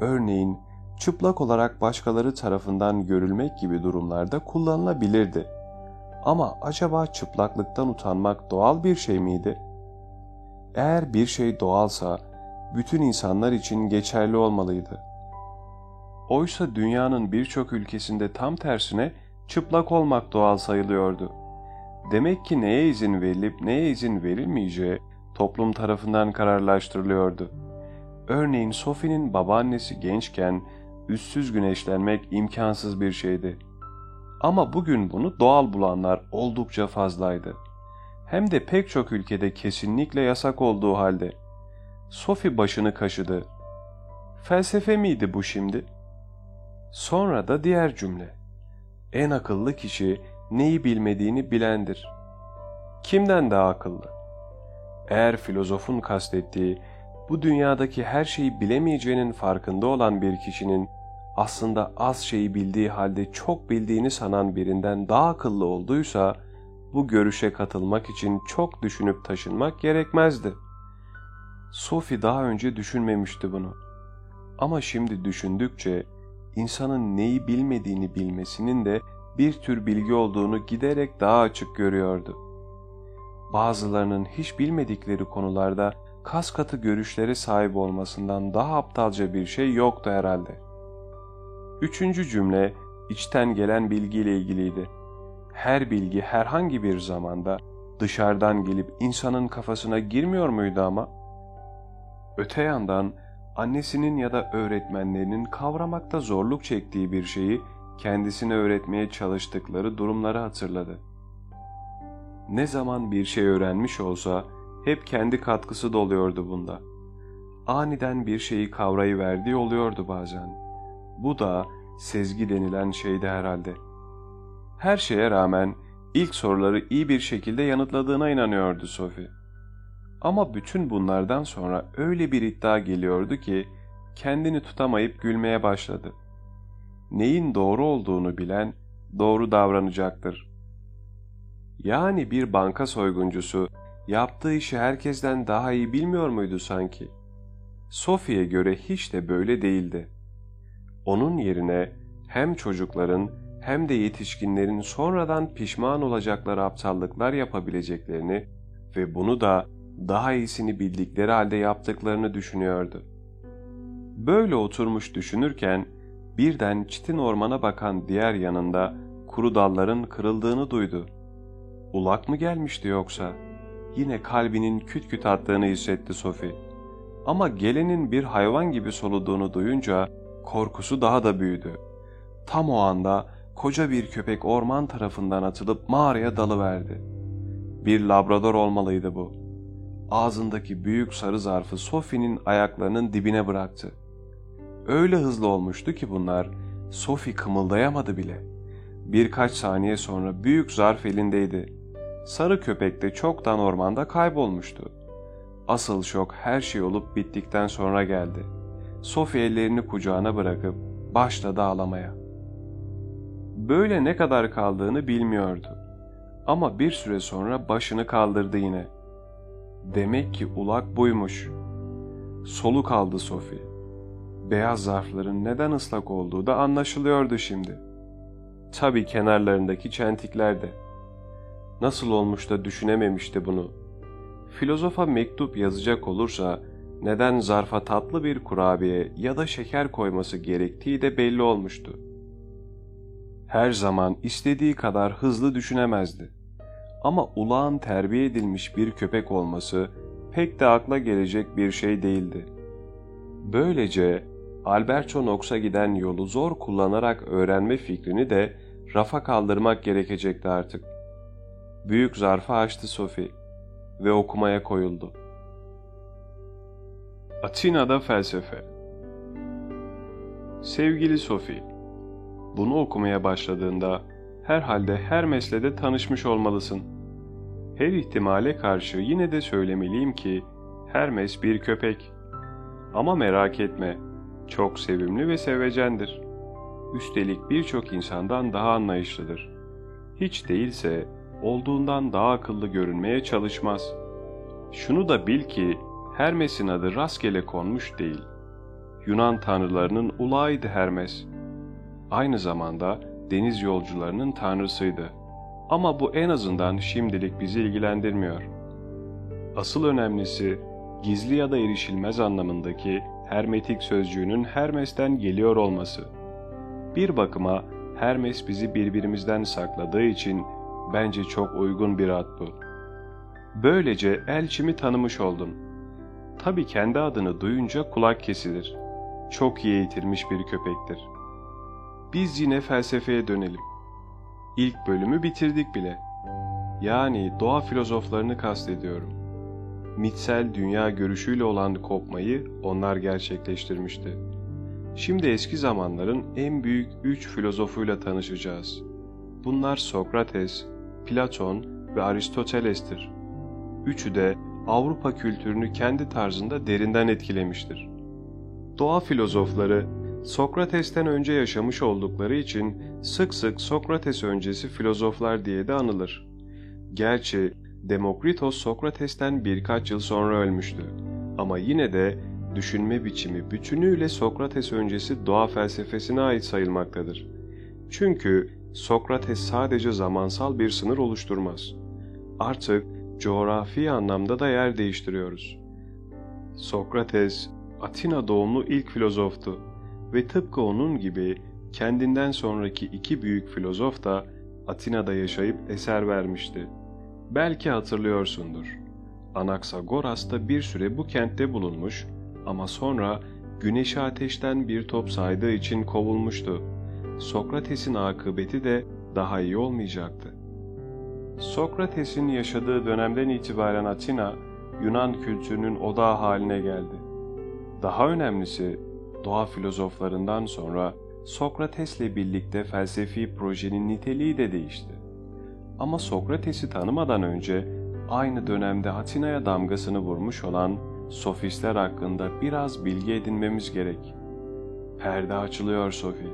Örneğin çıplak olarak başkaları tarafından görülmek gibi durumlarda kullanılabilirdi. Ama acaba çıplaklıktan utanmak doğal bir şey miydi? Eğer bir şey doğalsa bütün insanlar için geçerli olmalıydı. Oysa dünyanın birçok ülkesinde tam tersine çıplak olmak doğal sayılıyordu. Demek ki neye izin verilip neye izin verilmeyeceği toplum tarafından kararlaştırılıyordu. Örneğin Sophie'nin babaannesi gençken üstsüz güneşlenmek imkansız bir şeydi. Ama bugün bunu doğal bulanlar oldukça fazlaydı. Hem de pek çok ülkede kesinlikle yasak olduğu halde. Sophie başını kaşıdı. Felsefe miydi bu şimdi? Sonra da diğer cümle. En akıllı kişi neyi bilmediğini bilendir. Kimden daha akıllı? Eğer filozofun kastettiği bu dünyadaki her şeyi bilemeyeceğinin farkında olan bir kişinin aslında az şeyi bildiği halde çok bildiğini sanan birinden daha akıllı olduysa bu görüşe katılmak için çok düşünüp taşınmak gerekmezdi. Sophie daha önce düşünmemişti bunu. Ama şimdi düşündükçe insanın neyi bilmediğini bilmesinin de bir tür bilgi olduğunu giderek daha açık görüyordu. Bazılarının hiç bilmedikleri konularda kas katı görüşlere sahip olmasından daha aptalca bir şey yoktu herhalde. Üçüncü cümle içten gelen bilgiyle ilgiliydi. Her bilgi herhangi bir zamanda dışarıdan gelip insanın kafasına girmiyor muydu ama? Öte yandan annesinin ya da öğretmenlerinin kavramakta zorluk çektiği bir şeyi kendisine öğretmeye çalıştıkları durumları hatırladı. Ne zaman bir şey öğrenmiş olsa hep kendi katkısı da oluyordu bunda. Aniden bir şeyi kavrayıverdiği oluyordu bazen. Bu da sezgi denilen şeydi herhalde. Her şeye rağmen ilk soruları iyi bir şekilde yanıtladığına inanıyordu Sophie. Ama bütün bunlardan sonra öyle bir iddia geliyordu ki kendini tutamayıp gülmeye başladı. Neyin doğru olduğunu bilen doğru davranacaktır. Yani bir banka soyguncusu yaptığı işi herkesten daha iyi bilmiyor muydu sanki? Sophie'ye göre hiç de böyle değildi. Onun yerine hem çocukların hem de yetişkinlerin sonradan pişman olacakları aptallıklar yapabileceklerini ve bunu da daha iyisini bildikleri halde yaptıklarını düşünüyordu. Böyle oturmuş düşünürken birden çitin ormana bakan diğer yanında kuru dalların kırıldığını duydu. Ulak mı gelmişti yoksa? Yine kalbinin küt küt attığını hissetti Sophie. Ama gelenin bir hayvan gibi soluduğunu duyunca korkusu daha da büyüdü. Tam o anda koca bir köpek orman tarafından atılıp mağaraya dalıverdi. Bir labrador olmalıydı bu. Ağzındaki büyük sarı zarfı Sophie'nin ayaklarının dibine bıraktı. Öyle hızlı olmuştu ki bunlar, Sophie kımıldayamadı bile. Birkaç saniye sonra büyük zarf elindeydi. Sarı köpek de çoktan ormanda kaybolmuştu. Asıl şok her şey olup bittikten sonra geldi.'' Sophie ellerini kucağına bırakıp başladı ağlamaya. Böyle ne kadar kaldığını bilmiyordu. Ama bir süre sonra başını kaldırdı yine. Demek ki ulak buymuş. Soluk aldı Sophie. Beyaz zarfların neden ıslak olduğu da anlaşılıyordu şimdi. Tabi kenarlarındaki çentikler de. Nasıl olmuş da düşünememişti bunu. Filozofa mektup yazacak olursa neden zarfa tatlı bir kurabiye ya da şeker koyması gerektiği de belli olmuştu. Her zaman istediği kadar hızlı düşünemezdi. Ama ulağın terbiye edilmiş bir köpek olması pek de akla gelecek bir şey değildi. Böylece Alberto Knox'a giden yolu zor kullanarak öğrenme fikrini de rafa kaldırmak gerekecekti artık. Büyük zarfı açtı Sophie ve okumaya koyuldu. Atina'da felsefe Sevgili Sophie, bunu okumaya başladığında herhalde her meslede tanışmış olmalısın. Her ihtimale karşı yine de söylemeliyim ki Hermes bir köpek. Ama merak etme, çok sevimli ve sevecendir. Üstelik birçok insandan daha anlayışlıdır. Hiç değilse olduğundan daha akıllı görünmeye çalışmaz. Şunu da bil ki Hermes'in adı rastgele konmuş değil. Yunan tanrılarının ulağıydı Hermes. Aynı zamanda deniz yolcularının tanrısıydı. Ama bu en azından şimdilik bizi ilgilendirmiyor. Asıl önemlisi gizli ya da erişilmez anlamındaki hermetik sözcüğünün Hermes'ten geliyor olması. Bir bakıma Hermes bizi birbirimizden sakladığı için bence çok uygun bir ad bu. Böylece elçimi tanımış oldum.'' Tabii kendi adını duyunca kulak kesilir. Çok iyi eğitilmiş bir köpektir. Biz yine felsefeye dönelim. İlk bölümü bitirdik bile. yani doğa filozoflarını kastediyorum. Mitsel dünya görüşüyle olan kopmayı onlar gerçekleştirmişti. Şimdi eski zamanların en büyük üç filozofuyla tanışacağız. Bunlar Sokrates, Platon ve Aristoteles'tir. Üçü de Avrupa kültürünü kendi tarzında derinden etkilemiştir. Doğa filozofları Sokrates'ten önce yaşamış oldukları için sık sık Sokrates öncesi filozoflar diye de anılır. Gerçi Demokritos Sokrates'ten birkaç yıl sonra ölmüştü. Ama yine de düşünme biçimi bütünüyle Sokrates öncesi doğa felsefesine ait sayılmaktadır. Çünkü Sokrates sadece zamansal bir sınır oluşturmaz. Artık coğrafi anlamda da yer değiştiriyoruz. Sokrates, Atina doğumlu ilk filozoftu ve tıpkı onun gibi kendinden sonraki iki büyük filozof da Atina'da yaşayıp eser vermişti. Belki hatırlıyorsundur. Anaksagoras da bir süre bu kentte bulunmuş ama sonra güneşi ateşten bir top saydığı için kovulmuştu. Sokrates'in akıbeti de daha iyi olmayacaktı. Sokrates'in yaşadığı dönemden itibaren Atina, Yunan kültürünün odağı haline geldi. Daha önemlisi, doğa filozoflarından sonra Sokrates'le birlikte felsefi projenin niteliği de değişti. Ama Sokrates'i tanımadan önce aynı dönemde Atina'ya damgasını vurmuş olan sofistler hakkında biraz bilgi edinmemiz gerek. Perde açılıyor Sofi.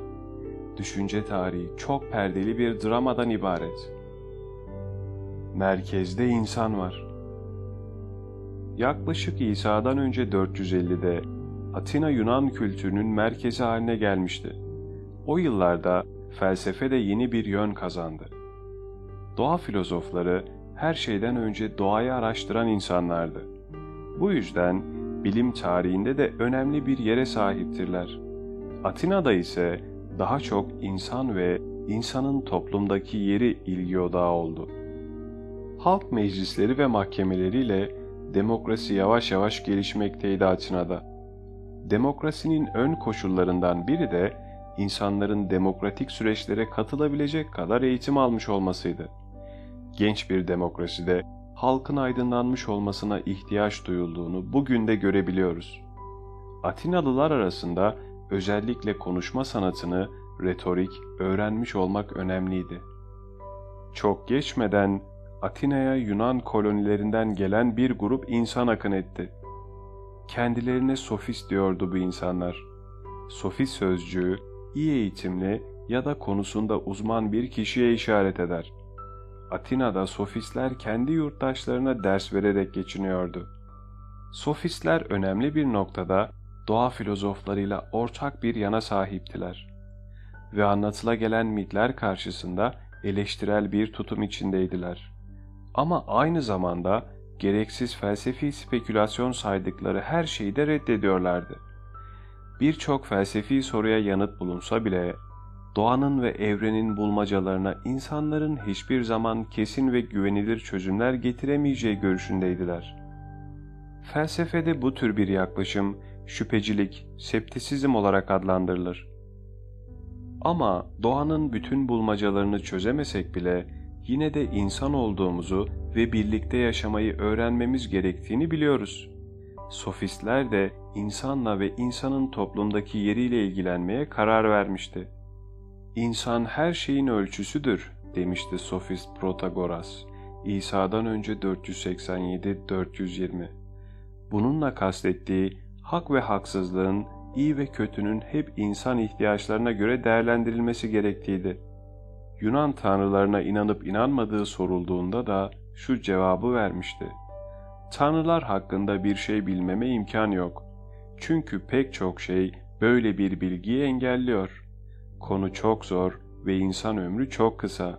Düşünce tarihi çok perdeli bir dramadan ibaret. Merkezde insan var. Yaklaşık İsa'dan önce 450'de Atina Yunan kültürünün merkezi haline gelmişti. O yıllarda felsefe de yeni bir yön kazandı. Doğa filozofları her şeyden önce doğayı araştıran insanlardı. Bu yüzden bilim tarihinde de önemli bir yere sahiptirler. Atina'da ise daha çok insan ve insanın toplumdaki yeri ilgi odağı oldu. Halk meclisleri ve mahkemeleriyle demokrasi yavaş yavaş gelişmekteydi Atina'da. Demokrasinin ön koşullarından biri de insanların demokratik süreçlere katılabilecek kadar eğitim almış olmasıydı. Genç bir demokraside halkın aydınlanmış olmasına ihtiyaç duyulduğunu bugün de görebiliyoruz. Atinalılar arasında özellikle konuşma sanatını, retorik öğrenmiş olmak önemliydi. Çok geçmeden Atina'ya Yunan kolonilerinden gelen bir grup insan akın etti. Kendilerine sofist diyordu bu insanlar. Sofist sözcüğü iyi eğitimli ya da konusunda uzman bir kişiye işaret eder. Atina'da sofistler kendi yurttaşlarına ders vererek geçiniyordu. Sofistler önemli bir noktada doğa filozoflarıyla ortak bir yana sahiptiler ve anlatıla gelen mitler karşısında eleştirel bir tutum içindeydiler. Ama aynı zamanda gereksiz felsefi spekülasyon saydıkları her şeyi de reddediyorlardı. Birçok felsefi soruya yanıt bulunsa bile doğanın ve evrenin bulmacalarına insanların hiçbir zaman kesin ve güvenilir çözümler getiremeyeceği görüşündeydiler. Felsefede bu tür bir yaklaşım şüphecilik, septisizm olarak adlandırılır. Ama doğanın bütün bulmacalarını çözemesek bile yine de insan olduğumuzu ve birlikte yaşamayı öğrenmemiz gerektiğini biliyoruz. Sofistler de insanla ve insanın toplumdaki yeriyle ilgilenmeye karar vermişti. İnsan her şeyin ölçüsüdür demişti sofist Protagoras. İsa'dan önce 487-420. Bununla kastettiği hak ve haksızlığın, iyi ve kötünün hep insan ihtiyaçlarına göre değerlendirilmesi gerektiğiydi. Yunan tanrılarına inanıp inanmadığı sorulduğunda da şu cevabı vermişti. Tanrılar hakkında bir şey bilmeme imkan yok. Çünkü pek çok şey böyle bir bilgiyi engelliyor. Konu çok zor ve insan ömrü çok kısa.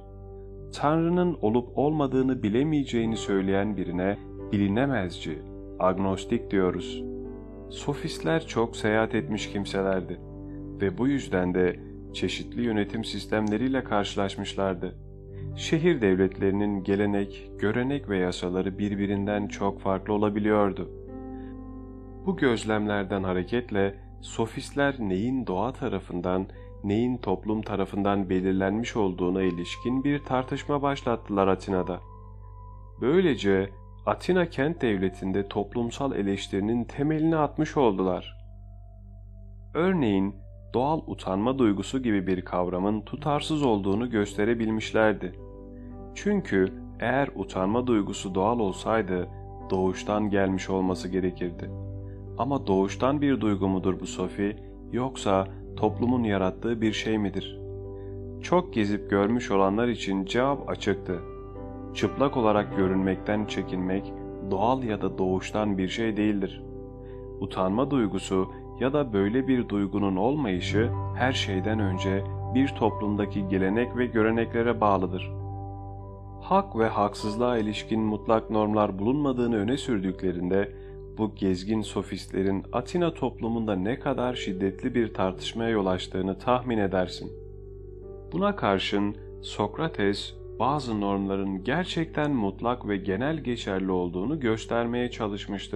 Tanrı'nın olup olmadığını bilemeyeceğini söyleyen birine bilinemezci, agnostik diyoruz. Sofistler çok seyahat etmiş kimselerdi ve bu yüzden de çeşitli yönetim sistemleriyle karşılaşmışlardı. Şehir devletlerinin gelenek, görenek ve yasaları birbirinden çok farklı olabiliyordu. Bu gözlemlerden hareketle sofistler neyin doğa tarafından, neyin toplum tarafından belirlenmiş olduğuna ilişkin bir tartışma başlattılar Atina'da. Böylece Atina kent devletinde toplumsal eleştirinin temelini atmış oldular. Örneğin doğal utanma duygusu gibi bir kavramın tutarsız olduğunu gösterebilmişlerdi. Çünkü eğer utanma duygusu doğal olsaydı doğuştan gelmiş olması gerekirdi. Ama doğuştan bir duygu mudur bu Sophie yoksa toplumun yarattığı bir şey midir? Çok gezip görmüş olanlar için cevap açıktı. Çıplak olarak görünmekten çekinmek doğal ya da doğuştan bir şey değildir. Utanma duygusu ya da böyle bir duygunun olmayışı her şeyden önce bir toplumdaki gelenek ve göreneklere bağlıdır. Hak ve haksızlığa ilişkin mutlak normlar bulunmadığını öne sürdüklerinde bu gezgin sofistlerin Atina toplumunda ne kadar şiddetli bir tartışmaya yol açtığını tahmin edersin. Buna karşın Sokrates bazı normların gerçekten mutlak ve genel geçerli olduğunu göstermeye çalışmıştır.